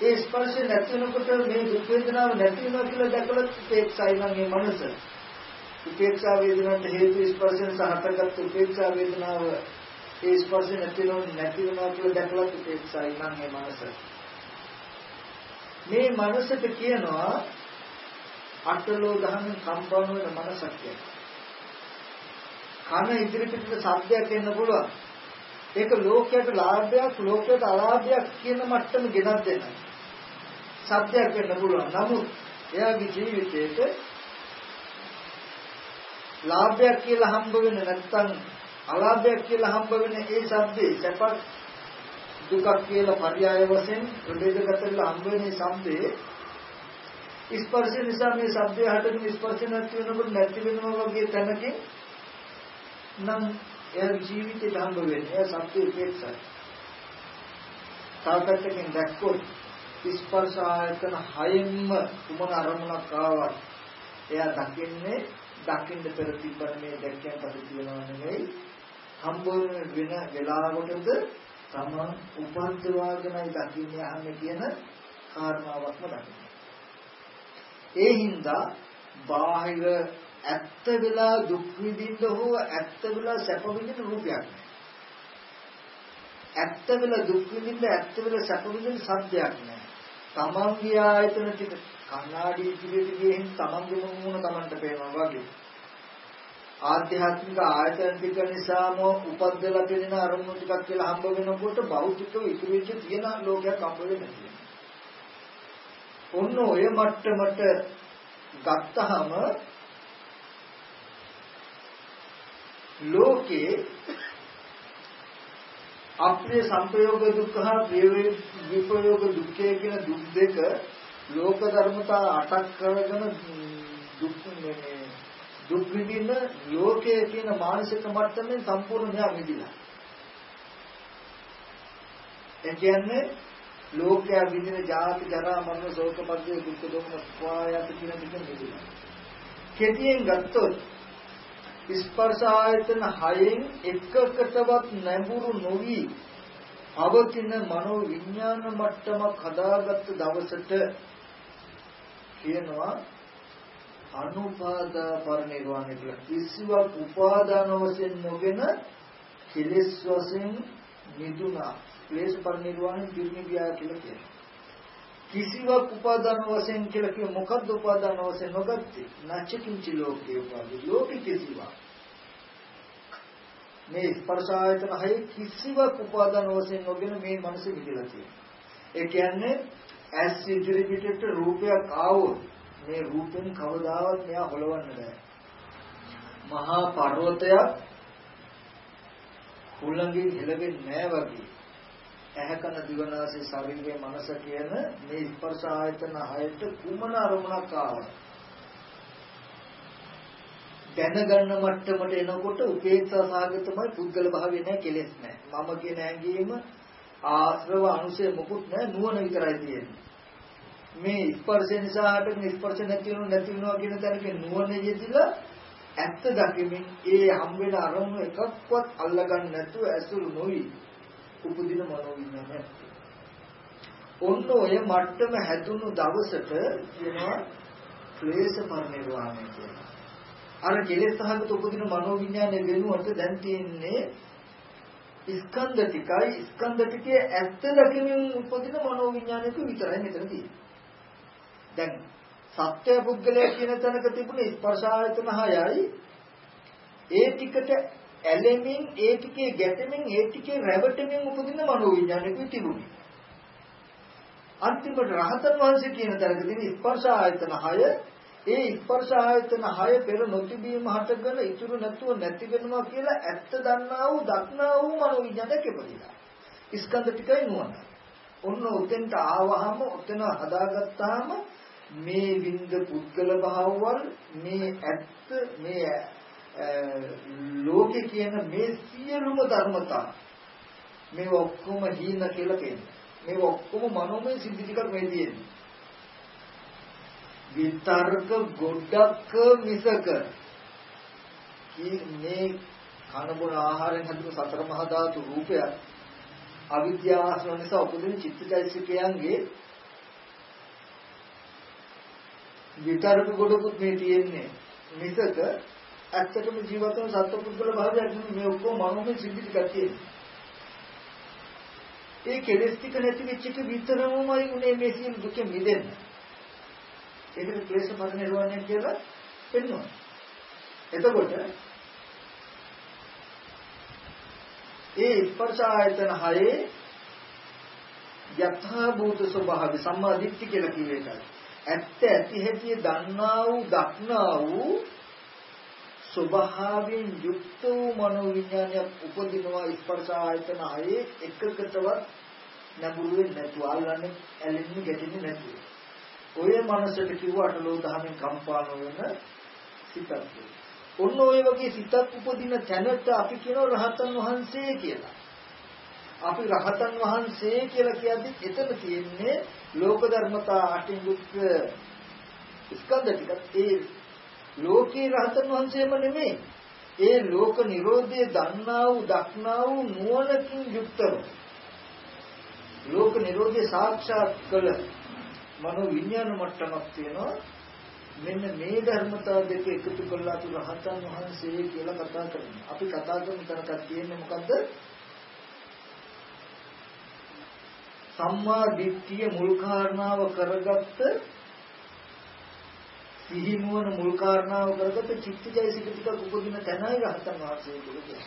S1: ඒ ස්පර්ශය නැති වෙනකොට මේ දුක් වේදනාව නැති වෙනවා කියලා දැකලා උපේක්ෂායි නම් මේ මනස. උපේක්ෂා වේදනාවට හේතු ස්පර්ශයෙන් සහතගත් උපේක්ෂා වේදනාව ඒ ස්පර්ශය නැති වෙනවා නැති වෙනවා කියලා දැකලා උපේක්ෂායි නම් මේ මනස. මේ මනසට කියනවා අටලෝ දහමින් සම්පන්න වෙන මනසක් කියලා. කන ඉදිරිපිට සත්‍යයක් එන්න පුළුවන්. ඒක ලෝකයට ලාභයක් ලෝකයට අලාභයක් කියන මට්ටම ගෙනත් දෙනවා. සත්‍යයක් වෙන්න පුළුවන්. නමුත් එයාගේ ජීවිතේට ලාභයක් කියලා හම්බ වෙන්නේ නැත්නම් අලාභයක් කියලා හම්බ වෙන්නේ ඒ සද්දේ සැපක් දුකක් කියලා පర్యాయ වශයෙන් ප්‍රභේදගත වෙලා හම් වෙන શબ્දේ ස්පර්ශ නිසා මේ શબ્දය හටගෙන ස්පර්ශ නැති වෙනකොට නැති වෙනවා වගේ තැනකින් නම් එයා ජීවිතේ ධම්ම වෙන්නේ එයා සත්‍ය උපේක්ෂයි. තාපත්තකින් දැක්කොත් ස්පර්ශ ආයතන හයෙන්ම කුමන අරමුණක් ආවත් එයා දකින්නේ දකින්න පෙර තිබ්බ මේ දැක්කන් පසු තියනවා නෙවෙයි හම්බ වෙන වෙලාවටද තමන් උපද්දවාගෙනයි දකින්නේ අහන්නේ කියන කාරණාවක්ම දකින්න. ඒ හින්දා බාහිර ඇත්ත වෙලා දුක් විඳින්න හෝ ඇත්ත වෙලා සැප විඳින රූපයක් ඇත්ත වෙලා දුක් විඳින්න ඇත්ත වෙලා සැප විඳින සත්‍යයක් නෑ. තමන්ගේ ආයතන ටික කණ්ණාඩි ඉදිරියට ගිහින් තමන්ගේ මුණ තමන්ට පේනවා වගේ. ආධ්‍යාත්මික ආයතන ටික නිසාම උපද්දලා පෙනෙන අරමුණු ටිකක් කියලා හම්බ වෙනකොට භෞතිකව ඉතුරු වෙච්ච තියෙන ලෝකයක් හම්බ වෙන්නේ නැහැ. ඔන්න ඔය මට්ටමට ගත්තහම ලෝකේ අප්‍රිය සංපයෝග දුක්ඛ ප්‍රිය විපයෝග දුක්ඛය කියන දුක් දෙක ලෝක ධර්මතා අටක් කරගෙන දුක් මේ දුක් විඳින ලෝකයේ කියන මානසික මට්ටමෙන් සම්පූර්ණ මෙයා මිදිලා. ඒ කියන්නේ ලෝකයා විඳින ජාති ජරා මරණ ශෝක පරිදේ දුක් දුක්ඛ ස්වායත කියන දෙක මිදිලා. කෙටියෙන් ගත්තොත් ස්පර්ශ ආයතන හයෙන් එකකටවත් නැඹුරු නොවි පවතින මනෝ විඥාන මට්ටමක් හදාගත්ත දවසට කියනවා අනුපාදා පරිනිර්වාණය කියලා. කිසිවක් උපාදාන වශයෙන් නොගෙන කෙලෙස් වශයෙන් නිදුනා. ක්ලේශ පරිනිර්වාණය පිරිනිවියා කියලා කියනවා. කිසිවක් උපාදාන වශයෙන් කියලා කිය මොකද්ද උපාදාන වශයෙන් නොගත්තේ? නැචකින්චි ලෝකේ උපාදී. ලෝක කිසිවක්. මේ ස්පර්ශ ආයතන හය කිසිවක් උපාදාන වශයෙන් නොගෙන මේ මනස විදලා තියෙනවා. ඒ කියන්නේ ඇස් ඉදිරි පිටට රූපයක් ආවොත් මේ රූපෙන් කවදාවත් මෙයා හොලවන්න බෑ. මහා පර්වතයක් හුලඟින් හෙලවෙන්නේ නැහැ වගේ. ඇහැ කන දිවනාසය ශරීරයේ මනස කියන මේ ස්පර්ශ ආයතන හයට කුමන අරමුණක් ආවත් දැනගන්න මට්ටමට එනකොට උපේක්ෂා සාගතමයි පුද්ගල භාවය නැහැ කෙලෙස් නැහැ මම කියන ඇඟීම ආශ්‍රව අනුසය මොකුත් නැහැ නුවණ විතරයි තියෙන්නේ මේ ස්පර්ශ නිසා හටගෙන ස්පර්ශ නැති වෙනව නැති වෙනවා කියන තැනක නුවණ යෙදিলা ඇත්ත දකිමින් ඒ හම් වෙන අරමුණු එකක්වත් අල්ලගන්න නැතුව ඇසුරු නොවි උපදින මනෝවිඤ්ඤාණය ඔන්න ඔය මට්ටම හැදුණු දවසට කියනවා ක්ලේශ පරිනිර්වාණය කියලා. අර කෙලෙස් සහගත උපදින මනෝවිඤ්ඤාණය වෙනුවට දැන් තියෙන්නේ ස්කන්ධ ටිකයි ස්කන්ධ ටිකේ ඇත්ත දකිමින් උපදින මනෝවිඤ්ඤාණයක විතරයි මෙතන තියෙන්නේ. දැන් සත්‍ය පුද්ගලයා කියන තැනක තිබුණ ස්පර්ශ ආයතන හයයි ඒ ටිකට ඇලෙමින් ඒ ටිකේ ගැටෙමින් ඒ ටිකේ රැවටෙමින් උපදින මනෝවිඤ්ඤාණයකුයි තිබුණේ. අන්තිමට රහතන් වහන්සේ කියන තැනකදී ස්පර්ශ ආයතන 6 ඒ ස්පර්ශ ආයතන 6 පෙර නොතිබීම හටගෙන ඉතුරු නැතුව නැති වෙනවා කියලා ඇත්ත දන්නා වූ දක්නා වූ මනෝවිඤ්ඤාණය කෙපදිලා. ස්කන්ධ ටිකයි නුවණ. ඔන්න උතෙන්ට ආවහම උතන හදාගත්තාම මේ විඳ පුද්ගල භාවවල මේ ඇත්ත මේ ලෝකේ කියන මේ සියලුම ධර්මතා මේ ඔක්කොම හීන කියලා කියන්නේ. මේ ඔක්කොම මනෝමය සිද්ධි ටික මේ තියෙන්නේ. විතර්ක ගොඩක් මිසක මේ කන බොන ආහාරයෙන් හදපු සතර මහා ධාතු රූපයක් අවිද්‍යාව නිසා උපදින චිත්තචෛතසිකයන්ගේ විතර්ක ගොඩකුත් මේ තියෙන්නේ මිසක ඇත්තටම ජීවිතවල සත්පුද්ගල භාවයක් නෙමෙයි මේ ඔක්කොම මනෝමය සිද්ධි ටිකක් තියෙන්නේ. ඒ කෙලෙස් ටික නැති වෙච්ච එක විතරමයි උනේ මේ සියලු දුක මිදෙන්න. ඒකට ක්ලේශ පරිනිර්වාණය කියලා පෙන්වනවා. එතකොට ඒ ස්පර්ශ ආයතන හයේ යථා භූත ස්වභාවය සම්මා දිට්ඨි කියලා කිව්ව එකයි. ඇත්ත ඇති හැටි දන්නා වූ දක්නා වූ ස්වභාවයෙන් යුක්ත වූ මනෝවිඥානයක් උපදිනවා ස්පර්ශ ආයතන හයේ එකකටවත් නැඹුරු වෙන්නේ නැතුව අල්ලන්නේ ඇලෙන්නේ ගැටෙන්නේ නැතුව. ඔය මනසට කිව්වට ලෝධහමෙන් කම්පා නොවන සිතක්. ඔන්න ඔය වගේ සිතක් උපදින තැනට අපි කියන රහතන් වහන්සේ කියලා. අපි රහතන් වහන්සේ කියලා කියද්දි එතන තියෙන්නේ ලෝක ධර්මතා අටින් යුක්ත ස්කන්ධ ටික ඒ ලෝකේ රහතන් වහන්සේම නෙමෙයි. ඒ ලෝක නිරෝධය දන්නා වූ දක්නා වූ නුවණකින් යුක්තව ලෝක නිරෝධය සාක්ෂාත් කළ මනෝ විඥාන මට්ටමක් තියෙනවා මෙන්න මේ ධර්මතාව දෙක එකතු කරලා අපි රහතන් වහන්සේ කියලා කතා කරනවා. අපි කතා කරන තරකක් තියෙන්නේ මොකද්ද? සම්මා දිට්ඨිය මුල් කාරණාව කරගත්ත සිහි නුවණ මුල් කාරණාව කරගත්ත චිත්තජයසික ටික උපදින තැනයි රහතන් වහන්සේ කියලා කියන්නේ.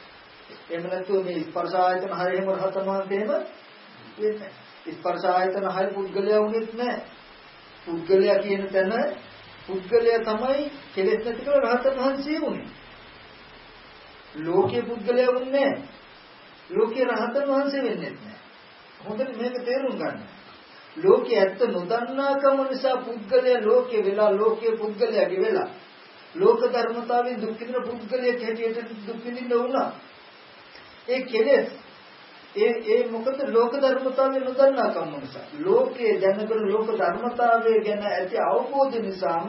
S1: එහෙම නැත්නම් මේ ස්පර්ශ ආයතන හයෙම රහතන් වහන්සේම වෙන්නේ. ස්පර්ශ ආයතන හය පුද්ගලයා වුණෙත් නැහැ. පුද්ගලයා කියන තැන පුද්ගලයා තමයි කෙලෙස් නැති කළ රහතන් වහන්සේ වුනේ. ලෝකයේ පුද්ගලයා වුනේ නැහැ. ලෝකයේ රහතන් වහන්සේ වෙන්නේ නැහැ. හොඳට මේක තේරුම් ගන්න. ලෝකයේ ඇත්ත නොදන්නාකම නිසා පුද්ගලයා ලෝකයේ වෙලා ලෝකයේ පුද්ගලයාගේ වෙලා ලෝක ධර්මතාවයෙන් දුක් විඳින පුද්ගලයෙක් හැටියට දුක් විඳින්න වුණා. ඒ කෙලෙස් ඒ ඒ මොකද ලෝක ධර්මතාවය නොදන්නාකම නිසා. ලෝකයේ දැනගෙන ලෝක ධර්මතාවය ගැන ඇති අවබෝධ නිසාම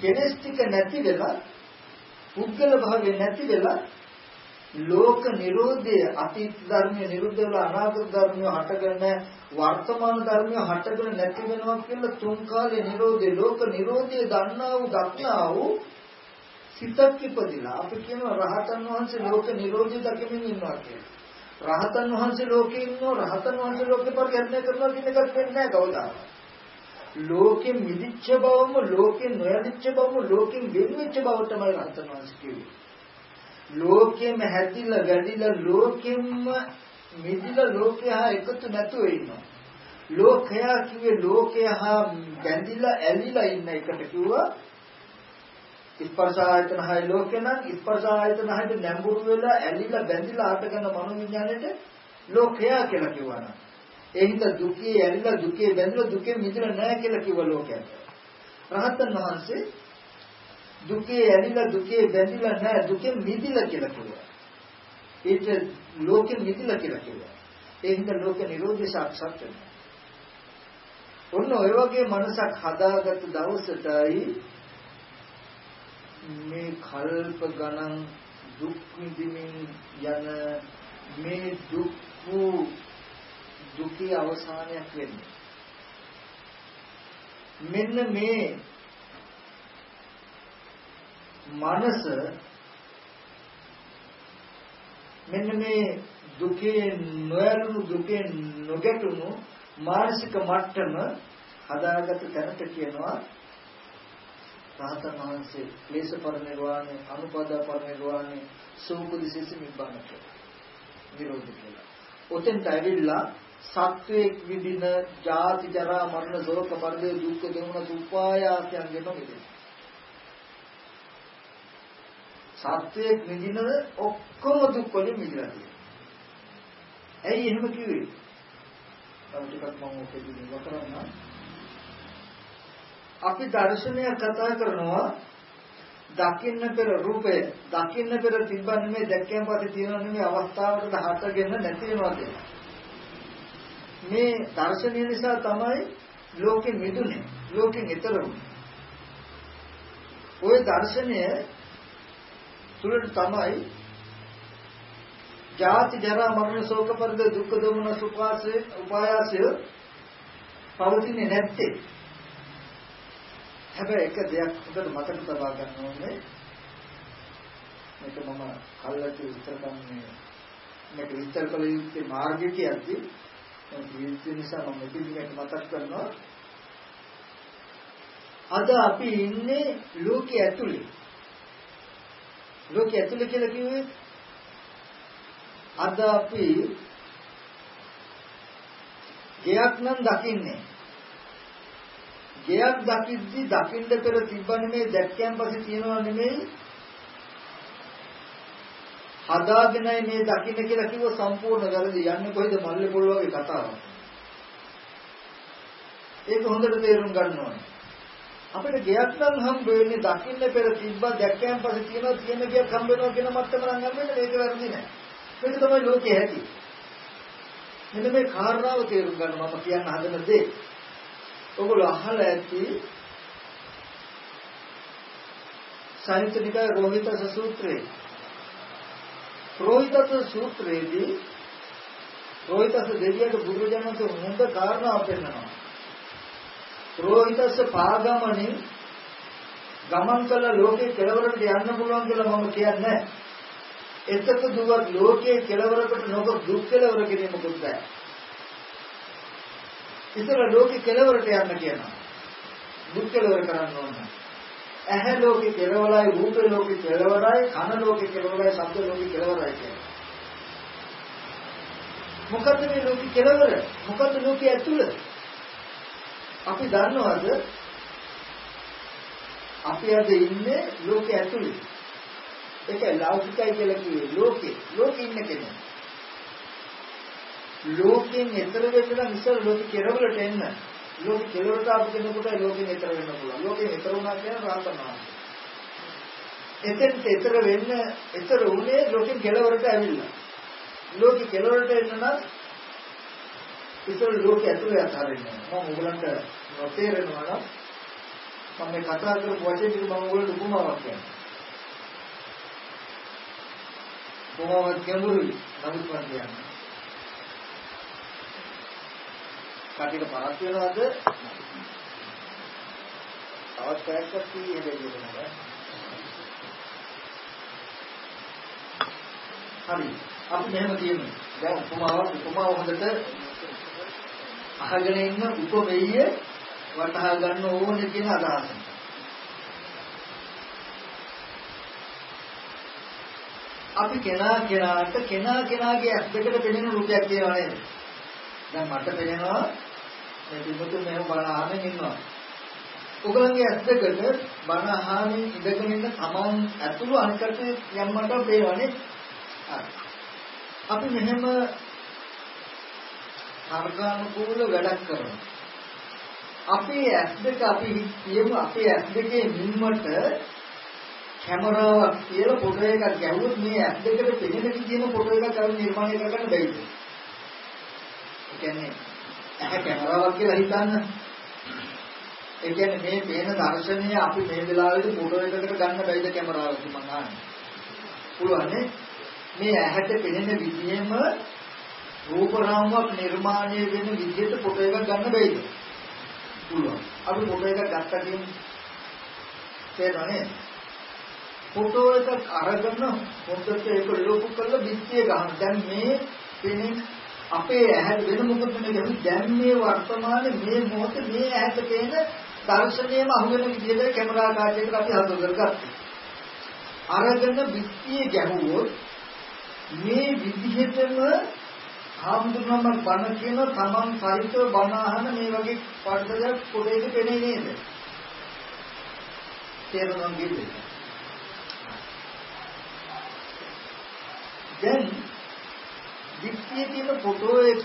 S1: කෙලෙස් ටික නැති වෙලා පුද්ගල භාවය නැති වෙලා ලෝක නිරෝධය අතීත ධර්මයේ නිරුද්ධ වෙලා අනාගත ධර්මය හටගෙන වර්තමාන ධර්මය හටගෙන නැති වෙනවා කියලා තුන් කාලේ නිරෝධය ලෝක නිරෝධය දන්නා වූ දක්නා වූ සිතක් ඉපදිලා අපි කියනවා රහතන් වහන්සේ ලෝක නිරෝධය දකිමින් ඉන්නවා කියලා. රහතන් වහන්සේ ලෝකේ ඉන්නවා රහතන් වහන්සේ ලෝකේ පරිහරණය කරනවා කියන එකක් වෙන්නේ නැහැ කවදාවත්. ලෝකෙ මිදිච්ච බවම ලෝකෙ නොයදිච්ච බවම ලෝකෙන් වෙන් වෙච්ච බව තමයි රහතන් වහන්සේ කියන්නේ. ලෝකෙම හැදිලා වැඩිලා ලෝකෙම මිදිලා ලෝකයා එකතු නැතුව ඉන්නවා. ලෝකයා කිව්වේ ලෝකයා බැඳිලා ඇලිලා ඉන්න එකට කිව්වා ස්පර්ශ ආයතන හය ලෝකේ නම් ස්පර්ශ ආයතන හයට නැඹුරු වෙලා ඇලිලා බැඳිලා ආටගෙන මනෝ විඥාණයට ලෝකයා කියලා කිව්වා. ඒ හින්දා දුකේ ඇලිලා දුකේ බැඳිලා දුකේ මිදෙලා නැහැ කියලා කිව්ව ලෝකයට. රහතන් වහන්සේ දුකේ ඇලිලා දුකේ බැඳිලා නැහැ දුකෙන් මිදිලා කියලා කිව්වා. ඒක ලෝකෙ මිදිලා කියලා කිව්වා. ඒ හින්දා ලෝක නිරෝධය සාක්ෂාත් වෙනවා. ඔන්න ඔය වගේ මනසක් හදාගත්ත දවසටයි මේ කල්ප ගණන් දුක් විඳින්මින් යන මේ දුක් වූ දුකේ අවසානයක් වෙන්නේ. මෙන්න මේ මනස මෙන්න මේ දුකේ නොයලුණු දුකේ නොගැටුණු මානසික මට්ටම හදාගත්ත තැනට කියනවා රහතන් වහන්සේ ක්ලේශ පරිනිර්වාණය අනුපදා පරිනිර්වාණය සෝපදිසෙස නිබ්බාන කියලා. නිරෝධ කියලා. ඔතෙන්ට ඇවිල්ලා සත්වයේ විදින ජාති ජරා මරණ ශෝක පරිදේ දුක්ඛ දෝමන උපායාසයන් වෙන මිදෙන. සත්වයේ විදින ඔක්කොම දුක් වලින් මිදලා තියෙනවා. ඇයි එහෙම කිව්වේ? තව ටිකක් මම ඔකෙදී වකරන්න. අපි දර්ශනය කතා කරනවා දකින්න පෙර රූපය දකින්න පෙර තිබ්බන්නේ මේ දැක්කයන් පස්සේ තියෙන නෙමෙයි අවස්ථාවකට හටගෙන නැති වෙනවා කියලා. මේ දර්ශනය නිසා තමයි ලෝකෙ මිදුනේ ලෝකෙන් ඈතර වුනේ. ওই දර්ශනය තුලට තමයි ජාති ජරා මරණ ශෝක පරිද දුක්ඛ දෝමන සුපාසය උපායාසය පවතින්නේ නැත්තේ. හැබැයි එක දෙයක් හොඳට මතක තබා ගන්න ඕනේ. මේක මම කල්ලාට විස්තර කරන්නේ මේක විස්තර කළ යුත්තේ මාර්ගය කියද්දී ඒ නිසා මම මෙතන මතක් කරනවා. අද අපි ඉන්නේ ලෝකයේ ඇතුලේ. ලෝකයේ ඇතුලේ කියලා කිව්වේ? අද අපි ගයක් නම් දකින්නේ. ගයක් දකිද්දි දකින්න පෙර තිබ්බනේ මේ දැක්කයන් පස්සේ තියෙනව නෙමෙයි. හදාගෙනයි මේ දකින්න කියලා කිව්ව සම්පූර්ණ වැරදි. යන්නේ කොහෙද? මල්ලේ පොල් වගේ කතාවක්. ඒක හොඳට තේරුම් ගන්න ඕනේ. අපිට ගයක් නම් හම්බ වෙන්නේ දකින්න පෙර තිබ්බා දැක්කයන් පස්සේ තියෙනවා තියෙන ගයක් හම්බ වෙනවා කියන මත්තම නම් හම්බ වෙන්නේ මේක වැරදි නෑ. මේක තමයි ලෝකයේ ඇති මෙන්න මේ කාරණාව තේරුම් ගන්න මම කියන්න හදන දේ. ඔගොල්ලෝ අහලා ඇති සාහිත්‍යනිකාය රෝහිතස සූත්‍රයේ. රෝහිතස සූත්‍රයේදී රෝහිතස දෙවියන්ට බුදුරජාණන්සේ හොඳ කාරණාවක් පෙන්නනවා. රෝහිතස පාගමනින් ගමන් කළ ලෝකේ කෙලවරට යන්න පුළුවන් කියලා මම කියන්නේ එතක දුවත් ලෝකයේ කෙලවරකට නොක දුක් කෙලවර කිරීමකුත් බෑ ඉතල ලෝකෙ කෙලවරට යන්න කියනවා. දුක් කෙලවර කරන්න ඕන. ඇහැ ලෝකෙ කෙලවරයි, රූප ලෝකෙ කෙලවරයි, කන ලෝකෙ කෙලවරයි, ශබ්ද ලෝකෙ කෙලවරයි කියනවා. මොකද්ද මේ ලෝකෙ කෙලවර? මොකද්ද ලෝකෙ ඇතුළ? අපි දන්නවද? අපි අද ඉන්නේ ලෝකෙ ඇතුළේ. ඒක ලෞකිකයි කියලා කිව්වේ ලෝකේ. ලෝකෙ ඉන්න කෙනෙක්. ලෝකයෙන් එතර වෙන්න ඉස්සර ලෝකෙ කෙරවලට එන්න. ලෝකෙ කෙරවලට ආපු කෙනෙකුට ලෝකෙන් එතර වෙන්න පුළුවන්. ලෝකෙන් එතර වුණා කියන රාතනවා. එතෙන්ට එතර වෙන්න එතර උනේ ලෝකෙන් කෙලවරට ඇවිල්ලා. ලෝකෙ කෙලවරට එන්න නම් ඉස්සර ලෝකෙ ඇතුලේ අතහරින්න. මම ඕගලන්ට නොතේරෙනවා නම් මම මේ කතා කරපු වචනේ ටික මම ඕගලන්ට උපමාවක් කියන්නම්. කොහොමද ගැඹුරුයි නමුත් මම කියන්නේ. කටික පරක් වෙනවද? තවත් පැයක්ක් තියෙන්නේ දෙන්නේ හරි. අපි මෙහෙම කියමු. දැන් උපමාවක් උපමාව හොඳට අහගෙන ඉන්න උපමෙය වටහා ගන්න ඕනේ කියන අදහස. අපි කෙනා කෙනාට කෙනා කෙනාගේ ඇස් දෙකට පෙනෙන රූපයක් තියෙනවා නේද? දැන් මට පෙනෙනවා මේ පිටුතු මෙහෙම බණ අහමින් ඉන්නවා. ඔයගලගේ ඇස් දෙකට බණ අහමින් ඉඳගෙන ඉන්න තමන් ඇතුළු අනිකට යම්මට පේනවනේ. අපි මෙහෙම අර්ගානුකූල වැඩක් කරනවා. අපේ ඇස් දෙක අපි කියමු අපේ ඇස් දෙකේ නිම්මට කැමරාවක් කියලා ෆොටෝ එකක් ගැහුවොත් මේ ඇස් දෙකට පෙනෙන විදිහම ෆොටෝ එකක් අර නිර්මාණය කරගන්න බැයිද? ඒ කියන්නේ ඇහැ කැමරාවක් කියලා හිතන්න. ඒ කියන්නේ මේ පේන දර්ශනය අපි මේ වෙලාවේදී ෆොටෝ එකකට ගන්න බැයිද කැමරාවකින් මම අහන්නේ. පුළුවන් නේ? මේ ඇහැට පෙනෙන විදිහම රූප රාමුවක් නිර්මාණය වෙන විදිහට ෆොටෝ එකක් ගන්න බැයිද? පුළුවන්. අපි ෆොටෝ එකක් ගත්තා කියන්නේ තේරෙන්නේ ෆොටෝ එකක් අරගෙන හොඳට ඒක ලොකු කරලා පිටියේ ගන්න. දැන් මේ පෙනෙන අපේ ඇහැට වෙන මොකද නෙවෙයි දැන් මේ වර්තමානයේ මේ මොහොතේ මේ ඇහැට පේන දර්ශනයම අහුවෙන විදිහට කැමරා කාර්යයකට අපි හඳුනගත්තා. අරගෙන පිටියේ ගැහුවොත් මේ විදිහටම ආම්දුනම බණ කියන තමන් සහිතව බණ අහන මේ වගේ පඩදයක් පොඩේක පෙනේ නේද? තේරුම් ගන්නේ. දැන් විත්තියේ තියෙන ෆොටෝ එක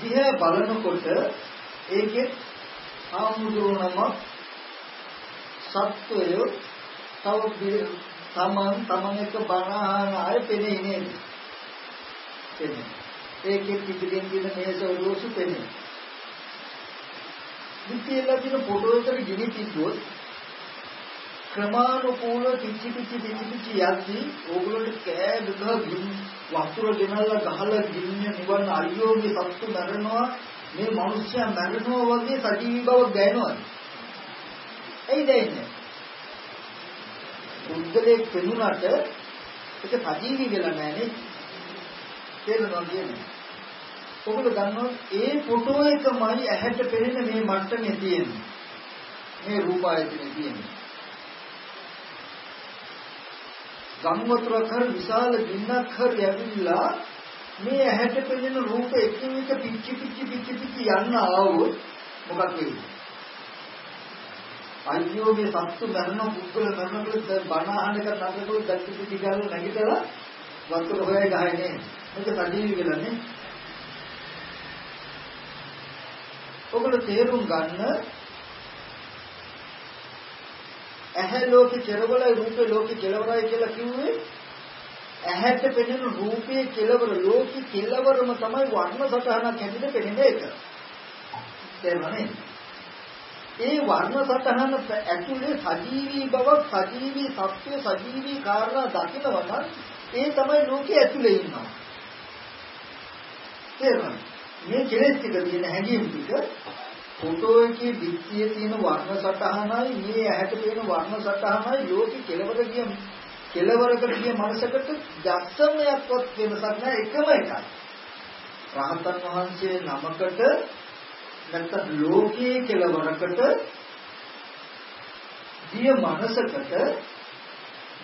S1: දිහා බලනකොට ඒකේ ආමුදුනම සත්වය තව තමන් තමන් එක බණ ආය පෙනේ නේද? පෙනේ. ඒකේ පිටින් තියෙන මේස ඔරෝසු පෙනේ. විත්තියලා තියෙන ෆොටෝ එකට ගිනි තිබ්බොත් ක්‍රමානුකූල පිච්චි පිච්චි පිච්චි පිච්චි යද්දී ඕගොල්ලන්ට කෑ දුක වතුර ගෙනල්ලා ගහලා ගින්න නිවන්න අයියෝ මේ සත්තු මැරෙනවා මේ මිනිස්සයා මැරෙනවා වගේ සජීවී බවක් දැනෙනවා. එයි දැනෙන්නේ. උද්දලේ පෙනුනට ඒක සජීවී වෙලා නැහැ නේ. තේරෙනවද කියන්නේ? ඔබට දන්නවා ඒ ෆොටෝ එකමයි ඇහැට පෙනෙන මේ මට්ටමේ තියෙන්නේ. මේ රූපායතනේ තියෙන්නේ. ගම්වතුර කර විශාල ගින්නක් හරි ඇවිල්ලා මේ ඇහැට පෙනෙන රූප එකින් එක පිච්චි පිච්චි පිච්චි පිච්චි යන්න ආවොත් මොකක් වෙයිද? අයියෝ මේ සත්තු මරණ පුද්ගල මරණවල බණ අහන්න එක නතරට දැක්ක පිටි ගාලා නැගිටලා වතුර හොයයි ගහන්නේ. මේක සජීවී වෙලානේ. ඔබට තේරුම් ගන්න ඇහැ ලෝකේ කෙලවරයි රූපේ ලෝකේ කෙලවරයි කියලා කිව්වේ ඇහැට පෙනෙන රූපයේ කෙලවර ලෝකේ කෙලවරම තමයි වර්ණ සටහනක් හැටියට පෙනෙන එක. තේරුණානේ? ඒ වර්ණ සටහන ඇතුලේ සජීවී බවක් සජීවී සත්‍ය සජීවී කාරණා දකිනවා නම් ඒ තමයි ලෝකයේ ඇතුලේ ඉන්නවා. තේරුණා? මේ කෙලෙස් ටික තියෙන හැඟීම් ටික ෆොටෝ එකේ පිටියේ තියෙන වර්ණ සටහනයි මේ ඇහැට පේන වර්ණ සටහනයි ලෝකෙ කෙලවර ගිය කෙලවරකට ගිය මනසකට දස්සමයක්වත් වෙනසක් නැහැ එකම එකයි. රහතන් වහන්සේ නමකට නැත්නම් ලෝකයේ කෙලවරකට ගිය මනසකට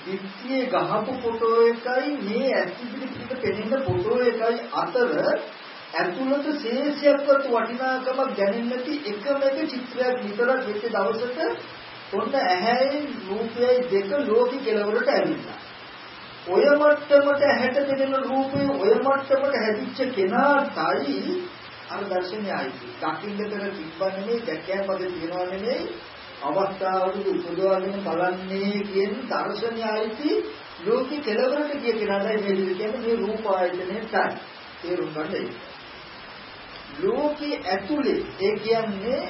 S1: පිටියේ ගහපු ෆොටෝ එකයි මේ ඇස් ඉදිරියට පෙනෙන ෆොටෝ එකයි අතර ඇතුළත ශේෂයක්වත් වටිනාකමක් දැනෙන්නේ නැති එකම එක චිත්‍රයක් විතරක් වෙච්ච දවසට ඔන්න ඇහැයි රූපයයි දෙක ලෝකෙ කෙලවරට ඇවිල්ලා. ඔය මට්ටමට ඇහැට පෙනෙන රූපේ ඔය මට්ටමට හැදිච්ච කෙනාටයි අර දර්ශනය ආයි දකින්නතර තිබ්බන්නේ දැකෑම වගේ තියනවා නෙමෙයි අවස්ථාවට උපදවාගෙන බලන්නේ කියන දර්ශනය ආයි ලෝකෙ කෙලවරට ගිය කෙනාටයි මේ විදිහ කියන්නේ. මේ රූප ආයතනයේ තයි තේරුම් ගන්න ලෝකෙ ඇතුලේ ඒ කියන්නේ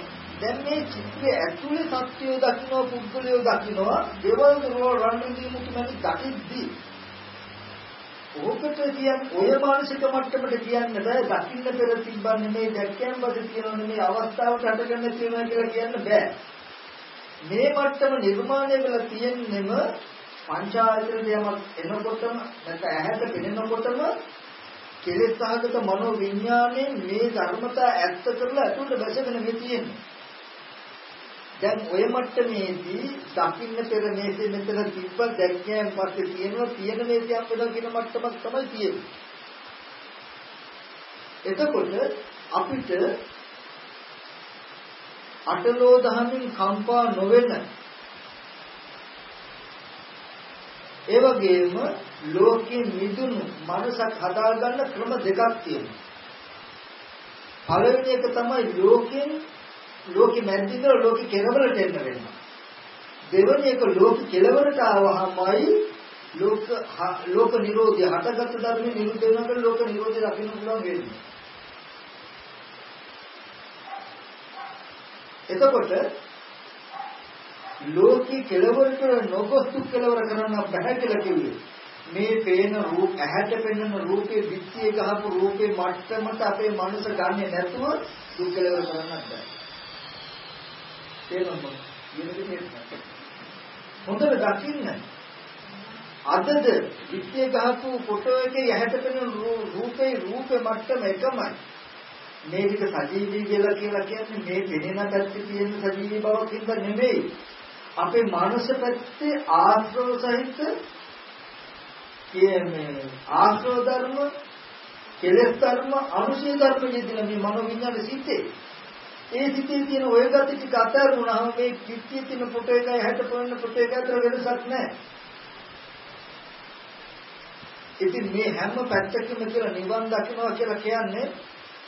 S1: දැන් මේ චිත්‍රයේ ඇතුලේ සත්‍යය දකින්න පුද්ගලයෝ දකින්න දේවල් දුරවල් රණ්ඩු දීමුතු මැද දකිද්දී ඕකට කියන්නේ ඔය මානසික මට්ටමට කියන්න බෑ. දකින්න පෙර තිබ්බන්නේ මේ දැක්කයන් බද කියනවනේ මේ අවස්ථාවට හටගන්න තියෙනවා කියලා කියන්න බෑ. මේ මට්ටම නිර්මාණය වෙලා තියෙන්නෙම පංචායතන දෙයක් එනකොටම නැත්නම් ඇහැට පෙනෙනකොටම කෙලෙස් සහගත මනෝ විඥානයේ මේ ධර්මතා ඇත්ත කරලා අතුලට බැසගෙන මේ තියෙන්නේ. දැන් ඔය මට්ටමේදී දකින්න පෙර මේසේ මෙතන තිබ්බ දැක්කයන් පස්සේ තියෙනවා තියෙන මේසේ අපිට කියන මට්ටමක් තමයි තියෙන්නේ. එතකොට අපිට අටලෝ දහමින් කම්පා නොවෙන ඒ වගේම ලෝකයේ මිදුණු මනසක් හදාගන්න ක්‍රම දෙකක් තියෙනවා. පළවෙනි එක තමයි ලෝකයෙන් ලෝකෙ මැද්දින්ද ලෝකෙ කෙලවරට එන්න වෙනවා. දෙවැනි එක ලෝකෙ කෙලවරට ආවහමයි ලෝක ලෝක නිරෝධය හටගත් ධර්ම නිරුද්ධ වෙනකොට ලෝක නිරෝධය දකින්න පුළුවන් වෙන්නේ. එතකොට ලෝකී කෙලවරට නොගොස් දුක් කෙලවර කරන්න බෑ කියලා කිව්වේ. මේ පේන රූප ඇහැට පෙනෙන රූපේ පිටියේ ගහපු රූපේ මට්ටමට අපේ මනස ගන්නෙ නැතුව දුක් කෙලවර කරන්නත් බෑ. තේරුම් හොඳට දකින්න. අදද විත්‍ය ගහපු ෆොටෝ එකේ යහට පෙනෙන රූපේ රූපේ මට්ටම එකමයි. මේ විදිහ සජීවී කියලා කියලා කියන්නේ මේ පෙනෙන පැත්තේ තියෙන සජීවී බවක් හින්දා නෙමෙයි. අපේ මනස පැත්තේ ආශ්‍රව සහිත කියන්නේ ආශ්‍රව ධර්ම කෙලෙස් ධර්ම අනුශේ ධර්ම යෙදෙන මේ මනෝ විඥාන සිත්තේ ඒ සිතේ තියෙන ඔය ගති ටික අතරුණාම මේ කිත්තියේ තියෙන ෆොටෝ එකයි හැට පොන්න ෆොටෝ එක අතර වෙනසක් නැහැ. ඉතින් මේ හැම පැත්තකම කියලා නිවන් දකින්නවා කියලා කියන්නේ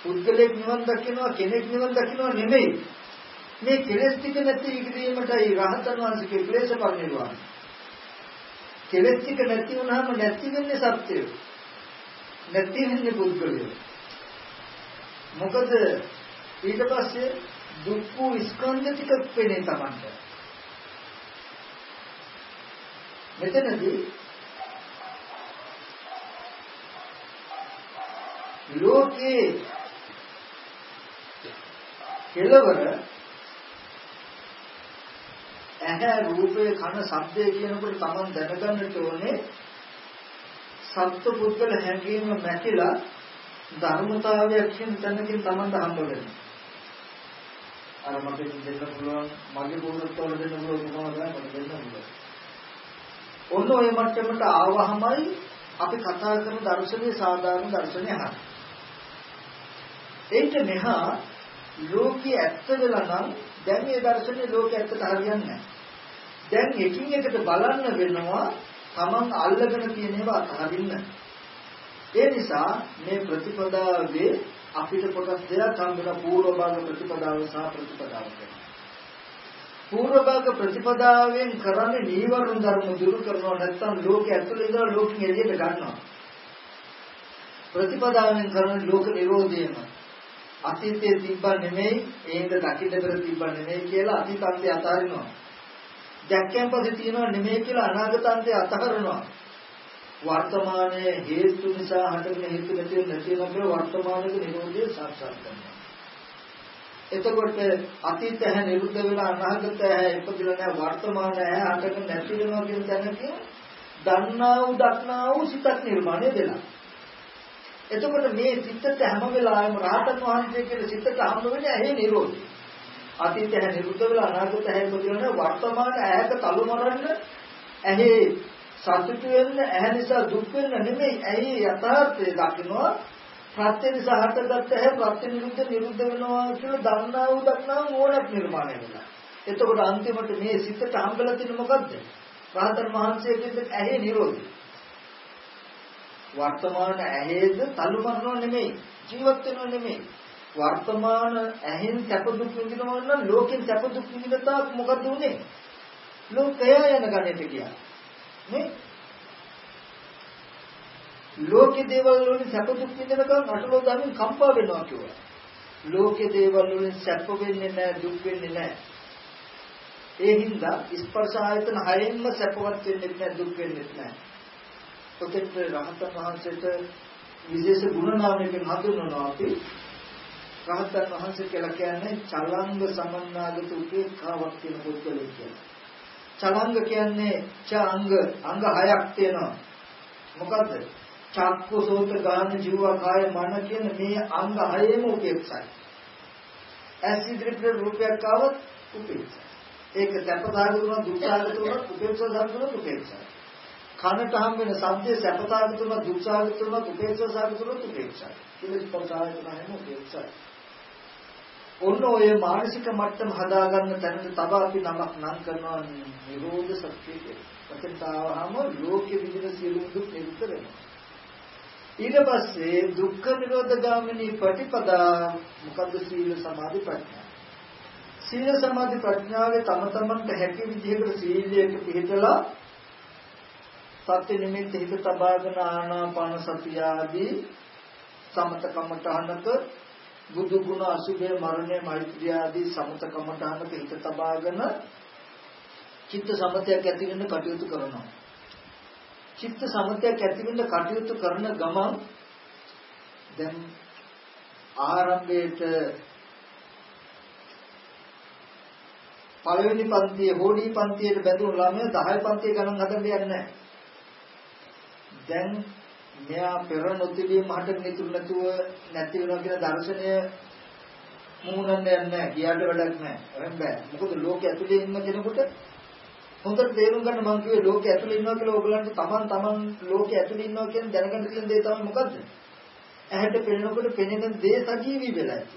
S1: පුද්ගලෙක් නිවන් දකින්නවා කෙනෙක් නිවන් දකින්නවා නෙමෙයි. මේ කෙලෙස් ටික නැති ඉගදීමටයි රහතන් වහන්සේගේ ක්ලේශ පරිනිර්වාණය. කෙලෙස් ටික නැති වුනහම නැති වෙන්නේ සත්‍යය. නැති වෙන්නේ පුද්ගලය. මොකද ඊට පස්සේ දුක්ඛ ස්කන්ධ ටික පෙනේ Tamanට. මෙතනදී ලෝකේ කෙලවර ඇහැ රූපේ කන ශබ්දය කියනකොට Taman දැනගන්නට ඕනේ සත්ව පුද්ගල හැඟීම මැකිලා ධර්මතාවයක් කියන තැනකින් Taman හම්බ වෙනවා. අර මට දෙන්න පුළුවන් මගේ බෝධත්වවල දෙන්න පුළුවන් මොනවද මට දෙන්න පුළුවන්. ඔන්න ඔය මට්ටමට ආවහමයි අපි කතා කරන දර්ශනයේ සාධාරණ දර්ශනය අහන්න. ඒට මෙහා ලෝකයේ ඇත්ත වෙලා නම් දැන් මේ දර්ශනේ ලෝකයේ ඇත්තට හරියන්නේ නැහැ. දැන් එකින් එකට බලන්න වෙනවා Taman අල්ලගෙන තියෙන ඒවා අතහරින්න. ඒ නිසා මේ ප්‍රතිපදාවේ අපිට කොටස් දෙකක් හම්බෙන පූර්ව භාග ප්‍රතිපදාව සහ ප්‍රතිපදාව පූර්ව භාග ප්‍රතිපදාවෙන් කරන්නේ නීවරණ ධර්ම දුරු කරනවා නැත්නම් ලෝකයේ ඇතුළේ ඉඳලා ලෝකෙ එළියට ගන්නවා. ප්‍රතිපදාවෙන් කරන්නේ ලෝක නිරෝධයම. අතීතයේ තිබ්බා නෙමෙයි, ඒඳ දකින්න පෙර තිබ්බා නෙමෙයි කියලා අතීතන්තය අතාරිනවා. දැක්කයන් පස්සේ තියෙනවා නෙමෙයි කියලා අනාගතන්තය අතහරිනවා. වර්තමානයේ හේතු නිසා හටගෙන හේතු නැති නැති වෙන වර්තමානයේ නිරෝධය සාක්ෂාත් කරනවා. එතකොට අතීත ඇහැ නිරුද්ධ වෙලා අනාගත ඇහැ ඉපදිලා නැහැ වර්තමාන ඇහැ හටගෙන නැති වෙනවා කියන තැනකින් දන්නා වූ දක්නා වූ සිතක් නිර්මාණය වෙනවා. එතකොට මේ සිතට හැම වෙලාවෙම රහතන් වහන්සේ කියන සිතට හම්බ වෙන්නේ ඇහි නිරෝධය. අතීත ඇහැ නිරුද්ධ වෙලා අනාගත ඇහැ ඉපදිලා වර්තමාන ඇහැට තලු මරන්න ඇහි සතුට වෙන්න ඇහැ නිසා දුක් වෙන්න නෙමෙයි. ඇයි යථාර්ථය දකින්නවා? ප්‍රත්‍ය නිසා හටගත්ත ඇහැ ප්‍රත්‍ය නිරුද්ධ නිරුද්ධ වෙනවා කියලා දන්නා වූ දන්නා ඕනක් නිර්මාණය වෙනවා. එතකොට අන්තිමට මේ සිතට හම්බලා තියෙන මොකද්ද? රහතන් වහන්සේ කියන ඇහි නිරෝධය. වර්තමාන ඇහේද තලු මරනව නෙමෙයි ජීවත් වෙනව නෙමෙයි. වර්තමාන ඇහෙන් සැප දුක් විඳිනවා නම් ලෝකෙන් සැප දුක් විඳින තාක් මොකද උනේ? ලෝකය යන ගණිත කියන්නේ. නේ ලෝකේ දේවල් වලින් සැප දුක් විඳිනකම් අටලෝ ධර්මෙන් කම්පා වෙනවා කියුවා. ලෝකේ දේවල් වලින් සැප වෙන්නේ නැහැ දුක් වෙන්නේ නැහැ. ඒ හින්දා ස්පර්ශ ආයතන හයෙන්ම සැපවත් වෙන්නේ නැහැ දුක් වෙන්නේ නැහැ. ඔතෙත් රහතන් වහන්සේට විශේෂ ගුණ නාමයකින් හඳුන්වනවා අපි රහතන් වහන්සේ කියලා කියන්නේ චලංග සමන්නාගත උපේක්ඛාවක් කියන පුද්ගලයෙක් කියලා. චලංග කියන්නේ ච අංග අංග හයක් තියෙනවා. මොකද්ද? චක්කු සෝත ගාන ජීව කාය මන කියන මේ අංග හයේම උපේක්ෂයි. ඇස් ඉදිරියට රූපයක් ආවොත් උපේක්ෂයි. ඒක සැපසාගත වුණා දුක්සාගත වුණා උපේක්ෂාසාගත වුණා උපේක්ෂයි. කනට හම් වෙන ශබ්දයේ සැපසාගත වුණා දුක්සාගත වුණා උපේක්ෂාසාගත වුණා උපේක්ෂයි. ඒක ස්පර්ශායතන හැම උපේක්ෂයි. ඔන්න ඔය මානසික මට්ටම හදාගන්න තැනට තව අපි නමක් නම් කරනවා නිරෝධ සත්‍ය කියලා. එතෙන්ට ආවහම ලෝකෙ විදින සියලු දුක් නිරුද්ධ වෙනවා. ඊට පස්සේ දුක්ඛ නිරෝධ ගාමිනී ප්‍රතිපදා මොකද්ද සීල සමාධි ප්‍රඥා. සීල සමාධි ප්‍රඥාවේ තම තමන්ට හැකි විදිහකට සීලයක පිළිතලා සත්‍ය නිමිත්ත හිත තබාගෙන ආනාපාන සතිය ආදී සමත කමඨහනක බුදු ගුණ අසුභය මරණය මෛත්‍රිය ආදී සමත කමඨහනක හිත තබාගෙන චිත්ත සමතයක් ඇති වෙන්න කටයුතු කරනවා. චිත්ත සමතයක් ඇති වෙන්න කටයුතු කරන ගමන් දැන් ආරම්භයේට පළවෙනි පන්තියේ හෝඩි පන්තියේ බැඳුණු ළමයා 10 පන්තිය ගණන් හදන්න යන්නේ නැහැ. දැන් මෙයා පෙර නොතිබීම හට නිතුරු නැතුව නැති වෙනවා කියන දර්ශනය මුහුණන්න යන්නේ නැහැ. ගියාට වැඩක් නැහැ. එහෙනම් බෑ. මොකද ලෝකයේ ඇතුලේ ඉන්න කෙනෙකුට හොඳට තේරුම් ගන්න මම කිව්වේ ලෝකයේ ඇතුලේ ඉන්නවා කියලා ඕගලන්ට Taman Taman ලෝකයේ ඇතුලේ ඉන්නවා කියන දැනගන්න තියෙන දේ තමයි මොකද්ද? ඇහැට පෙනෙනකොට පෙනෙන දේ සජීවී වෙලා ඇති.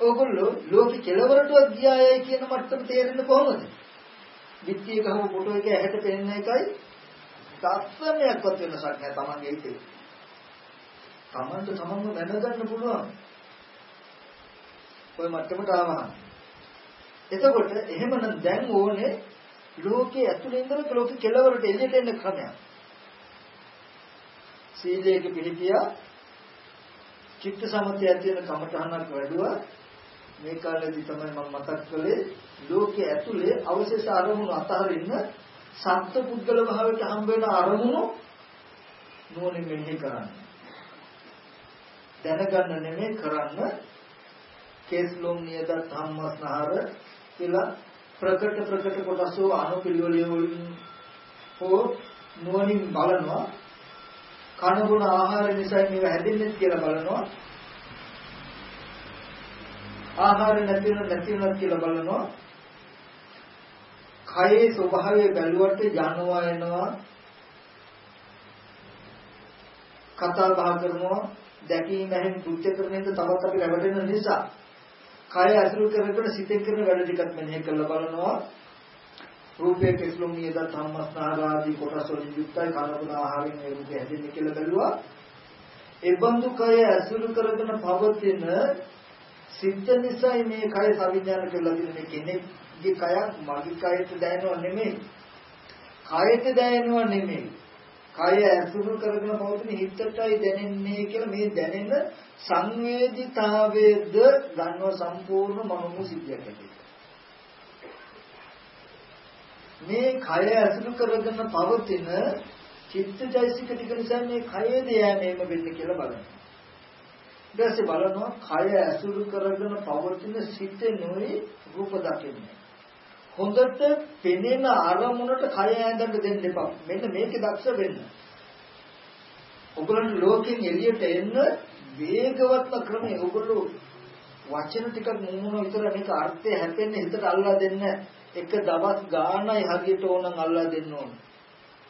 S1: ඕගොල්ලෝ ලෝකෙ කෙලවරටවත් ගියායයි කියන මට්ටම තේරෙන්නේ කොහොමද? විත්තිය ගහම ෆොටෝ එක ඇහැට පෙනෙන එකයි තත්ත්වයක්වත් වෙනසක් නැහැ Tamanගේ හිතේ. Tamanට Tamanව දැනගන්න පුළුවන්. ඔය මට්ටමට ආවහම එතකොට එහෙමනම් දැන් ඕනේ ලෝකයේ ඇතුළේ ඉඳලා ලෝකෙ කෙලවරට එළියට එන්න ක්‍රමයක්. සීලයක පිළිපියා චිත්ත සමතය ඇතිවෙන කමඨහනක් වැඩුවා මේ කාලේදී තමයි මම මතක් කළේ ලෝකයේ ඇතුලේ අවශේෂ අරමුණු අතහරින්න සත්ත්ව පුද්ගල භාවයට හම්බ වෙන අරමුණු නුවණින් මෙහෙ කරන්න. දැනගන්න නෙමෙයි කරන්න. කේස්ලොම් නියත ධම්මස්නහර කියලා ප්‍රකට ප්‍රකට කොටස් වූ අනුපිළිවෙලිය වලින් හෝ නුවණින් බලනවා. කන බොන ආහාර නිසා මේව හැදෙන්නේ කියලා බලනවා. ආහාර නැති වෙන නැති වෙනවා කියලා බලනවා. කයේ ස්වභාවය බැලුවට යනවා එනවා කතා බහ කරනවා දැකීම හැම කෘත්‍ය කරන එක තවත් අපි රැවටෙන නිසා. කය අසුරු කරගෙන සිතෙන් කරන වැඩ ටිකක් මෙනෙහි කරලා බලනවා. රූපයේ කෙස්ලොම් නියද ධම්මස්නාර ආදී කොටස් වලින් යුක්තයි කනබුන ආහාරයෙන් මේ රූපය හැදෙන්නේ කියලා බැලුවා. ඒ බඳු කය අසුරු කරගෙන පවතින සිත් නිසායි මේ කය සවිඥානික වෙලා තියෙන කෙනෙක්ගේ කයක් මගේ කයට දැනෙනව නෙමෙයි කයට දැනෙනව නෙමෙයි කය ඇසුරු කරගෙන පවතින හිතටයි දැනෙන්නේ කියලා මේ දැනෙන සංවේදිතාවයේද ගන්නව සම්පූර්ණ මනෝමය සිද්ධියක් ඇටියෙ. මේ කය ඇසුරු කරගෙන පවතින චිත්තජයසික ටික නිසා මේ කයේ දයෑමේම වෙන්නේ කියලා බලන්න. ඊට පස්සේ බලනවා කය ඇසුරු කරගෙන පවතින සිතේ නොයි රූප දකින්නේ. හොඳට පෙනෙන අරමුණට කය ඇඳන්න දෙන්න එපා. මෙන්න මේකේ දක්ෂ වෙන්න. ඔයගොල්ලෝ ලෝකෙන් එළියට එන්න වේගවත්ම ක්‍රමය ඔයගොල්ලෝ වචන ටිකක් මුමුණ විතර මේක අර්ථය හැපෙන්නේ හිතට අල්ලා දෙන්න එක දවස් ගානයි හරියට ඕනනම් අල්ලා දෙන්න ඕන.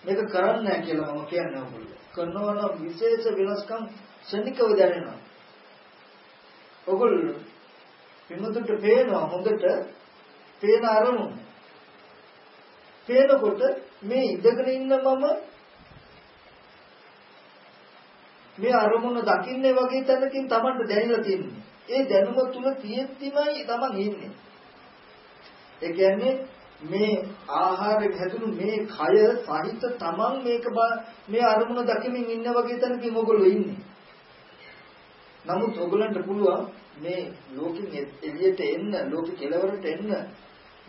S1: මේක කරන්නේ නැහැ කියලා මම කියන්නේ ඔයගොල්ලෝ. කරනවා නම් විශේෂ වෙනස්කම් ශනිකව දැනෙනවා. ඔයගොල්ලෝ පින්වතුන්ට පේනවා හොඳට පේන අරමුණු. පේනකොට මේ ඉඳගෙන ඉන්න මම මේ අරමුණ දකින්නේ වගේ තැනකින් Tamanට දැනෙලා තියෙන්නේ. ඒ දැනුම තුල තියෙද්දිමයි Taman ඉන්නේ. ඒ කියන්නේ මේ ආහාර හැදුණු මේ කය සහිත Taman මේක මේ අරමුණ දකිමින් ඉන්න වගේ තැනකින් ඔයගොල්ලෝ ඉන්නේ. නමුත් ඔයගලන්ට පුළුවන් මේ ලෝකෙන් එළියට එන්න, ලෝකෙ කෙලවරට එන්න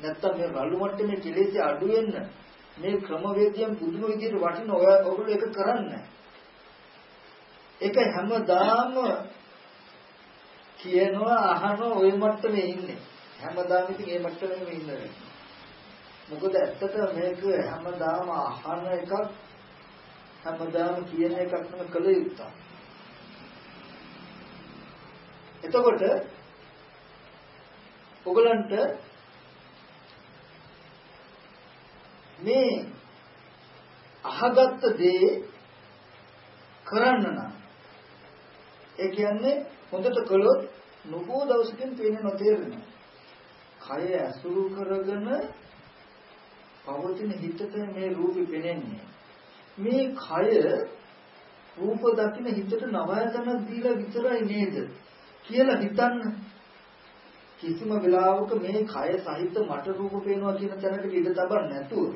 S1: නැත්තම් මේ රළු මට්ටමේ කෙලෙස් අඩු වෙන්න මේ ක්‍රමවේදයන් පුදුම විදිහට වටින ඔය ඔයගොල්ලෝ ඒක කරන්නේ. ඒක හැමදාම කියනවා අහනවා ওই මට්ටමේ ඉන්නේ. හැමදාම ඉතින් ඒ මට්ටමේම ඉන්නේ. මොකද ඇත්තට මේක හැමදාම අහන එකක් හැමදාම කියන එකක් නෙමෙයි කළ යුත්තක්. එතකොට ඔගලන්ට මේ අහගත්ත දේ කරන්න නම් ඒ කියන්නේ හොඳට කළොත් නොබෝ දවසකින් පේන්නේ නොතේරෙනවා. කය ඇසුරු කරගෙන පවතින හිතට මේ රූපෙ පෙනෙන්නේ. මේ කය රූප දකින්න හිතට නවයතනක් දීලා විතරයි නේද කියලා හිතන්න. කිසිම වෙලාවක මේ කය සහිත මට රූප පේනවා කියන තැනකට ඉඳ තබන්න නැතුව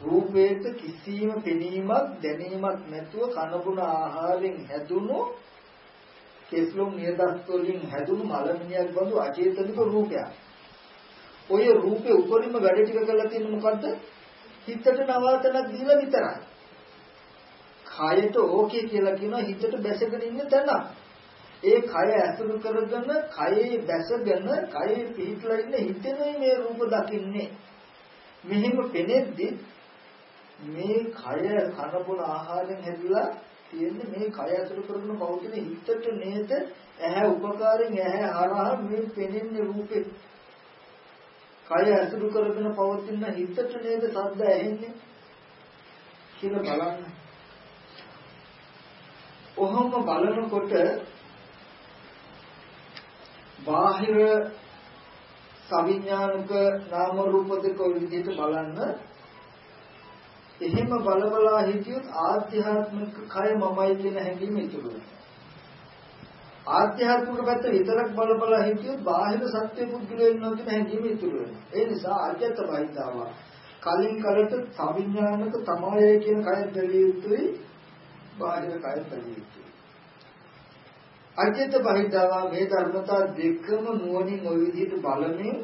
S1: රූපේට කිසිම පෙනීමක් දැනීමක් නැතුව කනබුන ආහාරයෙන් හැදුණු කෙස්ලොම් නියදස් වලින් හැදුණු මලමිණියක් බඳු අචේතනික රූපයක්. ඔය රූපේ උපරිම වැඩ ටික කරලා තියෙන්නේ මොකද්ද? හිතට නවාතනක් දීලා විතරයි. කයට ඕකේ කියලා කියනවා හිතට බැසගෙන ඉන්න තැන. ඒ කය ඇසුරු කරගෙන කයේ බැසගෙන කයේ පිහිටලා ඉන්න හිතෙනුයි මේ රූප දකින්නේ. මෙහෙම පෙනෙද්දි මේ කය කනබුන ආහාරයෙන් හැදිලා තියෙන්නේ මේ කය ඇසුරු කරගෙන පවතින හිතට නේද ඇහැ උපකාරයෙන් ඇහැ හරහා මේ පෙනෙන්නේ රූපේ කය ඇසුරු කරගෙන පවතින හිතට නේද සද්ද ඇහෙන්නේ කියලා බලන්න. ඔහොම බලනකොට බාහිර සවිඥානික නාම රූප දෙක ඔය විදිහට බලන්න එහෙම බලබලා හිටියොත් ආධ්‍යාත්මික කය මමයි කියන හැඟීම ඉතුරු වෙනවා. ආධ්‍යාත්මික පැත්ත විතරක් බල බල හිටියොත් බාහිර සත්‍ය පුද්ගලයන් නොකින හැඟීම ඉතුරු වෙනවා. ඒ නිසා අජත්ත බහිතාව කලින් කලට සවිඥානික තමයි කියන කය බැලිය යුතුයි බාහිර කය බැලිය යුතුයි. අජත්ත බහිතාව මේ ධර්මතා දෙකම නුවණින් ওই විදිහට බලමින්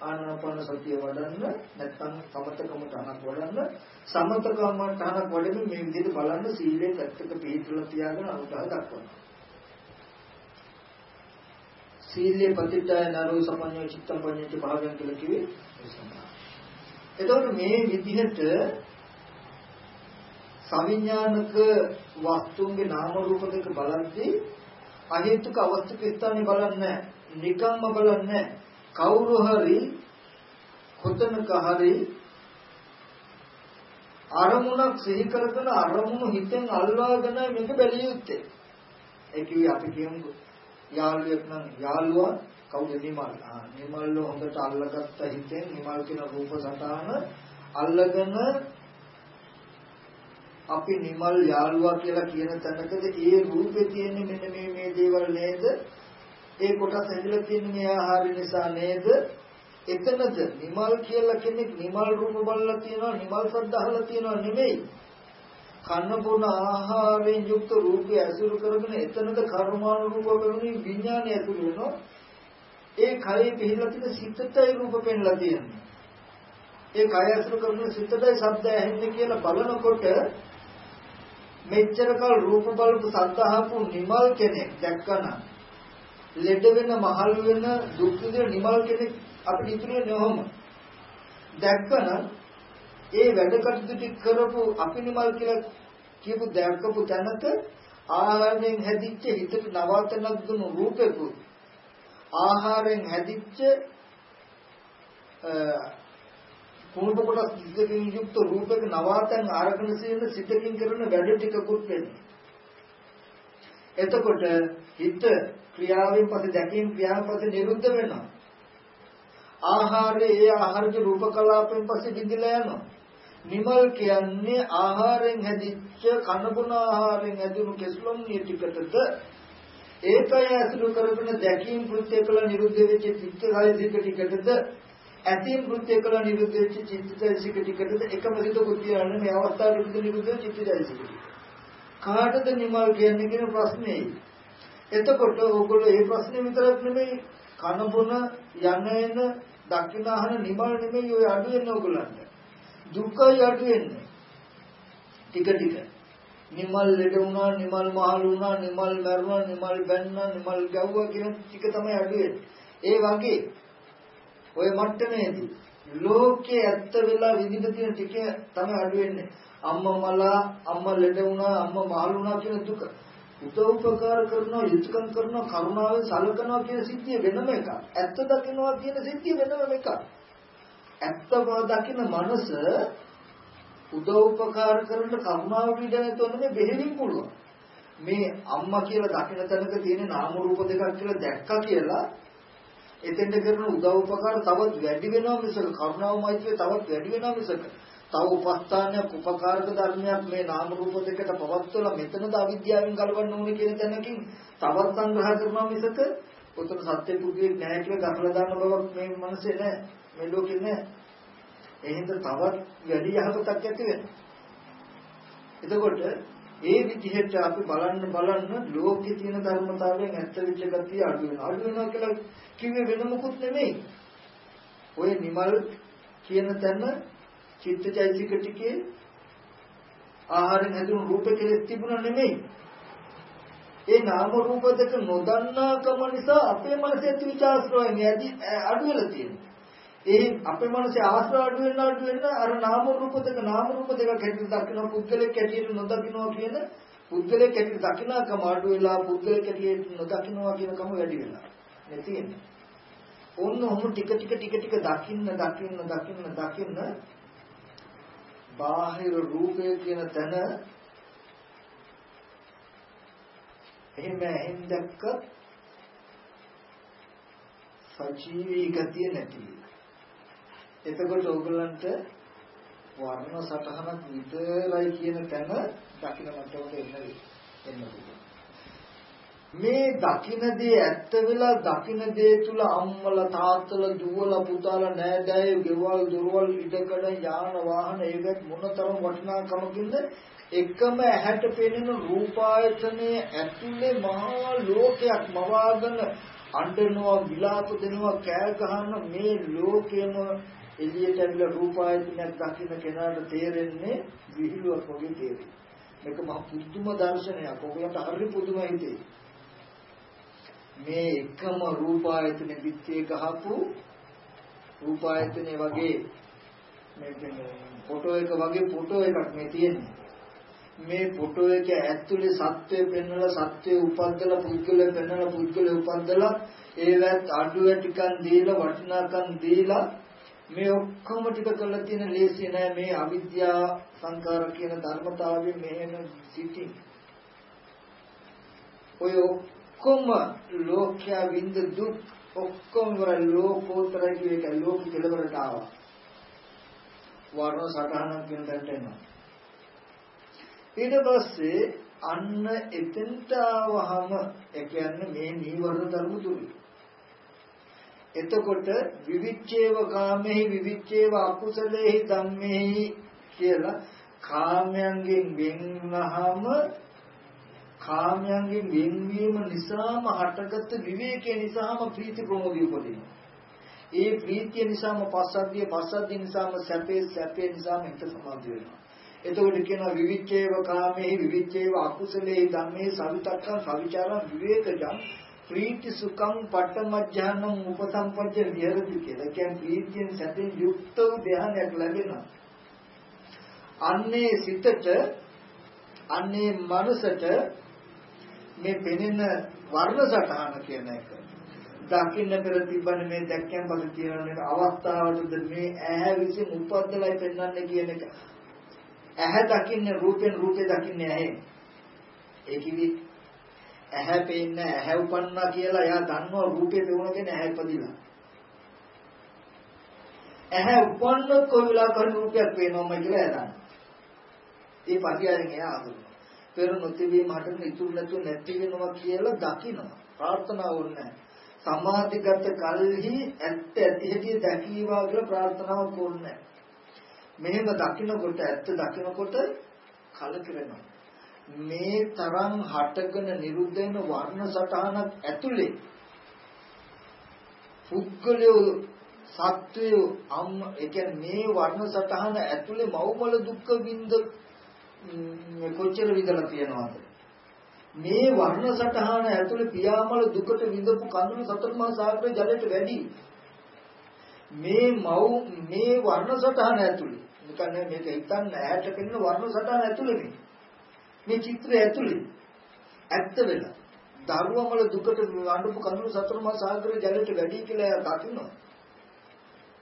S1: ආනාපාන සතිය වඩන්න නැත්නම් සමතකම තහනක් වඩන්න සමතකම තහනක් වඩමින් මේ විදිහට බලන්න සීලේ පැත්තක පිළිතුරලා තියාගෙන අනුග්‍රහ දක්වනවා. සීලේ ප්‍රතිත්‍ය නරෝ සමඤ්ඤෝ චිත්තම් පඤ්ඤිත භාවයන් කියලා කිව්වේ එතකොට මේ විදිහට සවිඥානික වස්තුන්ගේ නාම රූප දෙක බලද්දී අහේතුක අවස්ථක ස්ථානේ බලන්නේ නිකම්ම බලන්නේ කවුරු හරි කොතනක හරි අරමුණක් සිහි කරගෙන අරමුණු හිතෙන් අල්ලාගෙන මේක බැලිය යුත්තේ. ඒ කිව්වේ අපි කියමු යාළුවෙක් නම් යාළුවා කවුද? නිමල්. ආ නිමල් හොඳට අල්ලගත්ත හිතෙන් නිමල් කියන රූප සටහන අල්ලගෙන අපි නිමල් යාළුවා කියලා කියන තැනකද ඒ රූපේ තියෙන්නේ මෙන්න මේ මේ දේවල් නේද? ඒ කොටස් ඇදලා තියෙන්නේ මේ ආහාර නිසා නේද? එතනද නිමල් කියලා කෙනෙක් නිමල් රූප බලලා තියෙනවා නිමල් සද්ද අහලා තියෙනවා නෙමෙයි. කන්න බොන ආහාරයෙන් යුක්ත රූපය ඇසුරු කරගෙන එතනද කර්මාණු රූප වෙනුනි විඥානය ඇතුළු වෙනවා. ඒ කයේ පිළිලා තියෙන සිතටයි රූප පෙන්ලා තියෙන්නේ. ඒ කය ඇසුරු කරගෙන සිතටයි ශබ්ද ඇහෙන්නේ කියලා බලනකොට මෙච්චර කල රූප බලපු සද්ද අහපු නිමල් කෙනෙක් දැක්කනම් ලෙඩ වෙන මහල් වෙන දුක් විඳින නිමල් කෙනෙක් අපිට ඉතුරු වෙන්නේ ඔහොම. දැක්කනම් ඒ වැඩ කටයුතු ටික කරපු අපිනිමල් කියලා කියපු දැක්කපු තැනක ආහාරයෙන් හැදිච්ච හිතට නවතනක් දුණු රූපෙකු ආහාරයෙන් හැදිච්ච කුණප කොටස් දෙකකින් යුක්ත රූපයක නවාතන් ආරගෙන සිටින සිතකින් කරන වැඩ ටිකකුත් වෙන්නේ. එතකොට හිත ක්‍රියාවෙන් පස්සේ දැකීම ක්‍රියාවෙන් පස්සේ නිරුද්ධ වෙනවා. ආහාරයේ ඒ ආහාරජ රූප කලාපෙන් පස්සේ බිඳිලා යනවා. නිමල් කියන්නේ ආහාරයෙන් හැදිච්ච කනබුන ආහාරයෙන් හැදුණු කෙස්ලොම් නිටිකටද ඒකය ඇසුරු කරගෙන දැකීම් කෘත්‍ය කළ නිරුද්ධ වෙච්ච චිත්තකාය ටිකටද ඇතීම් කෘත්‍ය කළ නිරුද්ධ වෙච්ච චිත්තචෛසික ටිකටද එකම සිත කුතියන්නේ මේ අවස්ථාවේ නිරුද්ධ නිරුද්ධ චිත්තචෛසික ටික කාටද නිමල් කියන්නේ කියන ප්‍රශ්නේ එතකොට ඕගොල්ලෝ මේ ප්‍රශ්නේ විතරක් නෙමෙයි කන බොන යන එන දකින්න අහන නිමල් නෙමෙයි ඔය අඩු වෙන ඕගොල්ලන්ට. දුකයි අඩු වෙන්නේ. ටික ටික. නිමල් ලෙඩ වුණා, නිමල් මහලු වුණා, නිමල් මරුණා, නිමල් බැන්නා, නිමල් ගැව්වා කියන ටික තමයි අඩු වෙන්නේ. ඒ වගේ ඔය මට්ටමේදී ලෝකයේ ඇත්ත වෙලා විඳින තියෙන ටික තමයි අඩු වෙන්නේ. අම්මා මලා, අම්මා ලෙඩ වුණා, අම්මා මහලු වුණා කියන දුක. උදව්පකාර කරනවා, යුතුයකම් කරනවා, කරුණාවෙන් සලකනවා කියන සිද්ධිය වෙනම එකක්. ඇත්ත දකින්නවා කියන සිද්ධිය වෙනම එකක්. ඇත්තව දකින්න මනස උදව්පකාර කරන කරුණාව පිළිදැන තොන්නේ බෙහෙලින් පුළුවන්. මේ අම්මා කියලා දකින්න තැනක තියෙන නාම රූප දෙකක් කියලා දැක්කා කියලා එතෙන්ට කරන උදව්පකාර තවත් වැඩි වෙනවා මිසක කරුණාව මෛත්‍රිය තවත් වැඩි වෙනවා මිසක. තව උපස්ථානයක් උපකාරක ධර්මයක් මේ නාම රූප දෙකට පවත්වලා මෙතනද අවිද්‍යාවෙන් ගලවන්න ඕනේ කියන තැනකින් තවත් සංග්‍රහ කරනවා මිසක උතන සත්‍ය පුදුවේ නැහැ කියලා ගහලා දාන බවක් මේ මනසේ නැහැ මේ ලෝකේ නැහැ. එහෙනම් තවත් වැඩි යහපතක් ඇති වෙනවා. එතකොට ඒ විදිහට අපි බලන්න බලන්න ලෝකේ තියෙන ධර්මතාවයෙන් ඇත්ත වෙච්ච ගතිය අඩු වෙනවා අඩු වෙනවා කියලා කිව්වේ වෙන මොකුත් නෙමෙයි ඔය නිමල් කියන තැන චිත්තචෛතසික ටිකේ ආහාරයෙන් හැදුණු රූප කෙලෙස් තිබුණා නෙමෙයි. ඒ නාම රූප දෙක නොදන්නාකම නිසා අපේ මනසේ ඇති විචාරස්රෝයන් යදි අඩු වෙලා තියෙනවා. ඒ අපේ මනසේ ආශ්‍රය අඩු වෙන අඩු වෙන අර නාම රූප දෙක නාම රූප දෙක හැටියට දකින්න පුද්ගලෙක් හැටියට නොදකින්නවා කියන පුද්ගලෙක් හැටියට දකින්නකම අඩු වෙලා පුද්ගලෙක් හැටියට නොදකින්නවා කියන කම වැඩි වෙනවා. මේ තියෙන්නේ. ඔන්න ඔහොම ටික ටික ටික ටික දකින්න දකින්න දකින්න දකින්න බාහිර රූපය කියන තැන එහෙම එහෙන් දැක්ක සජීවී ගතිය නැති එතකොට ඕගලන්ට වර්ණ සටහනක් විතරයි කියන තැන දකින්න මට්ටමට එන්න එන්න පුළුවන්. මේ දකින දේ ඇත්ත වෙලා දකින දේ තුල අම්මලා තාත්තලා දුවලා පුතාලා නෑදෑයෝ ගෙවල් දොරවල් ඉඩකඩ යාන වාහන ඒවත් මොනතරම් වටිනාකමකින්ද එකම ඇහැට පෙනෙන රූපායතනයේ ඇතුලේ මහා ලෝකයක් මවාගෙන අඬනවා විලාප දෙනවා කෑ ගහන මේ ලෝකෙම එළියට ඇවිල්ලා රූපායතනයක් දකින්න කෙනාට තේරෙන්නේ විහිළුවක් වගේ තේරෙනවා මේක මහ පුදුම දර්ශනයක්. ඔයගලන්ට හරි පුදුම හිතේ. මේ එකම රූපායතන පිටියේ ගහපු රූපායතනේ වගේ මේ ෆොටෝ එක වගේ ෆොටෝ එකක් මේ තියෙන්නේ. මේ ෆොටෝ එක ඇතුලේ සත්‍යය පෙන්වලා සත්‍යය උපද්දලා පුද්ගලය පෙන්වලා පුද්ගලය උපද්දලා ඒවත් අඩුව ටිකක් දීලා වටිනාකම් දීලා මේ ඔක්කොම ටික කරලා තියෙන ලේසිය නෑ මේ අවිද්‍යා සංකාර කියන ධර්මතාවයෙන් මෙහෙම සිටින් ඔය ඔක්කොම ලෝකයා විඳ දුක් ඔක්කොම වර ලෝකෝත්තරයි කියන එක ලෝක කෙලවරට ආවා. වර්ණ සටහනක් කියන තැනට එනවා. ඊට පස්සේ අන්න එතෙන්ට ආවහම ඒ කියන්නේ මේ නීවරණ ධර්ම දුරු. එතකොට විවිච්ඡේව කාමෙහි විවිච්ඡේව අකුසලෙහි ධම්මෙහි කියලා කාමයන්ගෙන් වෙන්නහම කාමයන්ගෙන් වෙන්වීම නිසාම හටගත් විවේකයේ නිසාම ප්‍රීති ප්‍රමෝදය උපදිනවා. ඒ ප්‍රීතිය නිසාම පස්සද්ධිය පස්සද්ධිය නිසාම සැපේ සැපේ නිසාම හිත සමාධිය වෙනවා. එතකොට කියනවා විවිච්ඡේව කාමේ විවිච්ඡේව අකුසලේ ධම්මේ සවිතක්කං සවිචාරං විවේකජං ප්‍රීති සුඛං පට්ඨමඥානං උපසම්පජ්ජ විහෙරති කියලා. කියන්නේ ප්‍රීතියෙන් සැපෙන් යුක්ත වූ ධ්‍යානයක් ලැබෙනවා. අන්නේ සිතට අන්නේ මනසට මේ පෙනෙන වර්ණ සටහන කියන එක දකින්න පෙර තිබ්බනේ මේ දැක්කයන් පස්සේ තියෙන එක අවස්ථාවටද මේ ඇහැ විසින් උපද්දලයි පෙන්වන්නේ කියන එක ඇහැ දකින්නේ රූපෙන් රූපේ දකින්නේ ඇහැ ඒ කිවි ඇහැ පේන්න ඇහැ උපන්නා කියලා එයා දන්නවා රූපේ පෙවුනගෙන ඇහැ ඉපදිලා ඇහැ උපන්නොත් කොයි වෙලාවක රූපයක් පේනවම කියලා එයා දන්නවා. ඒ පරිහරණය එයා අහුවෙනවා පෙර නොතිබීම හටගෙන ඉතුරු නැතුව නැති වෙනවා කියලා දකිනවා. ප්‍රාර්ථනා වුණේ සමාධිගත කල්හි ඇත්ත ඇති හැටි දැකීවා කියලා ප්‍රාර්ථනාවක් වුණේ මෙහෙම දකිනකොට ඇත්ත දකිනකොට කලකිරෙනවා. මේ තරම් හටගෙන නිරුද්ධ වෙන වර්ණ සටහනක් ඇතුලේ පුද්ගලයෝ සත්වයෝ අම් ඒ කියන්නේ මේ වර්ණ සටහන ඇතුලේ මව්මල දුක්ඛ විඳ කොච්චර විඳලා තියනවද? මේ වර්ණ සටහන ඇතුලේ පියාමල දුකට විඳපු කඳුළු සතර මහා සාගර ජලයට වැඩි. මේ මව් මේ වර්ණ සටහන ඇතුලේ නිකන් මේක හිතන්න ඈට පෙනෙන වර්ණ සටහන ඇතුලේ මේ මේ චිත්‍රය ඇතුලේ ඇත්ත වෙලා. දරුවමල දුකට වඳපු කඳුළු සතර මහා සාගර ජලයට වැඩි කියලා දකින්නවා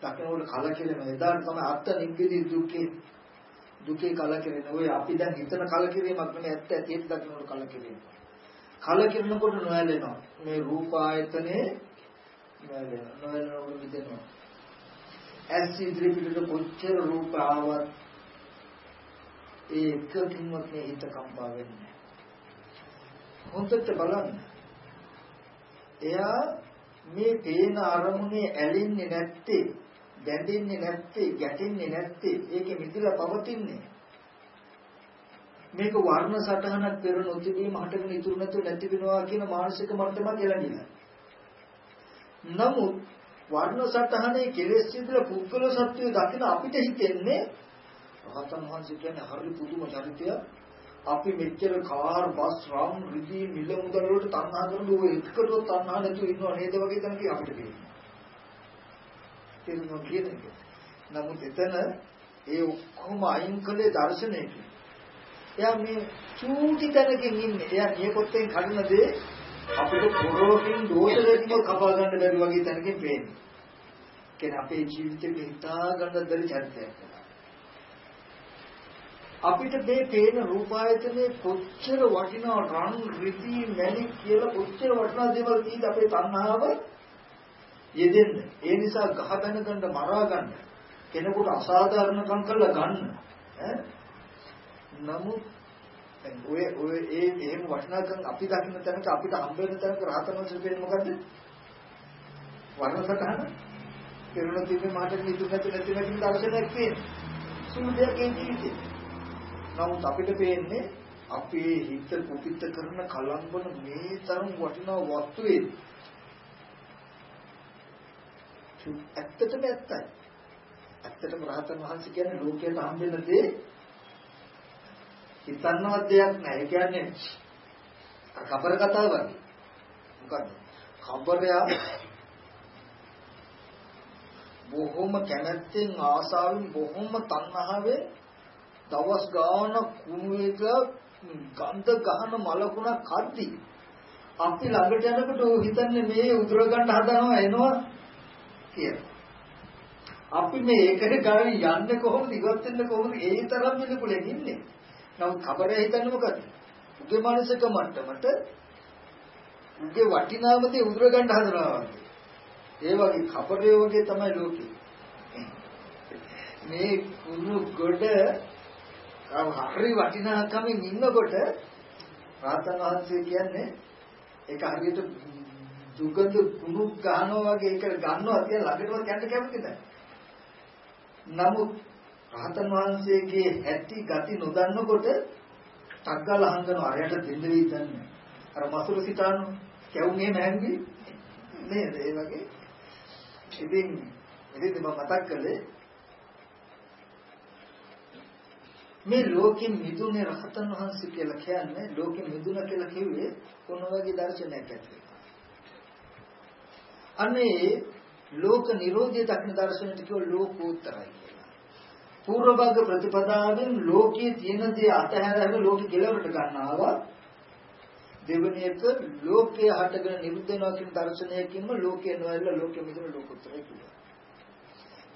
S1: දකින්නකොට කලකිරෙන එදාට තමයි අත්ත නිබ්බිදි දුකේ දුකේ කලකිරෙන ඔය අපි දැන් හිතන කලකිරීමක් නෙමෙයි ඇත්ත ඇත්තට දකින්නකොට කලකිරීම කලකිරෙනකොට නොයැලෙනවා මේ රූප ආයතනේ නොයැලෙනවා නොයැලෙනකොට මිදෙනවා. ඇස් ඉදිරි පිටට කොච්චර රූප ආවත් ඒ එකකින්වත් මේ හිත කම්පා වෙන්නේ හොඳට බලන්න. එයා මේ පේන අරමුණේ ඇලෙන්නේ නැත්තේ බැඳෙන්නේ නැත්තේ ගැටෙන්නේ නැත්තේ ඒකෙ මිදලා පවතින්නේ. මේක වර්ණ සටහනක් පෙර නොතිබීම හටගෙන ඉතුරු නැතුව නැති වෙනවා කියන මානසික මට්ටමක් එළඹිලා. නමුත් වර්ණ සටහනේ කෙලෙස් සිදුල පුද්ගල සත්‍යය දකින අපිට හිතෙන්නේ රහතන් වහන්සේ කියන්නේ හරි පුදුම චරිතයක්. අපි මෙච්චර කාර් බස් රම් රිදී මිල මුදල් වලට තණ්හා කරන ඔය එකකටවත් තණ්හා නැතුව ඉන්නව නේද වගේ තැනක අපිට පේනවා. තේරුණා කියන්නේ. නමුත් එතන ඒ ඔක්කොම අයින් කළේ දර්ශනයකින්. එයා මේ චූටි තැනකින් ඉන්නේ. එයා නියපොත්තෙන් කඩන දේ අපිට පොරොකින් දෝෂලකින් කපා ගන්න බැරි වගේ තැනකින් පේන්නේ. කියන්නේ අපේ ජීවිතේ හිතා ගන්න බැරි චරිතයක්. අපිට මේ පේන රූපායතනේ කොච්චර වටිනා රන් රිදී මැණික් කියලා කොච්චර වටිනා දේවල් කීද අපේ තණ්හාව යෙදෙන්න. ඒ නිසා ගහ බැන ගන්න මරා ගන්න. කෙනෙකුට අසාධාරණකම් කරලා ගන්න. ඈ නමුත් ඔය ඔය ඒ එහෙම වටිනාකම් අපි දකින්න තැනක අපිට හම්බ වෙන තැනක රහතන් වහන්සේ කියන්නේ මොකද්ද? වර්ණසටහන පෙරණ තිබෙ මාට නිතු නැති නැති නැති දර්ශනයක් තියෙන. සුළු දෙයක් ඒ ජීවිතේ. නමුත් අපිට පේන්නේ අපේ හිත කුපිත කරන කලම්බන මේ තරම් වටිනා වස්තුවේ ඇත්තටම ඇත්තයි. ඇත්තටම රහතන් වහන්සේ කියන්නේ ලෝකයට හම්බෙන දේ හිතන්නවත් දෙයක් නැහැ. ඒ කියන්නේ කබර කතාව වගේ. මොකද්ද? කබරයා බොහොම කැමැත්තෙන් ආසාවෙන් බොහොම තණ්හාවෙන් දවස් ගාන කුණු එක ගන්ධ ගහන මලකුණක් කද්දි අපි ළඟට යනකොට හිතන්නේ මේ උදුර ගන්න හදනවා එනවා කියලා. අපි මේ ඒකට ගාවි යන්නේ කොහොමද ඉවත් වෙන්නේ කොහොමද ඒ තරම් වෙනකුලෙන් ඉන්නේ. නමුත් කබරේ හිතන්නේ මොකද? උගේ මානසික මට්ටමට උගේ වටිනාමදී උදුර ගන්න හදනවා වගේ. ඒ වගේ කබරේ වගේ තමයි ලෝකේ. මේ කුණු ගොඩ හරි වටිනාකමින් ඉන්නකොට රාතන් වහන්සේ කියන්නේ ඒක හරියට දුගඳ කුණු ගන්නවා වගේ ඒක ගන්නවා කියලා ළඟටම යන්න කැමති නැහැ. නමුත් රහතන් වහන්සේගේ ඇති ගති නොදන්නකොට ටග්ගල හංගන අරයට දෙන්න වෙයි දන්නේ. අර මසුරු සිතානු කැවුනේ නැන්දි නේද ඒ වගේ. ඉතින් ඉතින් මම මතක් කළේ මේ ලෝකෙ මිදුනේ රහතන් වහන්සේ කියලා කියන්නේ ලෝකෙ මිදුන කියලා කිව්වේ කොන වගේ දර්ශනයක් ඇති. අනේ ලෝක නිරෝධය දක්න දර්ශනයට කියව ලෝකෝත්තරයි කියලා. పూర్ව භාග ප්‍රතිපදාවෙන් ලෝකයේ තියෙන දේ අතහැරලා ලෝකෙ කෙලවරට ගන්නවා. දෙවෙනි එක ලෝකයේ හටගෙන නිරුද්ධ වෙනවා කියන දර්ශනයකින්ම ලෝකේ නොඇල්ල ලෝකෙ මිදුන ලෝකෝත්තරයි කියනවා.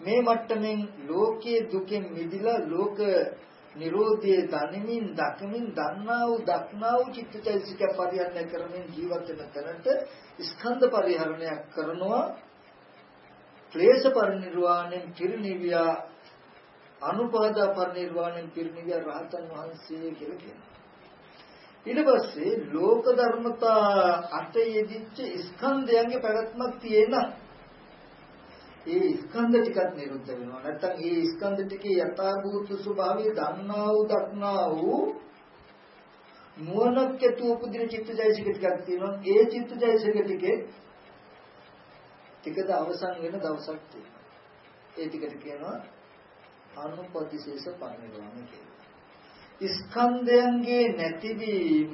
S1: මේ මට්ටමින් ලෝකයේ දුකෙන් මිදිලා ලෝක නිරෝධයේ දනිමින් දකමින් දන්නා වූ දක්නා වූ චිත්තචෛතසික පරිහරණය කරමින් ජීවත් වෙන තැනට ස්කන්ධ පරිහරණයක් කරනවා. ක්ලේශ පරිනිර්වාණයෙන් පිරිනිවියා අනුපාදා පරිනිර්වාණයෙන් පිරිනිවියා රහතන් වහන්සේ කියලා කියනවා. ඊට පස්සේ ලෝක ධර්මතා අටේ යෙදිච්ච ස්කන්ධයන්ගේ පැවැත්මක් තියෙනවා. ඒ ස්කන්ධ ටිකත් නිරුද්ධ වෙනවා. නැත්තම් ඒ ස්කන්ධ ටිකේ යථාභූත ස්වභාවය දන්නා වූ දක්නා වූ නුවණක් ඇතුව උපදින චිත්තජයසික ටිකක් තියෙනවා. ඒ චිත්තජයසික ටිකේ ටිකද අවසන් වෙන දවසක් තියෙනවා. ඒ ටිකට කියනවා අනුපතිශේෂ පරිණිරවාණය කියලා. ස්කන්ධයන්ගේ නැතිවීම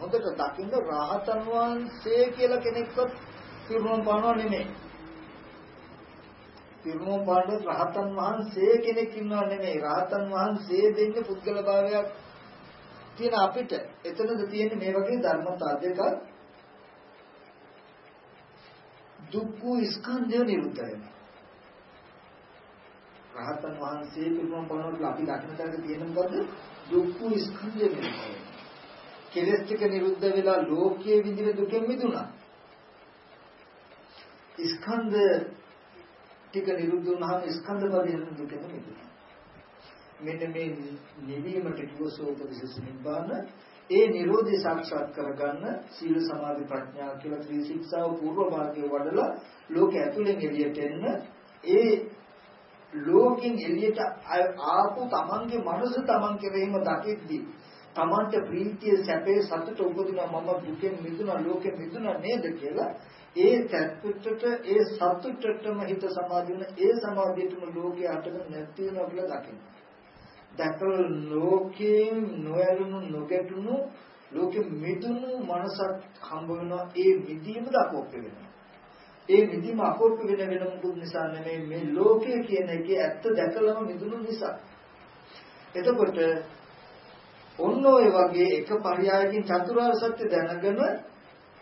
S1: හොඳට දකින්න රහතන් වහන්සේ කියලා කෙනෙක්වත් පිරුණම් පානවා නෙමෙයි. පිරුණම් පාන රහතන් වහන්සේ කෙනෙක් ඉන්නව නෙමෙයි. රහතන් වහන්සේ දෙන්නේ පුද්ගල භාවයක් තියෙන අපිට. එතනද තියෙන්නේ මේ වගේ ධර්මතා දෙකක්. දුක්ඛ ස්කන්ධය නිරුද්ධ වෙනවා. රහතන් වහන්සේ පිරුණම් පානකොට අපි දකින්න තැනක තියෙන මොකද්ද? දුක්ඛ ස්කන්ධය නිරුද්ධ කෙලස් ටික නිරුද්ධ වෙලා ලෝකයේ විඳින දුකෙන් මිදුණා. ස්කන්ධ ටික නිරුද්ධ වුණාම ස්කන්ධ පදින දුකෙන් මිදුණා. මෙන්න මේ නිවීමට කිවසෝපදේශ නිබ්බාන ඒ Nirodhi සාක්ෂාත් කරගන්න සීල සමාධි ප්‍රඥා කියලා ත්‍රිශික්ෂාව පූර්ව මාර්ගයේ වඩලා ලෝක ඇතුලෙන් එළියට එන්න ඒ ලෝකෙන් එළියට ආපු තමන්ගේ මනස තමන් කෙරෙහිම දකිද්දී තමන්ට ප්‍රීතිය සැපේ සතුට උපදිනා මම දුකෙන් මිදුණා ලෝකෙන් මිදුණා නේද කියලා ඒ සැපටට ඒ සතුටටම හිත සමාධි වෙන ඒ සමාධියටම ලෝකයේ අටක නැති වෙනවා කියලා දකින්න. දැකලා ලෝකයෙන් නොයලුණු නොගැටුණු ලෝකෙ මිදුණු මනසක් හම්බ වෙනවා ඒ මිදීම දක්වප් වෙනවා. ඒ විදිහම අකෝප වෙන වෙන මුකුත් නිසා නෙමෙයි මේ ලෝකය කියන එකේ ඇත්ත දැකලම මිදුණු නිසා. එතකොට ඔන්න ඔය වගේ එක පරයයකින් චතුරාර්ය සත්‍ය දැනගෙන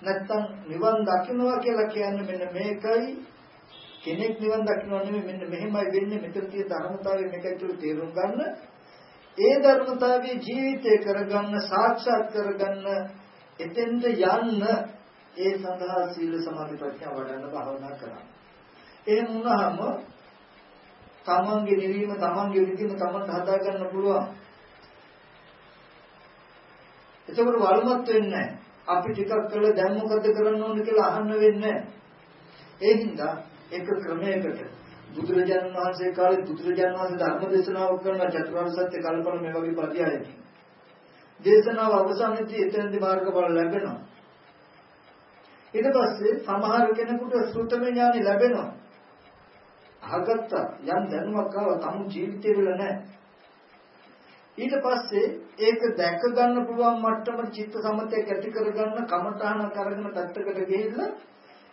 S1: නැත්තම් නිවන් දකින්නවා කියලා කියන්නේ මෙන්න මේකයි කෙනෙක් නිවන් දකින්නවා නෙමෙයි මෙන්න මෙහෙමයි වෙන්නේ මෙතන තියෙන ධර්මතාවය මේකයි කියලා තේරුම් ගන්න ඒ ධර්මතාවයේ ජීවිතය කරගන්න සාක්ෂාත් කරගන්න එතෙන්ට යන්න ඒ සඳහා සීල සමාධි ප්‍රඥා වඩන්න භාවනා කරන්න. එහෙම වුණාම තමන්ගේ නිවීම තමන්ගේ විදීම තමන්ට හදා ගන්න පුළුවන්. එතකොට වල්මත් වෙන්නේ අපි ටිකක් කළා දැන් මොකද කරන්න ඕන කියලා අහන්න වෙන්නේ ඒ හින්දා එක ක්‍රමයකට බුදුරජාණන් වහන්සේ කාලේ බුදුරජාණන් වහන්සේ ධර්ම දේශනාවක් කරන චතුරාර්ය සත්‍ය කල්පන මේ වගේ පරියායකින් දේශනාව අවසානයේදී එතනදී මාර්ගඵල ලැබෙනවා ඊට පස්සේ සමහර කෙනෙකුට සුතම ඥානෙ ලැබෙනවා. අහගත්ත යම් දැනුමක් ආව තම ජීවිතේ වල නැහැ. ඊට පස්සේ ඒක දැක ගන්න පුළුවන් මට්ටමට චිත්ත සමතයක් ඇති කරගන්න කමඨාන කරගෙන පැත්තකට ගිහිල්ලා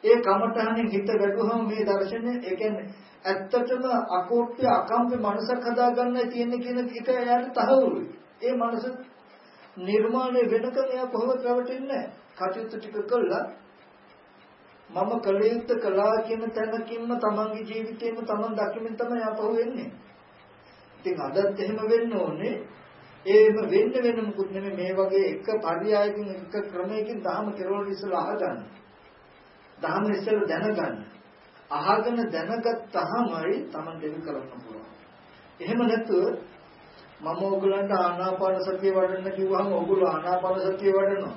S1: ඒ කමඨානෙන් හිත වැටුවම මේ දර්ශනය ඒ කියන්නේ ඇත්තටම අකෝප්‍ය අකම්පේ මනසක් හදාගන්නයි තියෙන්නේ කියන එක එයාට තහවුරුයි. ඒ මනස නිර්මාණය වෙනකන් එයා කොහොමද රැවටෙන්නේ නැහැ. කටයුතු ටික කළා මම කළ යුත්තේ කළා කියන තැනකින්ම තමන්ගේ ජීවිතේම තමන් දකිමින් තමයි අපහු වෙන්නේ. ඉතින් අදත් එහෙම වෙන්න ඕනේ. ඒම වෙන්න වෙන මුකුත් නෙමෙයි මේ වගේ එක පරියායකින් එක ක්‍රමයකින් දහම කෙරවල ඉස්සලා අහගන්න. දහම ඉස්සලා දැනගන්න. අහගෙන දැනගත්තාමයි තමන් දෙවි කරන්න පුළුවන්. එහෙම නැතුව මම ඕගලන්ට ආනාපාන සතිය වඩන්න කිව්වහම ඕගොල්ලෝ ආනාපාන සතිය වඩනවා.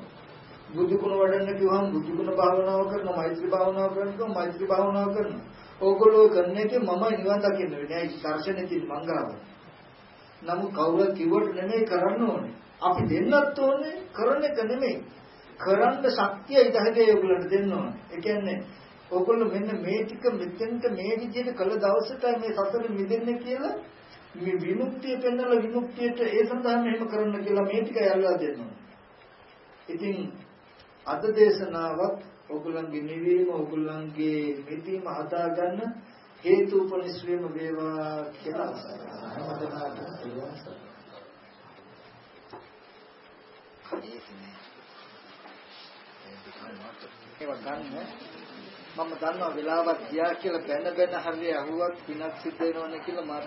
S1: බුදු ගුණ වඩන්න කිව්වම බුදු ගුණ භාවනාව කරනවා මෛත්‍රී භාවනාව කරනවා මෛත්‍රී භාවනාව කරනවා. ඕගොල්ලෝ කරන්නේ කි මම නිවන් දකින්න වෙන්නේ. ඒ දර්ශනෙකින් මංගාව. නමුත් කවුරුත් කිව්වට නෙමෙයි කරන්න ඕනේ. අපි දෙන්නත් ඕනේ කරන එක නෙමෙයි. කරන්න ශක්තිය ඉදහගේ ඕගොල්ලන්ට දෙන්න ඕනේ. ඒ කියන්නේ ඕගොල්ලෝ මෙන්න මේ ටික මෙතෙන්ට මේ විදිහට කළ දවසටයි මේ සතර මිදෙන්නේ කියලා මේ විමුක්තිය පෙන්වලා විමුක්තියට ඒ සඳහා මෙහෙම කරන්න කියලා මේ ටික යල්ලා දෙනවා. ඉතින් අද දේශනාවත් ඔගලන්ගේ නිවීම ඔගලන්ගේ මිදීම හදාගන්න හේතු උපනිශ්‍රේම වේවා කියලා හැමදෙනාටම පිරුවන් සරණයි. ඒව ගන්න මම දන්නවා වෙලාවක් ගියා කියලා බැන බැන හරිය අහුවක් පිනක් සිද්ධ වෙනවනේ කියලා මාත්